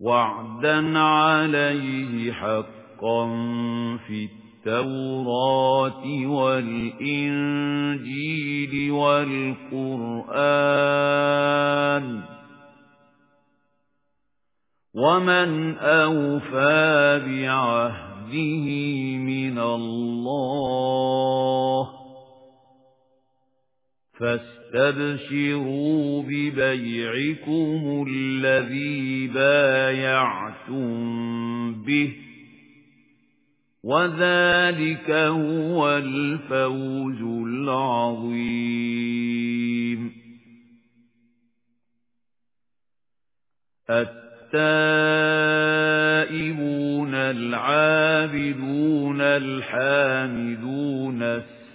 Speaker 1: وَعْدًا عَلَيْهِ حَقًّا فِي التَّوْرَاةِ وَالْإِنْجِيلِ وَالْقُرْآنِ وَمَنْ أَوْفَى بِعَهْدِهِ مِنَ اللَّهِ فَاسْتَغْفِرُوا فَابْشِرُوا بِبَيْعِكُمُ الَّذِي بَايَعْتُمْ بِهِ وَذَلِكَ هُوَ الْفَوْزُ الْعَظِيمُ التائبون العابدون الحامدون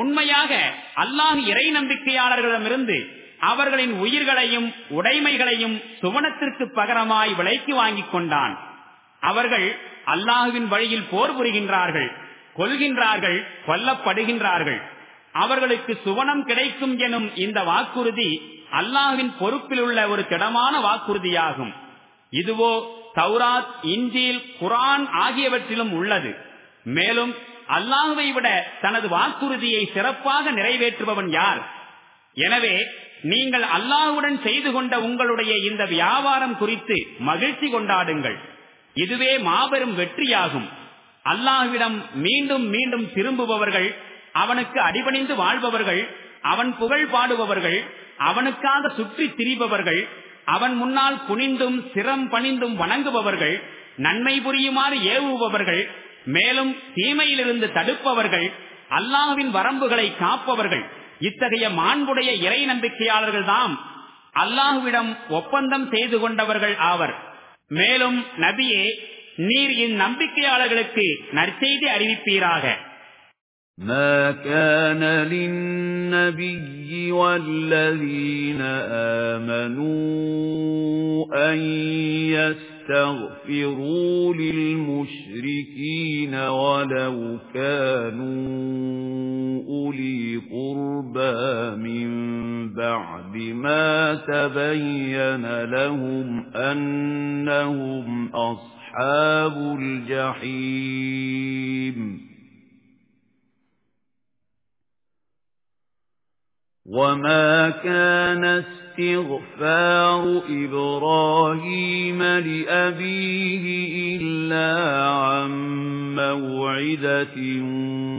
Speaker 2: உண்மையாக அல்லாஹ் இறை நம்பிக்கையாளர்களிடமிருந்து அவர்களின் உயிர்களையும் உடைமைகளையும் சுவனத்திற்கு பகரமாய் விலைக்கு வாங்கிக் கொண்டான் அவர்கள் அல்லாஹுவின் வழியில் போர் புரிகின்றார்கள் கொல்கின்றார்கள் கொல்லப்படுகின்றார்கள் அவர்களுக்கு சுவனம் கிடைக்கும் எனும் இந்த வாக்குறுதி அல்லாஹின் பொறுப்பில் உள்ள ஒரு திடமான வாக்குறுதியாகும் இதுவோ சௌராத் இஞ்சில் குரான் ஆகியவற்றிலும் உள்ளது மேலும் அல்லாஹுவை விட தனது வாக்குறுதியை சிறப்பாக நிறைவேற்றுபவன் யார் எனவே நீங்கள் அல்லாஹுடன் செய்து கொண்ட உங்களுடைய இந்த வியாபாரம் குறித்து மகிழ்ச்சி கொண்டாடுங்கள் இதுவே மாபெரும் வெற்றியாகும் அல்லாஹுவிடம் மீண்டும் மீண்டும் திரும்புபவர்கள் அவனுக்கு அடிபணிந்து வாழ்பவர்கள் அவன் புகழ் பாடுபவர்கள் அவனுக்காக சுற்றி திரிபவர்கள் அவன் முன்னால் புனிந்தும் சிரம் பணிந்தும் வணங்குபவர்கள் நன்மை புரியுமாறு ஏவுபவர்கள் மேலும் தீமையிலிருந்து தடுப்பவர்கள் அல்லாஹுவின் வரம்புகளை காப்பவர்கள் இத்தகைய மாண்புடைய இறை நம்பிக்கையாளர்கள் தாம் அல்லாஹுவிடம் ஒப்பந்தம் செய்து கொண்டவர்கள் ஆவர் மேலும் நபியே நீர் இந்நம்பிக்கையாளர்களுக்கு நற்செய்தி அறிவிப்பீராக ما كان للنبي
Speaker 1: والذين آمنوا أن يستطيعوا فَاسْتَغْفِرُوا لِلْمُشْرِكِينَ وَلَوْ كَانُوا أُولِي قُرْبَى مِنْ بَعْدِ مَا تَبَيَّنَ لَهُمْ أَنَّهُمْ أَصْحَابُ الْجَحِيمِ وَمَا كَانَ استغفار إبراهيم لأبيه إلا عن موعدة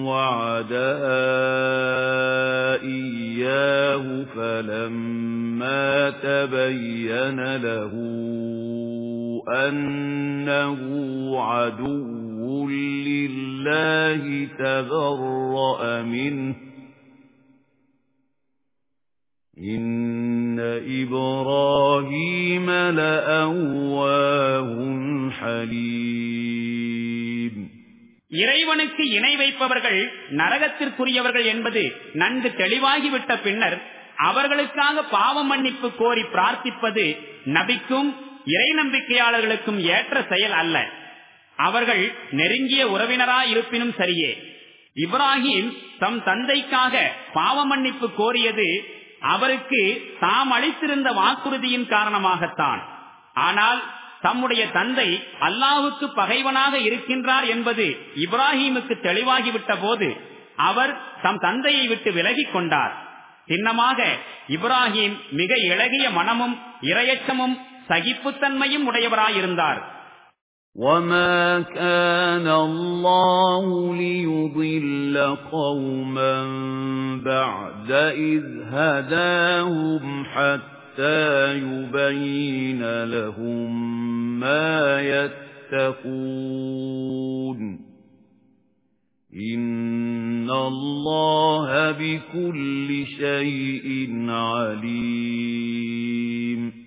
Speaker 1: وعداء إياه فلما تبين له أنه عدو لله تبرأ منه إِنَّ إِبْرَاهِيمَ لَأَوَّاهٌ حَلِيمٌ
Speaker 2: இறைவனுக்கு இணை வைப்பவர்கள் நரகத்திற்குரியவர்கள் என்பது நன்கு தெளிவாகிவிட்ட பின்னர் அவர்களுக்காக பாவ மன்னிப்பு கோரி பிரார்த்திப்பது நபிக்கும் இறை நம்பிக்கையாளர்களுக்கும் ஏற்ற செயல் அல்ல அவர்கள் நெருங்கிய உறவினரா இருப்பினும் சரியே இப்ராஹிம் தம் தந்தைக்காக பாவ மன்னிப்பு கோரியது அவருக்கு தாம் அளித்திருந்த வாக்குறுதியின் காரணமாகத்தான் ஆனால் தம்முடைய தந்தை அல்லாஹுக்கு பகைவனாக இருக்கின்றார் என்பது இப்ராஹிமுக்கு தெளிவாகிவிட்ட போது அவர் தம் தந்தையை விட்டு விலகிக் கொண்டார் சின்னமாக இப்ராஹிம் மிக இழகிய மனமும் இரையச்சமும் சகிப்புத்தன்மையும் உடையவராயிருந்தார்
Speaker 1: وَمَا كَانَ اللَّهُ لِيُضِلَّ قَوْمًا بَعْدَ إِذْ هَدَاهُمْ حَتَّى يُبَيِّنَ لَهُم مَّا يَتَّقُونَ إِنَّ اللَّهَ بِكُلِّ شَيْءٍ عَلِيمٌ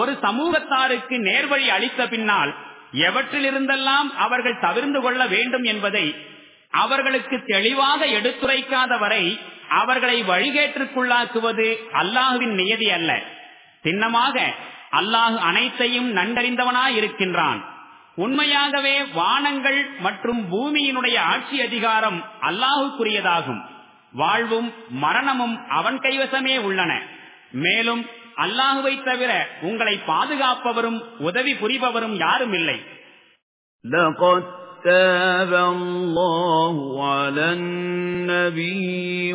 Speaker 2: ஒரு சமூகத்தாருக்கு நேர்வழி அளித்த பின்னால் எவற்றிலிருந்தெல்லாம் அவர்கள் தவிர்ந்து கொள்ள வேண்டும் என்பதை அவர்களுக்கு தெளிவாக எடுத்துரைக்காத வரை அவர்களை வழிகேற்றுக்குள்ளாக்குவது அல்லாஹுவின் நியதி அல்ல சின்னமாக அல்லாஹு அனைத்தையும் நன்கறிந்தவனாயிருக்கின்றான் உண்மையாகவே வானங்கள் மற்றும் பூமியினுடைய ஆட்சி அதிகாரம் அல்லாஹுக்குரியதாகும் வாழ்வும் மரணமும் அவன் கைவசமே உள்ளன மேலும் அல்லாஹுவை தவிர உங்களை பாதுகாப்பவரும் உதவி புரிபவரும் யாரும் இல்லை تاب
Speaker 1: الله على النبي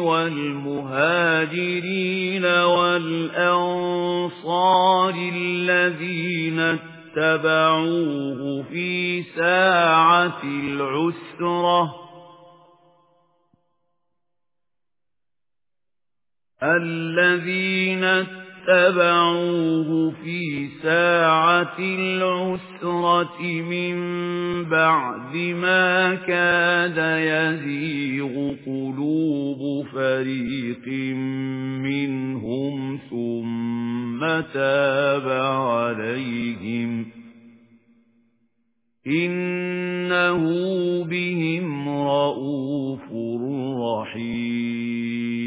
Speaker 1: والمهاجرين والأنصار الذين اتبعوه في ساعة العسرة الذين اتَّبَعُوهُ فِي سَاعَةِ الْعُسْرَةِ مِنْ بَعْدِ مَا كَادَ يَزِيغُ قُلُوبُ فَرِيقٍ مِنْهُمْ ثُمَّ تَابَ عَلَيْهِمْ إِنَّهُ بِهِمْ رَءُوفٌ رَحِيمٌ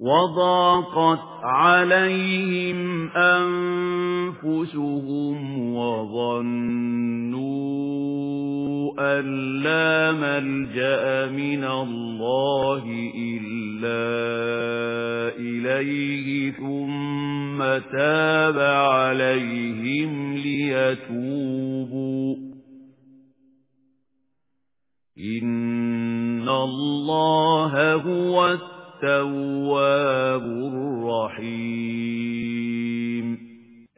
Speaker 1: وَضَاقَتْ عَلَيْهِمْ أَنفُسُهُمْ وَظَنُّوا أَن لَّا مَلْجَأَ مِنَ اللَّهِ إِلَّا إِلَيْهِ ثُمَّ تَابَ عَلَيْهِمْ لِيَتُوبُوا إِنَّ اللَّهَ هُوَ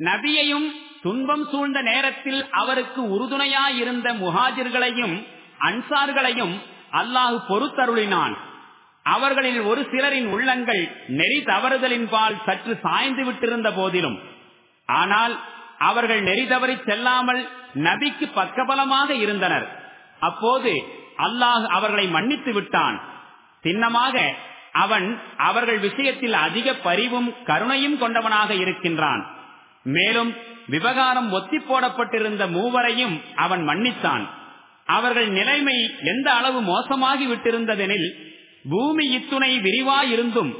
Speaker 2: நபியையும் துன்பம் சூழ்ந்த நேரத்தில் அவருக்கு உறுதுணையாயிருந்த முஹாஜிர்களையும் அன்சார்களையும் அல்லாஹு பொறுத்தருளினான் அவர்களில் ஒரு சிலரின் உள்ளங்கள் நெறி தவறுதலின்பால் சற்று சாய்ந்து விட்டிருந்த போதிலும் ஆனால் அவர்கள் நெறி தவறி செல்லாமல் நபிக்கு பக்கபலமாக இருந்தனர் அப்போது அல்லாஹ் அவர்களை மன்னித்து விட்டான் சின்னமாக அவன் அவர்கள் விஷயத்தில் அதிக பரிவும் கருணையும் கொண்டவனாக இருக்கின்றான் மேலும் விவகாரம் ஒத்தி போடப்பட்டிருந்த மூவரையும் அவன் மன்னித்தான் அவர்கள் நிலைமை எந்த அளவு மோசமாகி விட்டிருந்ததெனில் பூமி இத்துணை விரிவாயிருந்தும்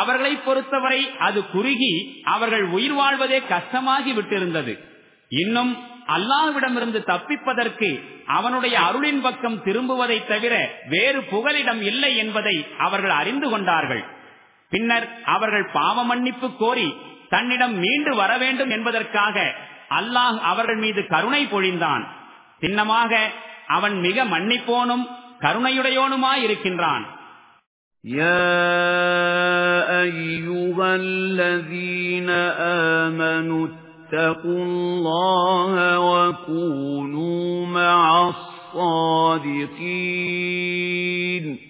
Speaker 2: அவர்களை பொறுத்தவரை அது குறுகி அவர்கள் உயிர் வாழ்வதே கஷ்டமாகி விட்டிருந்தது இன்னும் அல்லாஹ்விடமிருந்து தப்பிப்பதற்கு அவனுடைய அருளின் பக்கம் திரும்புவதை தவிர வேறு புகலிடம் இல்லை என்பதை அவர்கள் அறிந்து கொண்டார்கள் பின்னர் அவர்கள் பாவ மன்னிப்பு கோரி தன்னிடம் மீண்டு வர வேண்டும் என்பதற்காக அல்லாஹ் அவர்கள் மீது கருணை பொழிந்தான் சின்னமாக அவன் மிக மன்னிப்போனும் கருணையுடையோனுமாயிருக்கின்றான் يا ايها
Speaker 1: الذين امنوا اتقوا اللَّهَ وَكُونُوا مَعَ الصَّادِقِينَ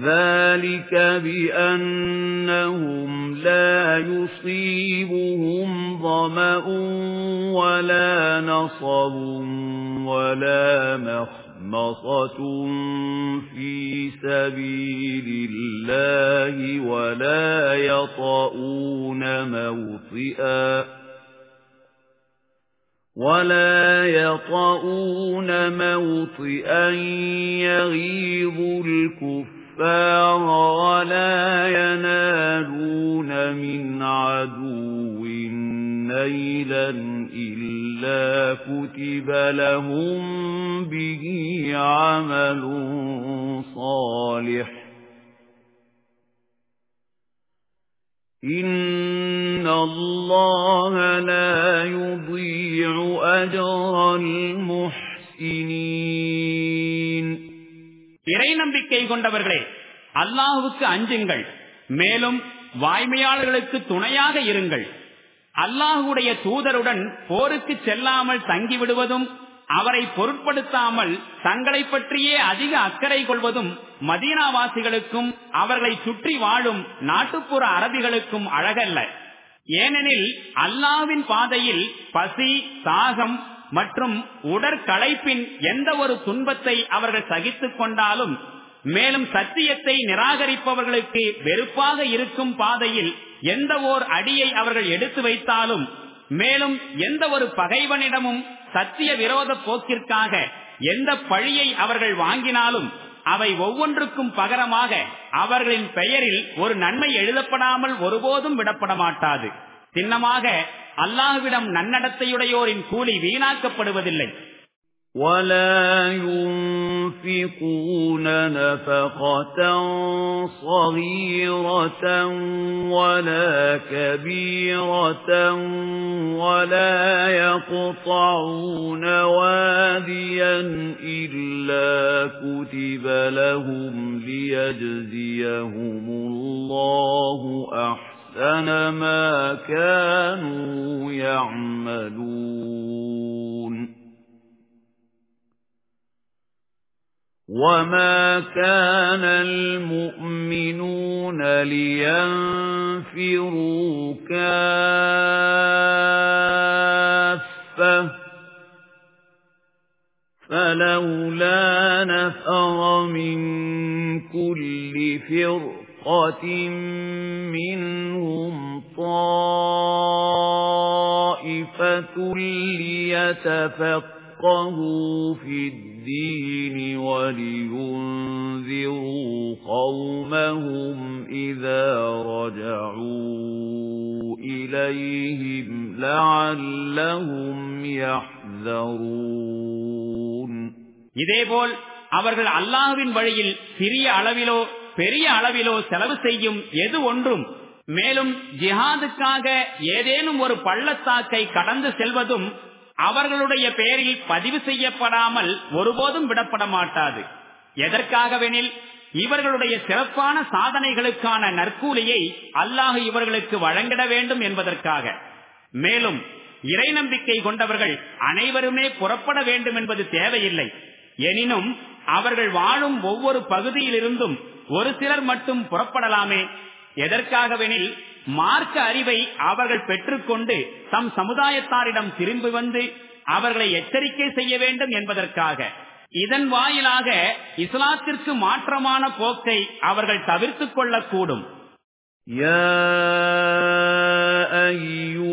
Speaker 1: ذَلِكَ بِأَنَّهُمْ لَا يُصِيبُهُمْ ظَمَأٌ وَلَا نَصَبٌ وَلَا مَخْمَصَةٌ فِي سَبِيلِ اللَّهِ وَلَا يَطَؤُونَ مَوْطِئًا وَلَا يَطَؤُونَ مَوْطِئًا يَغِيظُ الْكُفَّارَ الْكُفَّارَ وَلَا يَنَالُونَ مِنْ عَدُوٍّ نَيْلًا إِلَّا كُتِبَ لَهُم بِهِ عَمَلٌ صَالِحٌ إِنَّ اللَّهَ لَا يُضِيعُ أَجْرَ
Speaker 2: الْمُحْسِنِينَ இறை நம்பிக்கை கொண்டவர்களே அல்லாஹுவுக்கு அஞ்சுங்கள் மேலும் வாய்மையாளர்களுக்கு துணையாக இருங்கள் அல்லாஹுடைய தூதருடன் போருக்கு செல்லாமல் தங்கிவிடுவதும் அவரை பொருட்படுத்தாமல் தங்களை பற்றியே அதிக அக்கறை கொள்வதும் மதீனாவாசிகளுக்கும் அவர்களை சுற்றி வாழும் நாட்டுப்புற அரபிகளுக்கும் அழகல்ல ஏனெனில் அல்லாவின் பாதையில் பசி தாகம் மற்றும் உடற்களைப்பின் எந்த ஒரு துன்பத்தை அவர்கள் சகித்துக் கொண்டாலும் மேலும் சத்தியத்தை நிராகரிப்பவர்களுக்கு வெறுப்பாக இருக்கும் பாதையில் எந்த ஓர் அடியை அவர்கள் எடுத்து வைத்தாலும் மேலும் எந்த ஒரு பகைவனிடமும் சத்திய விரோத போக்கிற்காக எந்த பழியை அவர்கள் வாங்கினாலும் அவை ஒவ்வொன்றுக்கும் பகரமாக அவர்களின் பெயரில் ஒரு நன்மை எழுதப்படாமல் ஒருபோதும் விடப்பட மாட்டாது சின்னமாக அல்லாஹுவிடம் நன்னடத்தையுடையோரின் கூலி வீணாக்கப்படுவதில்லை
Speaker 1: ولا ينفقون نفقة صغيرة ولا كبيرة ولا يقطعون واديا إلا كتب لهم ليجزيهم الله أحسن أَحْسَنَ مَا كَانُوا يَعْمَلُونَ وَمَا كَانَ الْمُؤْمِنُونَ لِيَنْفِرُوا كَافَّةً فَلَوْلَا نَفَرَ مِنْ كُلِّ فِرْقٍ فَرِيقَةٍ مِنْهُمْ طَائِفَةٌ لِيَتَفَقَّهُوا فِي الدِّينِ وَلِيُنْذِرُوا قَوْمَهُمْ إِذَا رَجَعُوا إِلَيْهِمْ لَعَلَّهُمْ يَحْذَرُونَ
Speaker 2: இதேபோல் அவர்கள் அல்லாஹ்வின் வழியில் சிறிய அளவிலோ பெரிய அளவிலோ செலவு செய்யும் எது ஒன்றும் மேலும் ஜிஹாதுக்காக ஏதேனும் ஒரு பள்ளத்தாக்கை கடந்து செல்வதும் அவர்களுடைய பெயரில் பதிவு செய்யப்படாமல் ஒருபோதும் விடப்பட மாட்டாது எதற்காகவெனில் இவர்களுடைய சிறப்பான சாதனைகளுக்கான நற்கூலியை அல்லாஹ் இவர்களுக்கு வழங்கிட வேண்டும் என்பதற்காக மேலும் இறை நம்பிக்கை கொண்டவர்கள் அனைவருமே புறப்பட வேண்டும் என்பது தேவையில்லை எனினும் அவர்கள் வாழும் ஒவ்வொரு பகுதியிலிருந்தும் ஒரு சிலர் மட்டும் புறப்படலாமே எதற்காகவெனில் மார்க்க அறிவை அவர்கள் பெற்றுக்கொண்டு தம் சமுதாயத்தாரிடம் திரும்பி வந்து அவர்களை எச்சரிக்கை செய்ய வேண்டும் என்பதற்காக இதன் வாயிலாக இஸ்லாத்திற்கு மாற்றமான போக்கை அவர்கள் தவிர்த்து கொள்ளக்கூடும்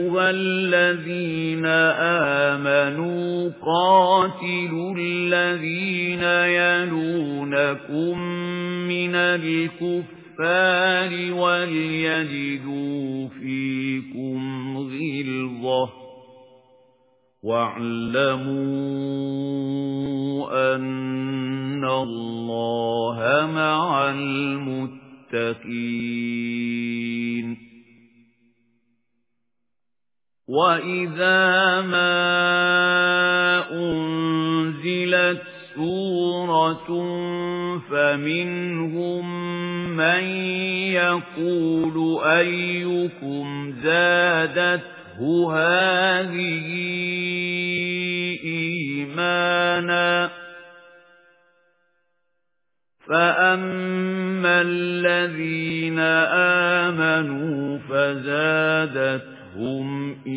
Speaker 1: أَيُّهَا الَّذِينَ آمَنُوا قَاتِلُوا الَّذِينَ يَلُونَكُم مِّنَ الْكُفَّارِ وَلْيَجِدُوا فِيكُمْ غِلْظَةً وَاعْلَمُوا أَنَّ اللَّهَ مَعَ الْمُتَّقِينَ وَإِذَا مَا أُنْزِلَتْ سُورَةٌ فَمِنْهُمْ مَنْ يَقُولُ أَيُّكُمْ زَادَتْهُ هَذِهِ إِيمَانًا فَأَمَّا الَّذِينَ آمَنُوا فَزَادَتْهُمْ لَهُمْ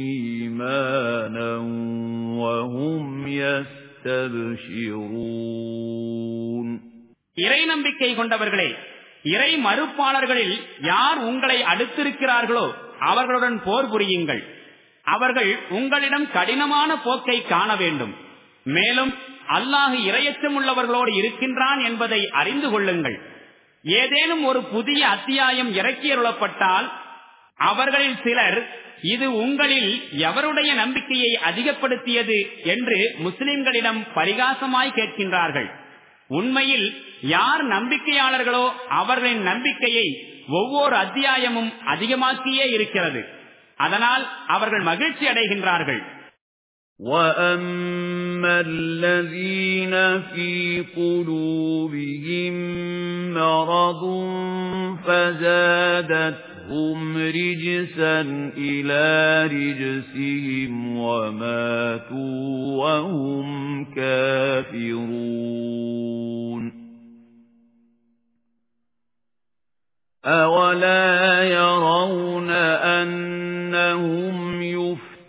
Speaker 1: إِيمَانًا وَهُمْ
Speaker 2: يَسْتَبْشِرُونَ இறை நம்பிக்கை கொண்டவர்களே இறை மறுப்பாளர்களில் யார் உங்களை அடுத்திருக்கிறார்களோ அவர்களுடன் போர் புரியுங்கள் அவர்கள் உங்களிடம் கடினமான போக்கை காண வேண்டும் மேலும் அல்லாஹு இரையச்சம் உள்ளவர்களோடு இருக்கின்றான் என்பதை அறிந்து கொள்ளுங்கள் ஏதேனும் ஒரு புதிய அத்தியாயம் இறக்கியருளப்பட்டால் அவர்களில் சிலர் இது உங்களில் எவருடைய நம்பிக்கையை அதிகப்படுத்தியது என்று முஸ்லிம்களிடம் பரிகாசமாய் கேட்கின்றார்கள் உண்மையில் யார் நம்பிக்கையாளர்களோ அவர்களின் நம்பிக்கையை ஒவ்வொரு அத்தியாயமும் அதிகமாக்கியே இருக்கிறது அதனால் அவர்கள் மகிழ்ச்சி அடைகின்றார்கள் وَأَمَّا
Speaker 1: الَّذِينَ فِي قُلُوبِهِم مَّرَضٌ فَزَادَتْهُمْ هُمْ رِجْسًا إِلَى رِجْسِهِمْ وَمَاتُوا وَهُمْ كَافِرُونَ أَوَلَا يَرَوْنَ أَنَّهُمْ يُفْتَنُونَ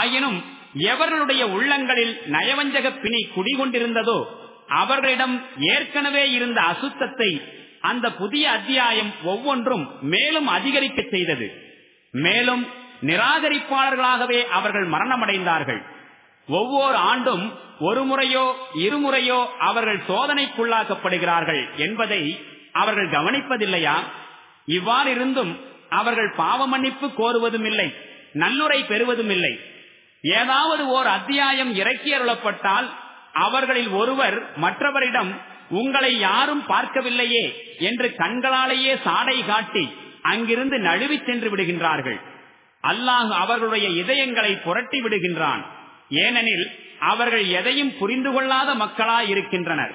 Speaker 2: ஆயினும் எவர்களுடைய உள்ளங்களில் நயவஞ்சக பிணி குடிகொண்டிருந்ததோ அவர்களிடம் ஏற்கனவே இருந்த அசுத்தத்தை அந்த புதிய அத்தியாயம் ஒவ்வொன்றும் மேலும் அதிகரிக்க செய்தது மேலும் நிராகரிப்பாளர்களாகவே அவர்கள் மரணமடைந்தார்கள் ஒவ்வொரு ஆண்டும் ஒரு முறையோ இருமுறையோ அவர்கள் சோதனைக்குள்ளாக்கப்படுகிறார்கள் என்பதை அவர்கள் கவனிப்பதில்லையா இவ்வாறிருந்தும் அவர்கள் பாவமன்னிப்பு கோருவதும் இல்லை நல்லுரை பெறுவதும் இல்லை ஏதாவது ஓர் அத்தியாயம் இறக்கி அருளப்பட்டால் அவர்களில் ஒருவர் மற்றவரிடம் உங்களை யாரும் பார்க்கவில்லையே என்று கண்களாலேயே சாடை காட்டி அங்கிருந்து நழுவி சென்று விடுகின்றார்கள் அல்லாஹ் அவர்களுடைய இதயங்களை புரட்டி விடுகின்றான் ஏனெனில் அவர்கள் எதையும் புரிந்து கொள்ளாத மக்களாயிருக்கின்றனர்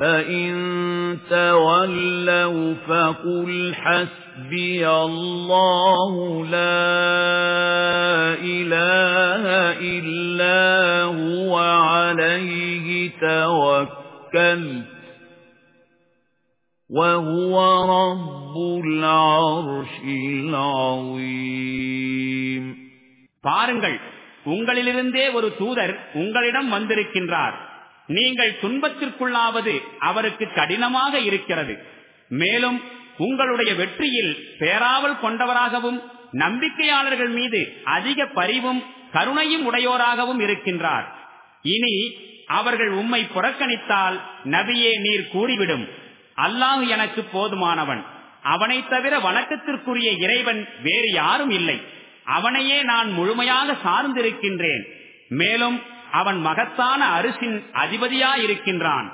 Speaker 1: فَإِن تَوَلَّوْا فَقُلْ حَسْبِيَ اللَّهُ لَا إِلَٰهَ إِلَّا هُوَ عَلَيْهِ تَوَكَّلْتُ وَهُوَ رَبُّ
Speaker 2: الْعَرْشِ الْعَظِيمِ பாருங்கள் உங்களிலிருந்தே ஒரு தூதர் உங்களிடம் வந்திருக்கின்றார் நீங்கள் துன்பத்திற்குள்ளாவது அவருக்கு கடினமாக இருக்கிறது மேலும் உங்களுடைய வெற்றியில் பேராவல் கொண்டவராகவும் நம்பிக்கையாளர்கள் மீது அதிக பரிவும் கருணையும் உடையோராகவும் இருக்கின்றார் இனி அவர்கள் உம்மை புறக்கணித்தால் நபியே நீர் கூறிவிடும் அல்லாஹ் எனக்கு போதுமானவன் அவனை தவிர வணக்கத்திற்குரிய இறைவன் வேறு யாரும் இல்லை அவனையே நான் முழுமையாக சார்ந்திருக்கின்றேன் மேலும் அவன் மகத்தான அரிசின் அதிபதியாயிருக்கின்றான்